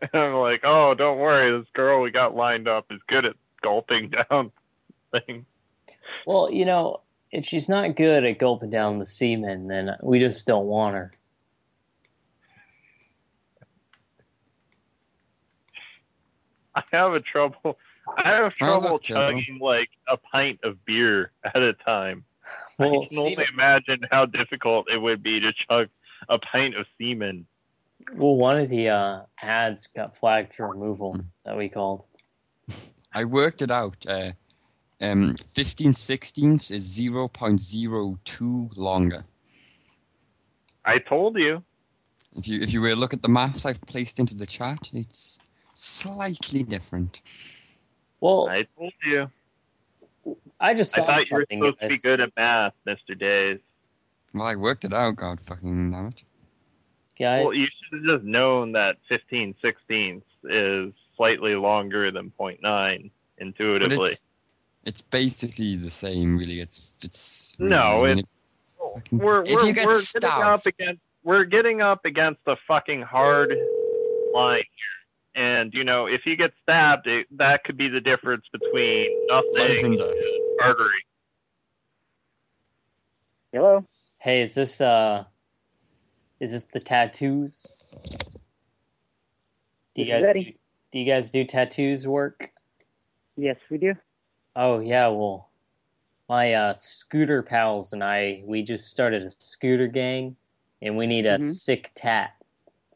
And [laughs] I'm like, oh, don't worry, this girl we got lined up is good at gulping [laughs] down things. Well, you know, if she's not good at gulping down the semen, then we just don't want her. [laughs] I have a trouble. I have trouble look, Joe. chugging like a pint of beer at a time. I Well, can only semen- imagine how difficult it would be to chug a pint of semen. Well, one of the uh, ads got flagged for removal that we called. I worked it out. Uh, um, 15 sixteenths is 0.02 longer. I told you. If you if you were to look at the maps I've placed into the chat, it's slightly different. Well, I told you. I just I saw thought you were something. supposed to be good at math, Mr. Days. Well, I worked it out. God fucking damn it! Guys, Well, you should have just known that 15 sixteenths is slightly longer than 0.9 intuitively. it's it's basically the same, really. It's it's No, I mean, it's- we're if we're, you get we're stabbed- getting up against we're getting up against a fucking hard line here. And you know, if you get stabbed, it, that could be the difference between nothing and artery. Hello? Hey, is this uh, is this the tattoos? Do you guys do, do you guys do tattoos work? Yes, we do. Oh yeah, well, my uh, scooter pals and I we just started a scooter gang, and we need a Mhm. sick tat.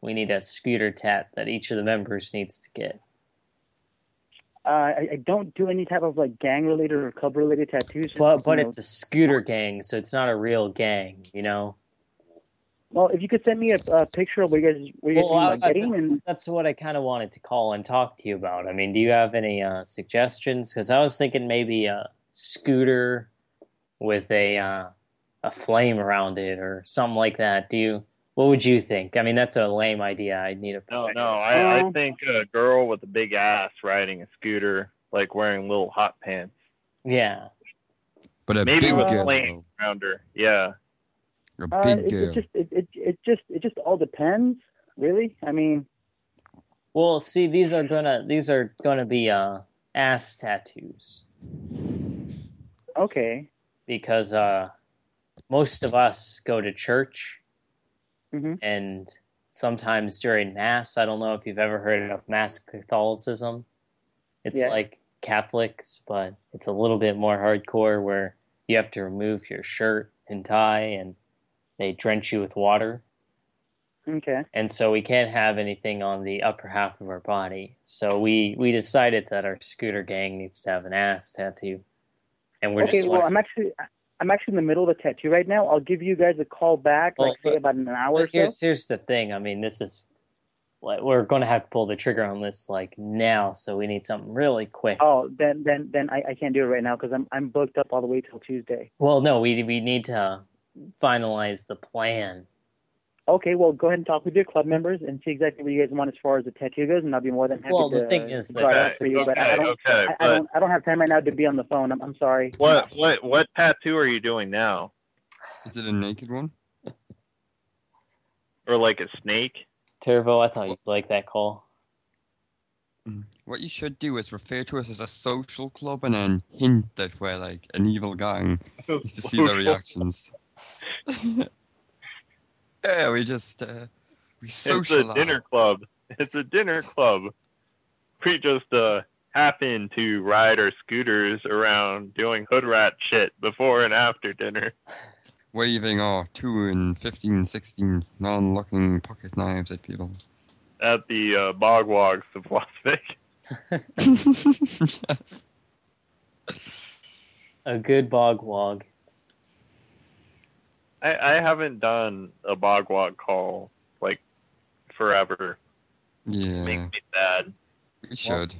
We need a scooter tat that each of the members needs to get. Uh, I, I don't do any type of like gang related or club related tattoos. But but you know. it's a scooter gang, so it's not a real gang, you know. Well, if you could send me a, a picture of what you guys what you guys Well, are I- getting, that's, and that's what I kind of wanted to call and talk to you about. I mean, do you have any uh, suggestions? Because I was thinking maybe a scooter with a uh, a flame around it or something like that. Do you? What would you think? I mean, that's a lame idea. I need a No, professional. no, I, I think a girl with a big ass riding a scooter, like wearing little hot pants, Yeah. But a maybe big with girl, flames around her. Yeah. A uh, it, girl. it just it, it it just it just all depends, really. I mean, Well, see, these are gonna these are gonna be uh, ass tattoos okay, because uh, most of us go to church hmm and sometimes during mass i don't know if you've ever heard of mass catholicism It's Yeah. like Catholics, but it's a little bit more hardcore where you have to remove your shirt and tie and they drench you with water. Okay. And so we can't have anything on the upper half of our body. So we we decided that our scooter gang needs to have an ass tattoo. And we're okay, just well, I'm actually I'm actually in the middle of a tattoo right now. I'll give you guys a call back, like Well, say about an hour But so. here's here's the thing. I mean, this is like we're going to have to pull the trigger on this like now, so we need something really quick. Oh, then then then I, I can't do it right now because I'm I'm booked up all the way till Tuesday. Well, no, we we need to finalize the plan. Okay, well, go ahead and talk with your club members and see exactly what you guys want as far as the tattoo goes, and I'll be more than happy Well, to the thing is that- draw it up for Okay, you. But I don't, okay, I, I but- don't, I don't have time right now to be on the phone. I'm, I'm sorry. What what what tattoo are you doing now? Is it a naked one? Or like a snake? Turbo, I thought you'd like that call. Mm. What you should do is refer to us as a social club and then hint that we're like an evil gang just to see the [laughs] reactions. Yeah, we just uh, we It's a dinner club. It's a dinner club. We just uh happen to ride our scooters around doing hood rat shit before and after dinner. Waving our 2 and 15, 16 non-looking pocket knives at people. at the uh, bog wogs of Las Vegas. [laughs] A good bog wog. I, I haven't done a bog call like forever. Yeah, Makes me sad. we should.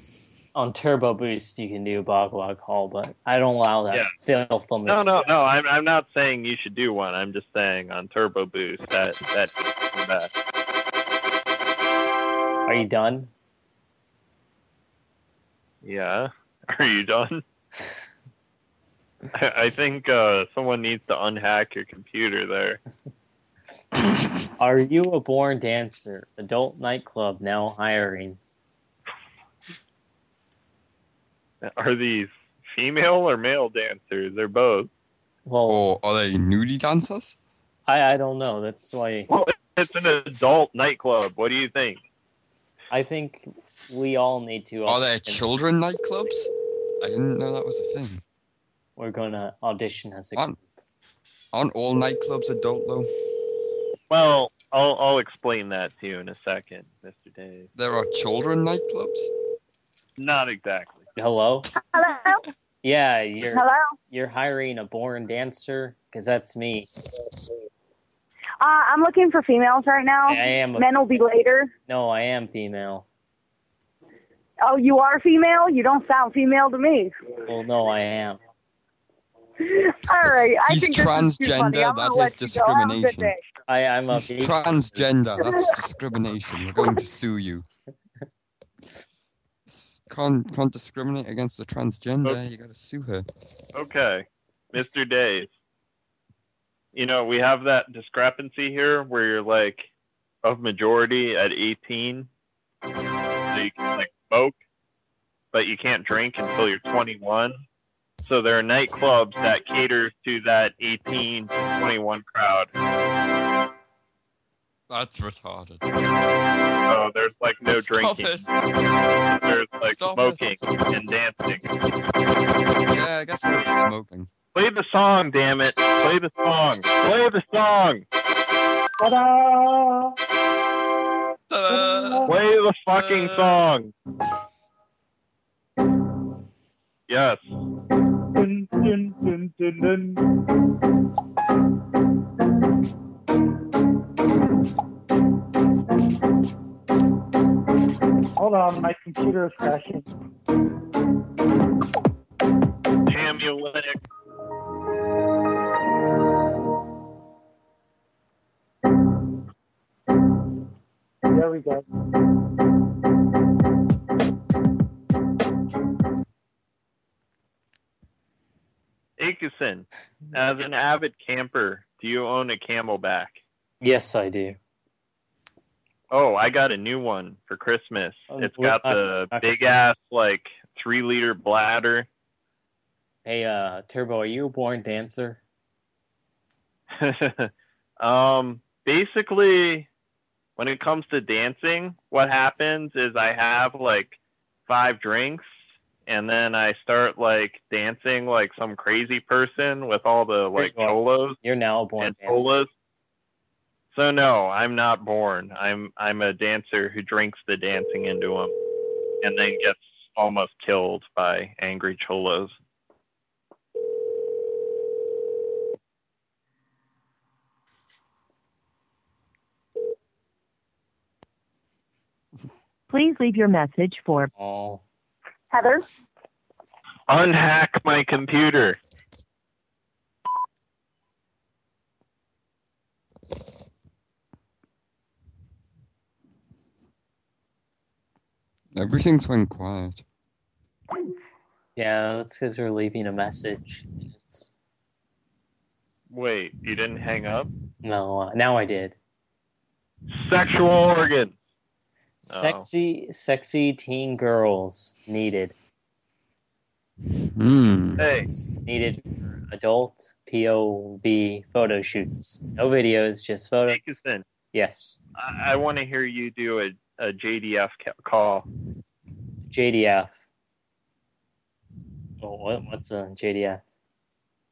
On Turbo Boost, you can do a bog call, but I don't allow that Yeah. filth on No, no, no. I'm I'm not saying you should do one. I'm just saying on Turbo Boost that that that Are you done? yeah. [laughs] Are you done? I, I think uh, someone needs to unhack your computer there. [laughs] Are you a born dancer? Adult nightclub now hiring. Are these female or male dancers? They're both. Well, Or are they nudie dancers? I, I don't know. That's why Well, it's an adult nightclub. What do you think? I think we all need to. Are there children nightclubs? I didn't know that was a thing. We're gonna audition as a. Aren't, aren't all nightclubs adult though? Well, I'll I'll explain that to you in a second, Mr. Dave. There are children nightclubs? Not exactly. Hello. Hello? Yeah, you're Hello? you're hiring a born dancer because that's me. Uh, I'm looking for females right now. I am Men will be later. No, I am female. Oh, you are female? You don't sound female to me. Well, no, I am. [laughs] All right. I He's think this is too funny. transgender, I'm gonna that let is you go. Have a good discrimination. I I'm a He's transgender, [laughs] that's discrimination. We're going to sue you. Can't, can't discriminate against a transgender, you gotta sue her. Okay, Mr. Dave. You know we have that discrepancy here where you're like of majority at 18, so you can like smoke, but you can't drink until you're 21. So there are nightclubs that caters to that 18 to 21 crowd. That's retarded. So there's like no Stop drinking. it. There's like Stop smoking and dancing. Yeah, I guess we're smoking. Play the song, damn it! Play the song. Play the song. Ta-da! Play the fucking song. Yes. Dun, dun, dun, dun. Hold on, my computer is crashing. Damn you, Linux. There we go. Aikusen, [laughs] as an avid camper, do you own a CamelBak? Yes, I do. Oh, I got a new one for Christmas. Oh, It's what- got the I- I- big ass like three liter bladder. Hey, uh, Turbo, are you a born dancer? [laughs] um, basically, when it comes to dancing, what happens is I have like five drinks and then I start like dancing like some crazy person with all the like You're- cholos You're now born and dancer. cholas. So no, I'm not born. I'm I'm a dancer who drinks the dancing into him, and then gets almost killed by angry cholos. Please leave your message for Oh, Heather? Unhack my computer. Everything's went quiet. yeah, that's because we're leaving a message. It's, Wait, you didn't hang up? no, uh, now I did. Sexual organ. Oh. Sexy, sexy teen girls needed. Hmm. Hey, Needed for adult POV photo shoots. No videos, just photos. Dickinson, Yes. I, I want to hear you do a, a JDF call. JDF. Oh, what, what's a JDF?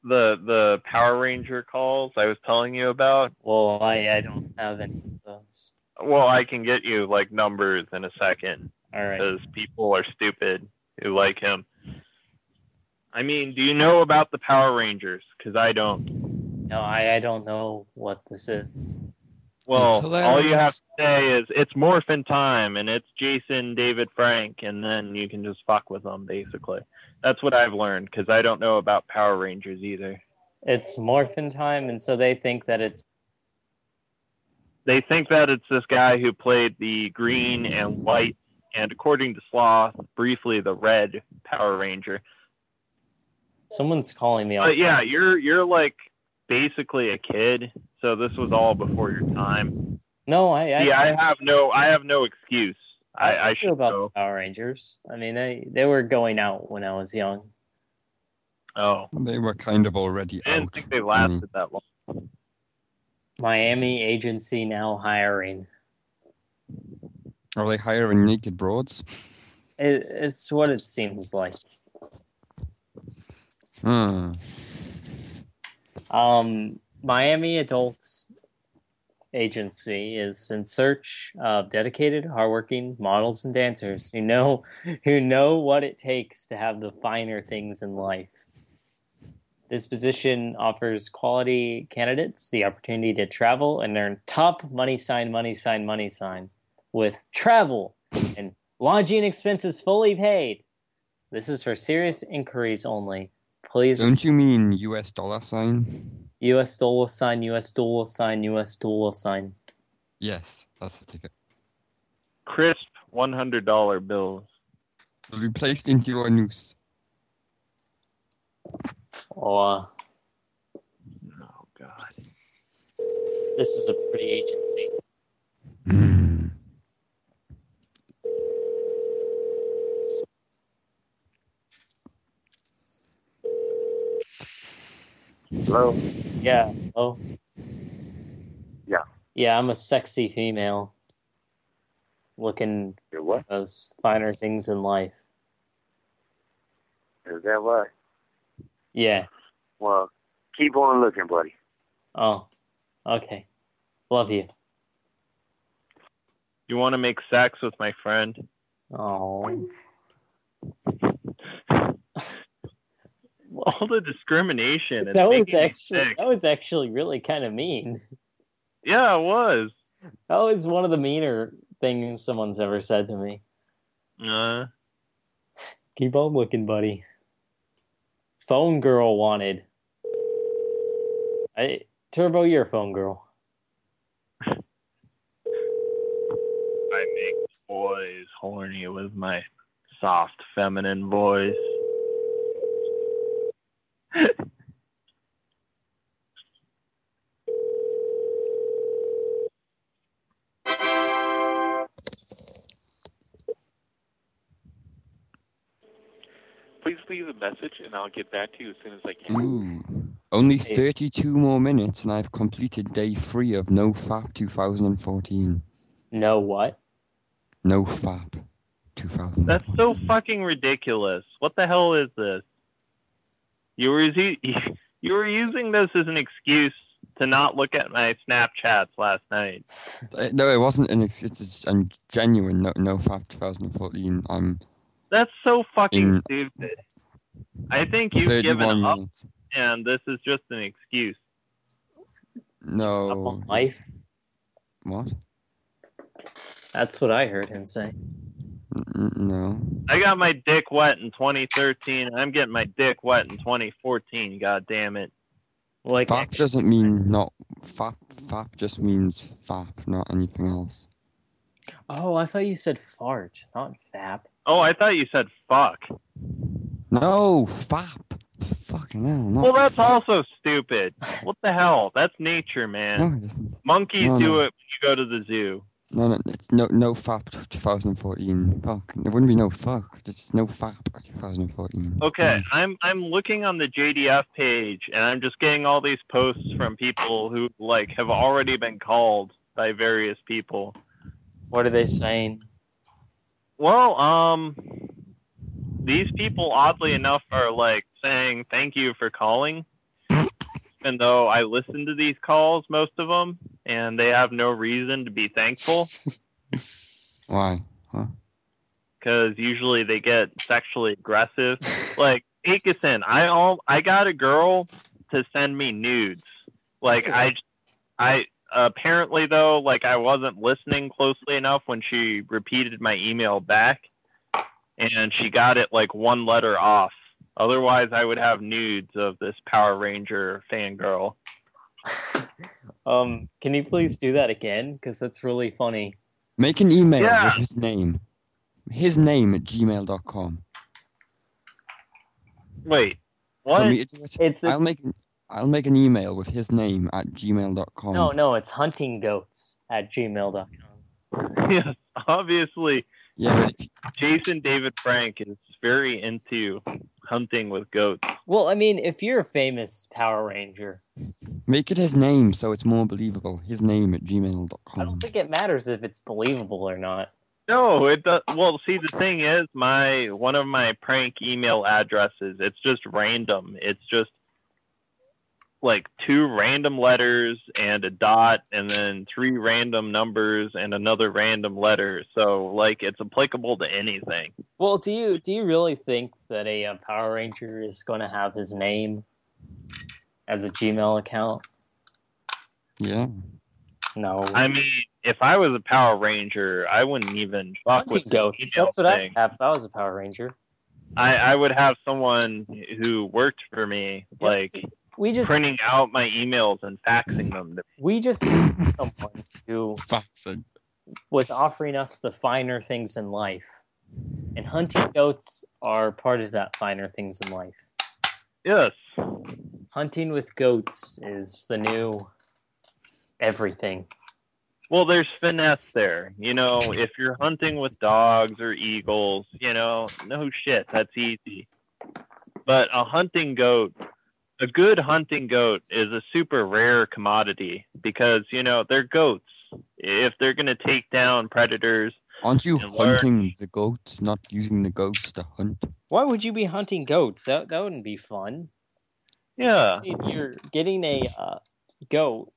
The the Power Ranger calls I was telling you about. Well, I, I don't have any of those. Well, I can get you like numbers in a second All right. because people are stupid who like him. I mean, do you know about the Power Rangers? Because I don't. No, I, I don't know what this is. Well, all you have to say is it's Morphin time and it's Jason David Frank, and then you can just fuck with them, basically. That's what I've learned because I don't know about Power Rangers either. It's morphin time, and so they think that it's They think that it's this guy who played the green and white, and according to Sloth, briefly the red Power Ranger. someone's calling me. all But yeah, you're you're like basically a kid, so this was all before your time. No, I I, See, I have no I have no excuse. I, I knew should about know. Power Rangers. I mean, they they were going out when I was young. Oh, They were kind of already I didn't out. think they I mean, lasted that long. Miami agency now hiring. Are they hiring naked broads? It, it's what it seems like. Hmm. Um, Miami Adults Agency is in search of dedicated, hardworking models and dancers who know who know what it takes to have the finer things in life. This position offers quality candidates the opportunity to travel and earn top money sign, money sign, money sign with travel and lodging expenses fully paid. This is for serious inquiries only. Please Don't you mean US dollar sign? US dollar sign, US dollar sign, US dollar sign. Yes, that's the ticket. Crisp one hundred dollar bills. Will be placed into your noose. Or Oh God. this is a pretty agency. Hello. Yeah. Oh. Yeah. Yeah, I'm a sexy female. Looking You're what? for those finer things in life. Is that what? Yeah. Well, keep on looking, buddy. Oh. Okay. Love you. You want to make sex with my friend? Oh. All the discrimination. That was actually sick. that was actually really kind of mean. Yeah, it was. That was one of the meaner things someone's ever said to me. Uh, Keep on looking, buddy. Phone girl wanted. I Turbo, you're phone girl. I make boys horny with my soft feminine voice. [laughs] message and I'll get back to you as soon as I can. Ooh. Only 32 more minutes and I've completed day three of No Fap 2014. No what? No Fap 2000. That's so fucking ridiculous. What the hell is this? You were [laughs] you were using this as an excuse to not look at my Snapchats last night. Uh, No, it wasn't an. ex- It's, it's, I'm genuine. No, no FAP 2014. I'm That's so fucking In- stupid. I think you've 31 given up, minutes. and this is just an excuse. No. life. What? That's what I heard him say. No. I got my dick wet in 2013. I'm getting my dick wet in 2014. God damn it! Like FAP doesn't mean not FAP. FAP just means FAP, not anything else. Oh, I thought you said fart, not fap. Oh, I thought you said fuck. No, FAP. Fucking hell. Not Well, that's also stupid. What the hell? That's nature, man. No. Monkeys No, do no. it when you go to the zoo. No, no, it's no no FAP 2014. Fuck. There wouldn't be no fuck. It's no FAP 2014. Okay, I'm I'm looking on the JDF page and I'm just getting all these posts from people who like have already been called by various people. What are they saying? Well, um these people oddly enough are like saying thank you for calling. [laughs] Even though I listen to these calls most of them and they have no reason to be thankful [laughs] Why? Huh? because usually they get sexually aggressive. like Aikison, I all I got a girl to send me nudes. Like I, I apparently though, like I wasn't listening closely enough when she repeated my email back, and she got it like one letter off. Otherwise, I would have nudes of this Power Ranger fangirl. [laughs] Um, can you please do that again? Because that's really funny. Make an email Yeah. with his name. His name at gmail.com. Wait, what? me to do it, It's a- I'll make an, I'll make an email with his name at gmail.com. No, no, it's hunting goats at gmail.com. [laughs] yes, obviously. Yeah, but Jason David Frank is very into hunting with goats. Well, I mean, if you're a famous Power Ranger, make it his name so it's more believable. His name at gmail.com. I don't think it matters if it's believable or not. No, it does. Well, see, the thing is, my one of my prank email addresses, it's just random. It's just like two random letters and a dot, and then three random numbers and another random letter. So, like, it's applicable to anything. Well, do you do you really think that a uh, Power Ranger is going to have his name as a Gmail account? Yeah. No. I mean, if I was a Power Ranger, I wouldn't even fuck with hunting the goats. email That's what thing. I have if I was a Power Ranger. I, I would have someone who worked for me, like We just printing out my emails and faxing them to we just [coughs] need someone who Faxing. was offering us the finer things in life, and hunting goats are part of that finer things in life. Yes. Hunting with goats is the new everything. Well, there's finesse there. You know, if you're hunting with dogs or eagles, you know, no shit, that's easy. But a hunting goat, a good hunting goat is a super rare commodity because, you know, they're goats. If they're going to take down predators, Aren't you And learn- hunting the goats, not using the goats to hunt? Why would you be hunting goats? That that wouldn't be fun. yeah. See, you're getting a uh, goat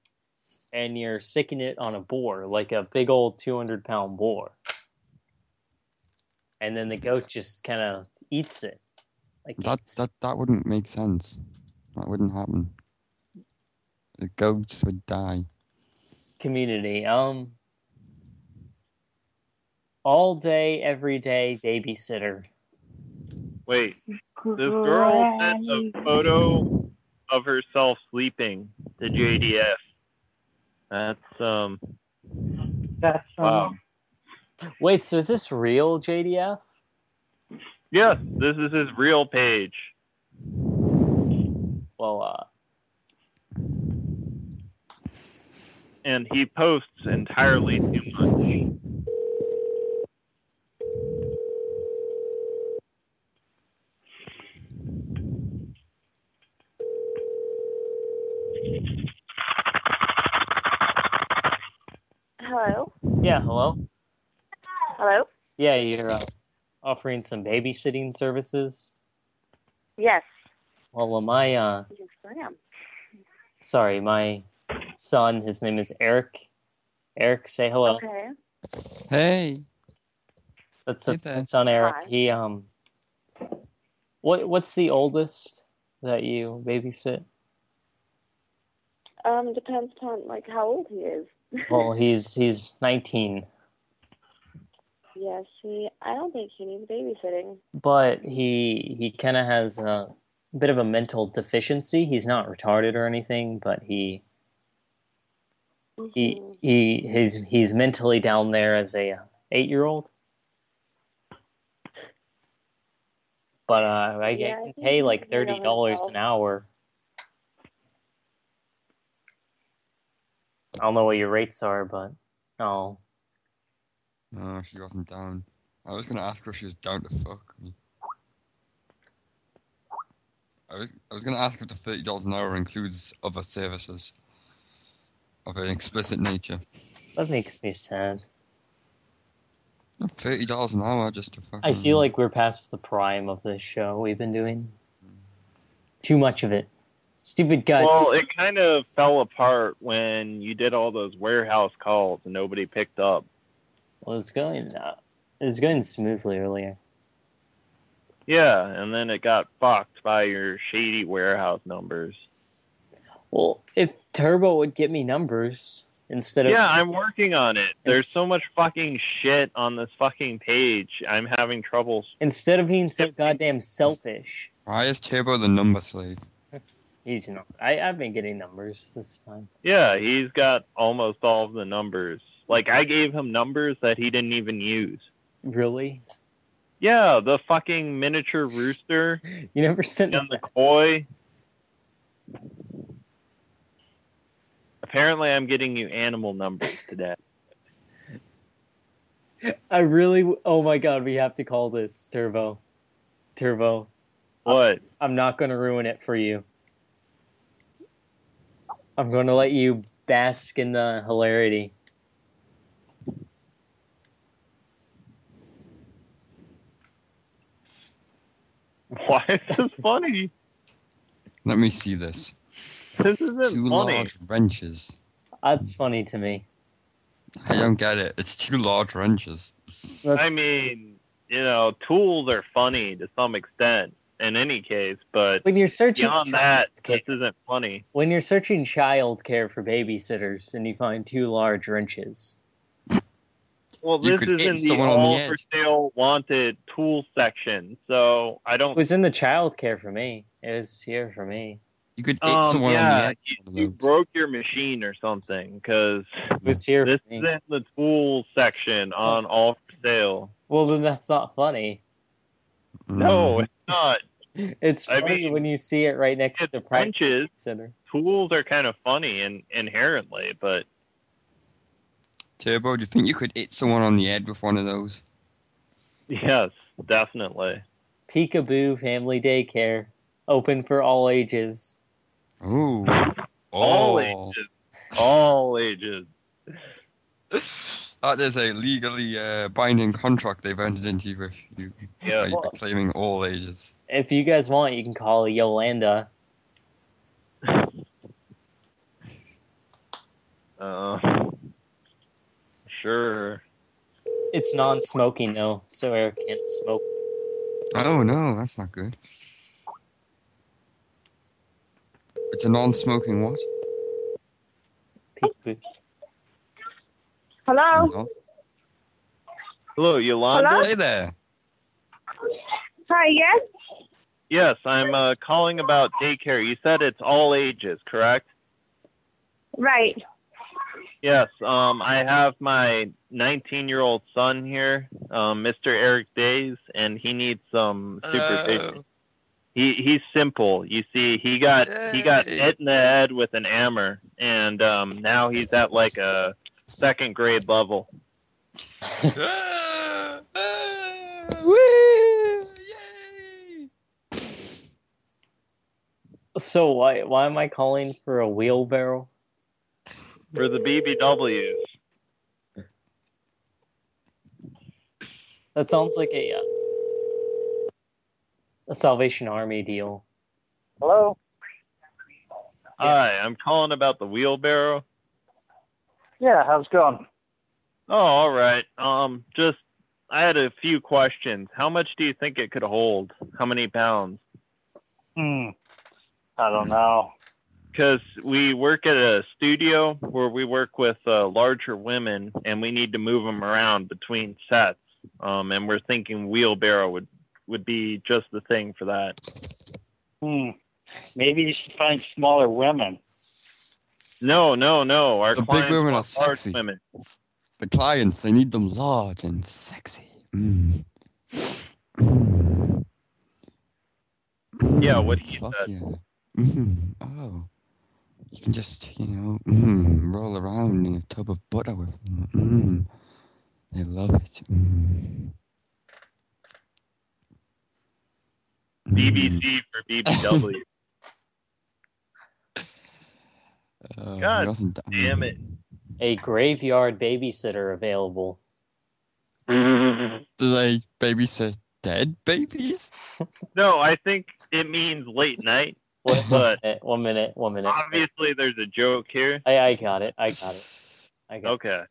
and you're sicking it on a boar, like a big old 200 pound boar. And then the goat just kind of eats it. Like That that that wouldn't make sense. That wouldn't happen. The goats would die. community. Um, all day, every day babysitter. Wait, this girl sent a photo of herself sleeping to JDF. That's um That's um, wow. Wait, so is this real JDF? Yes, this is his real page. Well, uh, and he posts entirely too much. Hello. yeah, hello? Hello. Yeah, you're, uh, offering some babysitting services. Yes. Well, uh, my uh, Yes, I am. sorry, my son, his name is Eric. Eric, say hello. Okay. Hey. That's Hey that's my there. son Eric. Hi. He um, what what's the oldest that you babysit? Um, depends upon like how old he is. Well, [laughs] he's he's 19, Yeah, see, I don't think he needs babysitting. but he he kind of has a bit of a mental deficiency. He's not retarded or anything, but he he Mm-hmm. he he's he's mentally down there as a eight year old. But uh, I Yeah, get I pay like needs to work thirty on dollars an hour. I don't know what your rates are, but oh, No, she wasn't down. I was gonna ask her if she was down to fuck me. I was I was gonna ask if the thirty dollars an hour includes other services of an explicit nature. that makes me sad. Thirty dollars an hour just to fuck. I feel like we're past the prime of this show we've been doing. Too much of it. Stupid guy. Well, it kind of fell apart when you did all those warehouse calls and nobody picked up. Well, it's going. Uh, it was going smoothly earlier. Yeah, and then it got fucked by your shady warehouse numbers. Well, if Turbo would get me numbers instead of Yeah, I'm working on it. There's so much fucking shit on this fucking page. I'm having trouble. instead of being so goddamn selfish. Why is Turbo the number slave? [laughs] He's not. I, I've been getting numbers this time. Yeah, he's got almost all of the numbers. Like I gave him numbers that he didn't even use. Really? Yeah, the fucking miniature rooster [laughs] You never sent and the koi. Apparently, I'm getting you animal numbers today. I really. Oh my god, we have to call this Turbo. Turbo. What? I'm not going to ruin it for you. I'm going to let you bask in the hilarity. [laughs] Why is this funny? Let me see this. This isn't Two funny. large wrenches. That's funny to me. I don't get it. It's two large wrenches. I mean, you know, tools are funny to some extent in any case, but When you're searching beyond that, this isn't funny. When you're searching childcare for babysitters and you find two large wrenches, Well, You this is in the someone on the all edge. for sale wanted tool section, so I don't. It was in the childcare for me. It was here for me. You could hit Um, someone on the yeah, edge. you, you broke your machine or something because It was here this is in the tool section on all for sale. Well, then that's not funny. No, Mm. it's not. [laughs] It's I funny mean, when you see it right next to Pride punches. Center. Tools are kind of funny and inherently, but Turbo, do you think you could hit someone on the head with one of those? yes, definitely. Peekaboo Family Daycare, open for all ages. Ooh. All Oh. ages. All ages. That is a legally uh, binding contract they've entered into with you. Yeah. by claiming all ages. If you guys want, you can call Yolanda. Uh, sure. It's non-smoking though, so Eric can't smoke. Oh no, that's not good. It's a non-smoking what? Peekaboo. Hello. Hello, Yolanda. Hello? Hey there. Hi. Yes. Yes, I'm uh, calling about daycare. You said it's all ages, correct? Right. Yes. Um, I have my 19-year-old son here, um, Mr. Eric Days, and he needs some supervision. He he's simple. You see, he got he got hit in the head with an hammer, and um, now he's at like a second grade level. [laughs] So why why am I calling for a wheelbarrow? For the BBWs. That sounds like a uh, a Salvation Army deal. Hello. Hi, I'm calling about the wheelbarrow. Yeah, how's it going? Oh, all right. Um, just I had a few questions. How much do you think it could hold? How many pounds? Hmm. I don't know. Because we work at a studio where we work with uh, larger women, and we need to move them around between sets. Um, and we're thinking wheelbarrow would would be just the thing for that. Hmm. Maybe you should find smaller women. No, no, no. Our The big women are large sexy. women. The clients, they need them large and sexy. Mm. Yeah, what he Fuck said. yeah. Mm. Oh. You can just, you know, mm, roll around in a tub of butter with them. Mm. They love it. Mm. BBC for BBW. [laughs] Uh, God wasn't damn it. A graveyard babysitter available. [laughs] Do they babysit dead babies? [laughs] No, I think it means late night. One, But [laughs] minute, one minute, one minute. obviously, there's a joke here. I, I got it. I got it. I got Okay.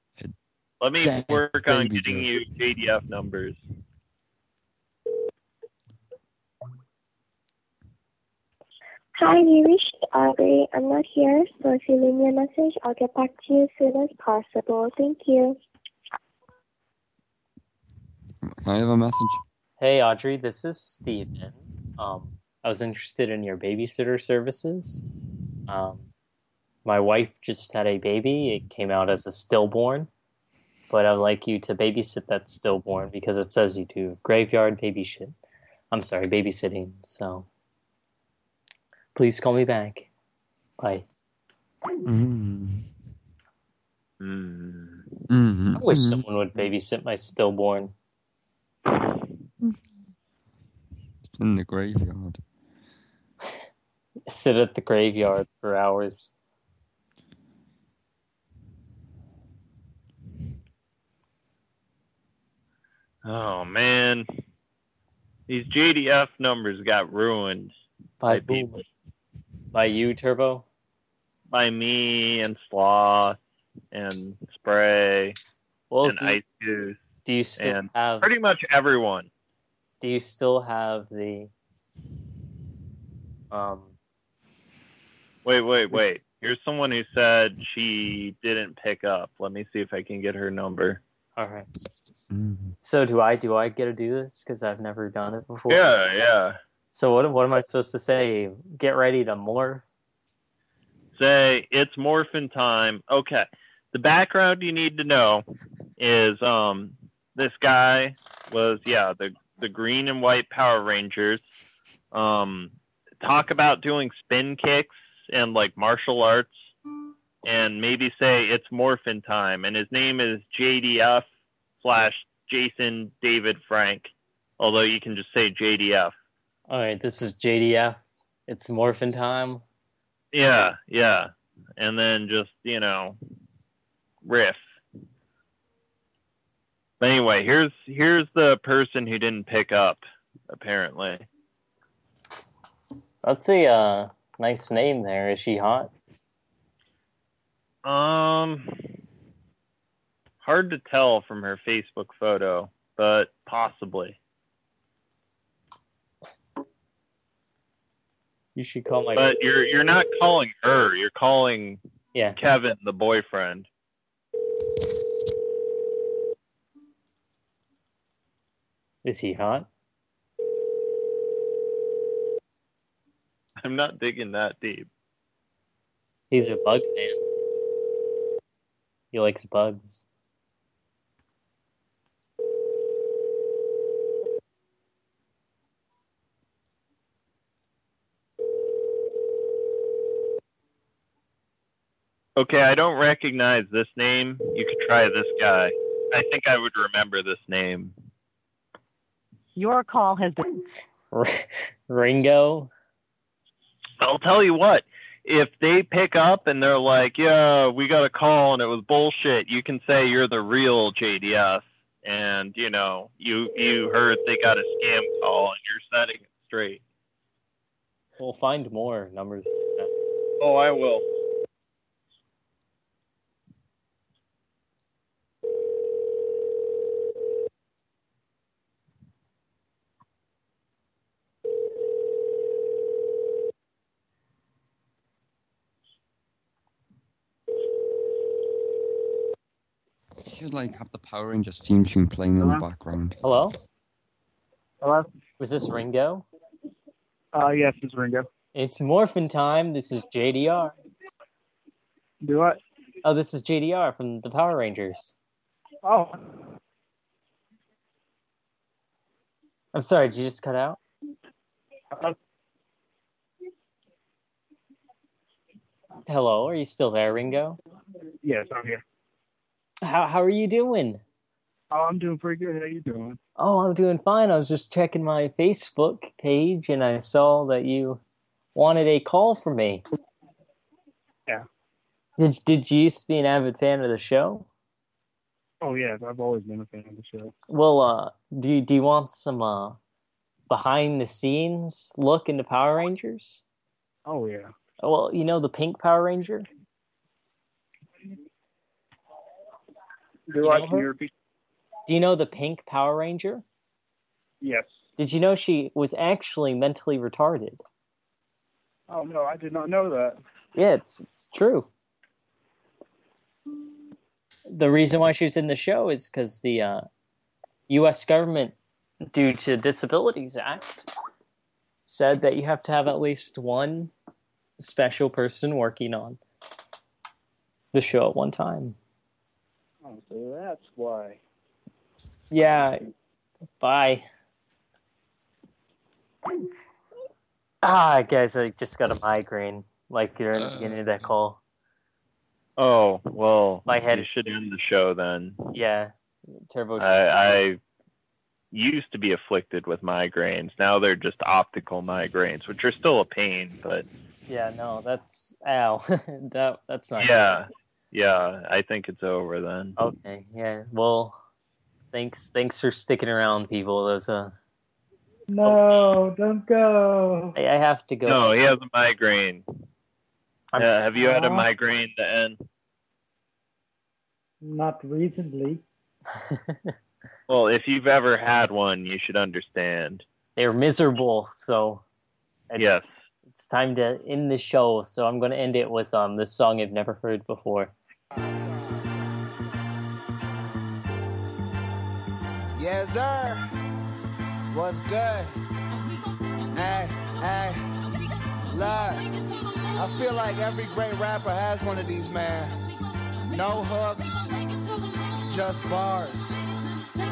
Let me Dead work on baby getting joke. you JDF numbers. Hi, you reached Aubrey. I'm not here, so if you leave me a message, I'll get back to you as soon as possible. Thank you. Can I have a message? Hey Audrey, this is Steven. Um, I was interested in your babysitter services. Um, my wife just had a baby. It came out as a stillborn, but I'd like you to babysit that stillborn because it says you do graveyard baby shit. I'm sorry, babysitting. So please call me back. Bye. Mm. Mm. Mm. I wish someone would babysit my stillborn. In the graveyard. Sit at the graveyard for hours. Oh man, these JDF numbers got ruined By by people, By you, Turbo? by me and Sloth and Spray Well, and do you- Ice Goose Do you still and have pretty much everyone. do you still have the um Wait, wait, wait. It's- Here's someone who said she didn't pick up. Let me see if I can get her number. all right. Mm. So do I do I get to do this cuz I've never done it before? Yeah, yeah. So what what am I supposed to say? Get ready to more? say it's morphin time. Okay. The background you need to know is um this guy was yeah, the the green and white Power Rangers. Um talk about doing spin kicks and like martial arts and maybe say it's morphin time and his name is JDF slash Jason David Frank. Although you can just say JDF. All right, this is JDF. It's morphin time. Yeah, yeah. And then just, you know, riff. But anyway, here's here's the person who didn't pick up, apparently. That's a uh, nice name there. Is she hot? Um hard to tell from her Facebook photo, but possibly. You should call my But you're you're not calling her, you're calling Yeah. Kevin, the boyfriend. Is he hot? I'm not digging that deep. He's a bug fan. He likes bugs. Okay, I don't recognize this name. You could try this guy. I think I would remember this name. Your call has been. [laughs] Ringo. I'll tell you what. If they pick up and they're like, "Yeah, we got a call and it was bullshit," you can say you're the real JDF and you know you you heard they got a scam call and you're setting it straight. We'll find more numbers. Oh, I will. Should like have the Power Rangers theme tune playing in the background. Hello? Hello? Was this Ringo? Uh, yes, it's Ringo. It's Morphin time. This is JDF. Do what? Oh, this is JDF from the Power Rangers. Oh, I'm sorry, did you just cut out? uh, Hello, are you still there, Ringo? yes, I'm here. How how are you doing? Oh, I'm doing pretty good. How you doing? Oh, I'm doing fine. I was just checking my Facebook page and I saw that you wanted a call from me. Yeah. Did did you used to be an avid fan of the show? Oh, yeah, I've always been a fan of the show. Well, uh, do you, do you want some uh behind the scenes look into Power Rangers? Oh, yeah. Well, you know the pink Power Ranger? Do You I know can you her? repeat? Do you know the pink Power Ranger? Yes. Did you know she was actually mentally retarded? Oh, no, I did not know that. Yeah, it's it's true. The reason why she was in the show is because the uh, U.S. government, due to Disabilities Act, said that you have to have at least one special person working on the show at one time. Oh, so that's why. Yeah. Bye. Ah, guys, I just got a migraine. Like you're in the beginning of that call. Oh, well, My head you should end the show then. Yeah. Turbo. I, I used to be afflicted with migraines. Now they're just optical migraines, which are still a pain, but Yeah, no, that's ow. [laughs] that that's not. yeah, yeah, I think it's over then. Okay. Yeah. Well, thanks. Thanks for sticking around, people. Those uh, No, don't go. I, I have to go. No, he has a migraine. I'm Uh, have you had a migraine to end? Not recently. [laughs] Well, if you've ever had one, you should understand. They're miserable. So. It's, Yes. It's time to end the show. So I'm going to end it with um this song I've never heard before. Yes, sir. What's good? Hey, hey, look. I feel like every great rapper has one of these, man. No hooks, just bars.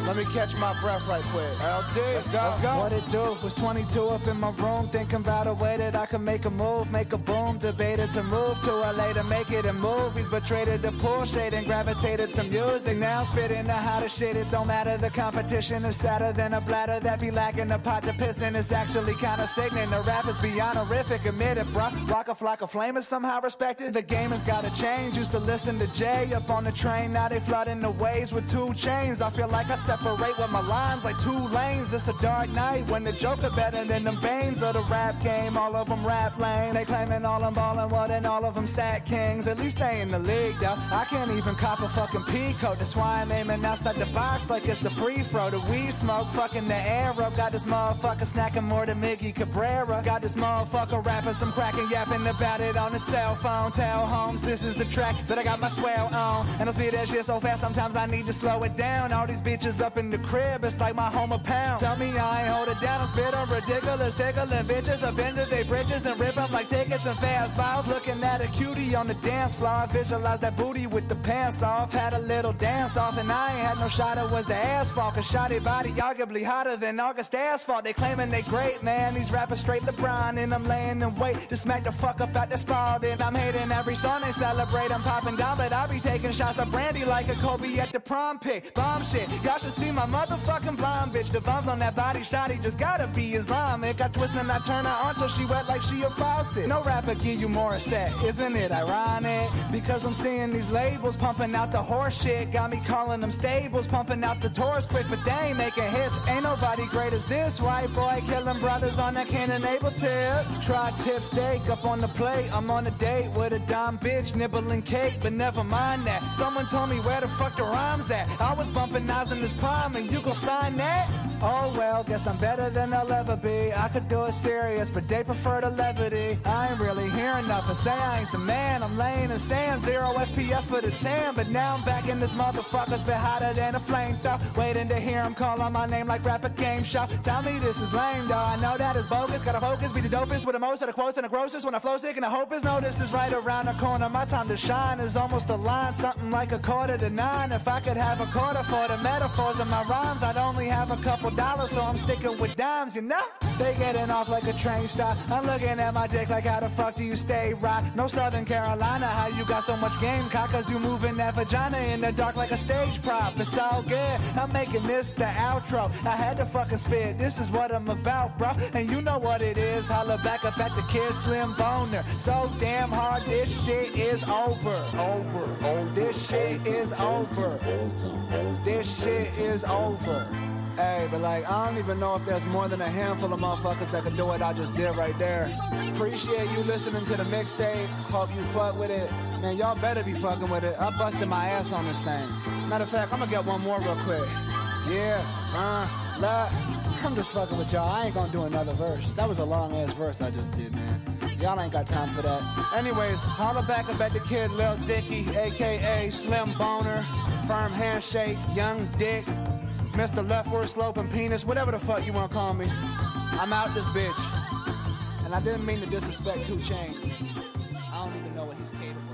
Let me catch my breath right quick. LD, let's go. Let's go. What it do? Was 22 up in my room, thinking about a way that I could make a move, make a boom. Debated to move to LA to make it in movies, but traded the pool shade and gravitated to music. Now spitting the hottest shit. It don't matter. The competition is sadder than a bladder that be lacking a pot to piss in. It's actually kind of sickening. The rap is beyond horrific. Admit it, bruh. Waka Flocka Flame is somehow respected. The game has gotta change. Used to listen to Jay up on the train. Now they flooding the waves with 2 Chainz. I feel like I separate with my lines like two lanes. It's a dark night when the Joker better than them veins of the rap game. All of them rap lane. They claiming all them ballin' what and all of them sat kings. At least they in the league though. I can't even cop a fucking P code. That's why I'm aiming outside the box like it's a free throw. The weed smoke fucking the air up. Got this motherfucker snacking more than Miggy Cabrera. Got this motherfucker rapping some crackin' yapping about it on his cell phone. Tell Holmes this is the track that I got my swell on. And I speed that shit so fast sometimes I need to slow it down. All these bitches up in the crib, it's like my home a pound. Tell me I ain't hold it down. I'm spitting ridiculous, tickling bitches up into their bridges and rip 'em like tickets and fast balls. Looking at a cutie on the dance floor. I visualize that booty with the pants off. Had a little dance off and I ain't had no shot. It was the asphalt. Cause shotty body arguably hotter than August asphalt. They claiming they great, man. These rappers straight LeBron. And I'm laying in wait to smack the fuck up at the spot. And I'm hating every song they celebrate. I'm popping down, but I be taking shots of brandy like a Kobe at the prom pick. Bomb shit. Y'all should see my motherfucking blind bitch. The bombs on that body shot, he just gotta be Islamic. I twist and I turn her on till she wet like she a faucet. No rapper give you more set, isn't it ironic? Because I'm seeing these labels pumping out the horse shit. Got me calling them stables, pumping out the tours quick, but they ain't making hits. Ain't nobody great as this white boy killing brothers on that able tip. Try tip steak up on the plate. I'm on a date with a dumb bitch nibbling cake, but never mind that. Someone told me where the fuck the rhymes at. I was bumping Nas this prime, and you gon' sign that? Oh well, guess I'm better than I'll ever be. I could do it serious, but they prefer the levity. I ain't really hearing nothing. Say I ain't the man. I'm laying in sand, zero SPF for the tan. But now I'm back in this motherfucker's been hotter than a flame though. Waiting to hear him call on my name like rapper game show. Tell me this is lame though. I know that is bogus. Gotta focus, be the dopest with the most of the quotes and the grossest. When I flow sick and I hope is no, this is right around the corner. My time to shine is almost a line, something like a quarter to nine. If I could have a quarter for the metaphors of my rhymes, I'd only have a couple dollars, so I'm sticking with dimes, you know? They getting off like a train stop. I'm looking at my dick like how the fuck do you stay right? No Southern Carolina, how you got so much game cock? Cause you moving that vagina in the dark like a stage prop. It's all good. I'm making this the outro. I had to fucking spit. This is what I'm about, bro. And you know what it is. Holla back up at the kid Slim Boner. So damn hard, this shit is over. Over. Oh, this shit is over. over. This shit is over. Hey, but like, I don't even know if there's more than a handful of motherfuckers that can do what I just did right there. Appreciate you listening to the mixtape. Hope you fuck with it. Man, y'all better be fucking with it. I busted my ass on this thing. Matter of fact, I'm gonna get one more real quick. Yeah, uh, look. I'm just fucking with y'all. I ain't gonna do another verse. That was a long ass verse I just did, man. Y'all ain't got time for that. Anyways, holla back up at the kid Lil Dicky, aka Slim Boner, Firm Handshake, Young Dick, Mr. Leftward Sloping Penis, whatever the fuck you wanna call me. I'm out this bitch. And I didn't mean to disrespect 2 Chainz. I don't even know what he's capable.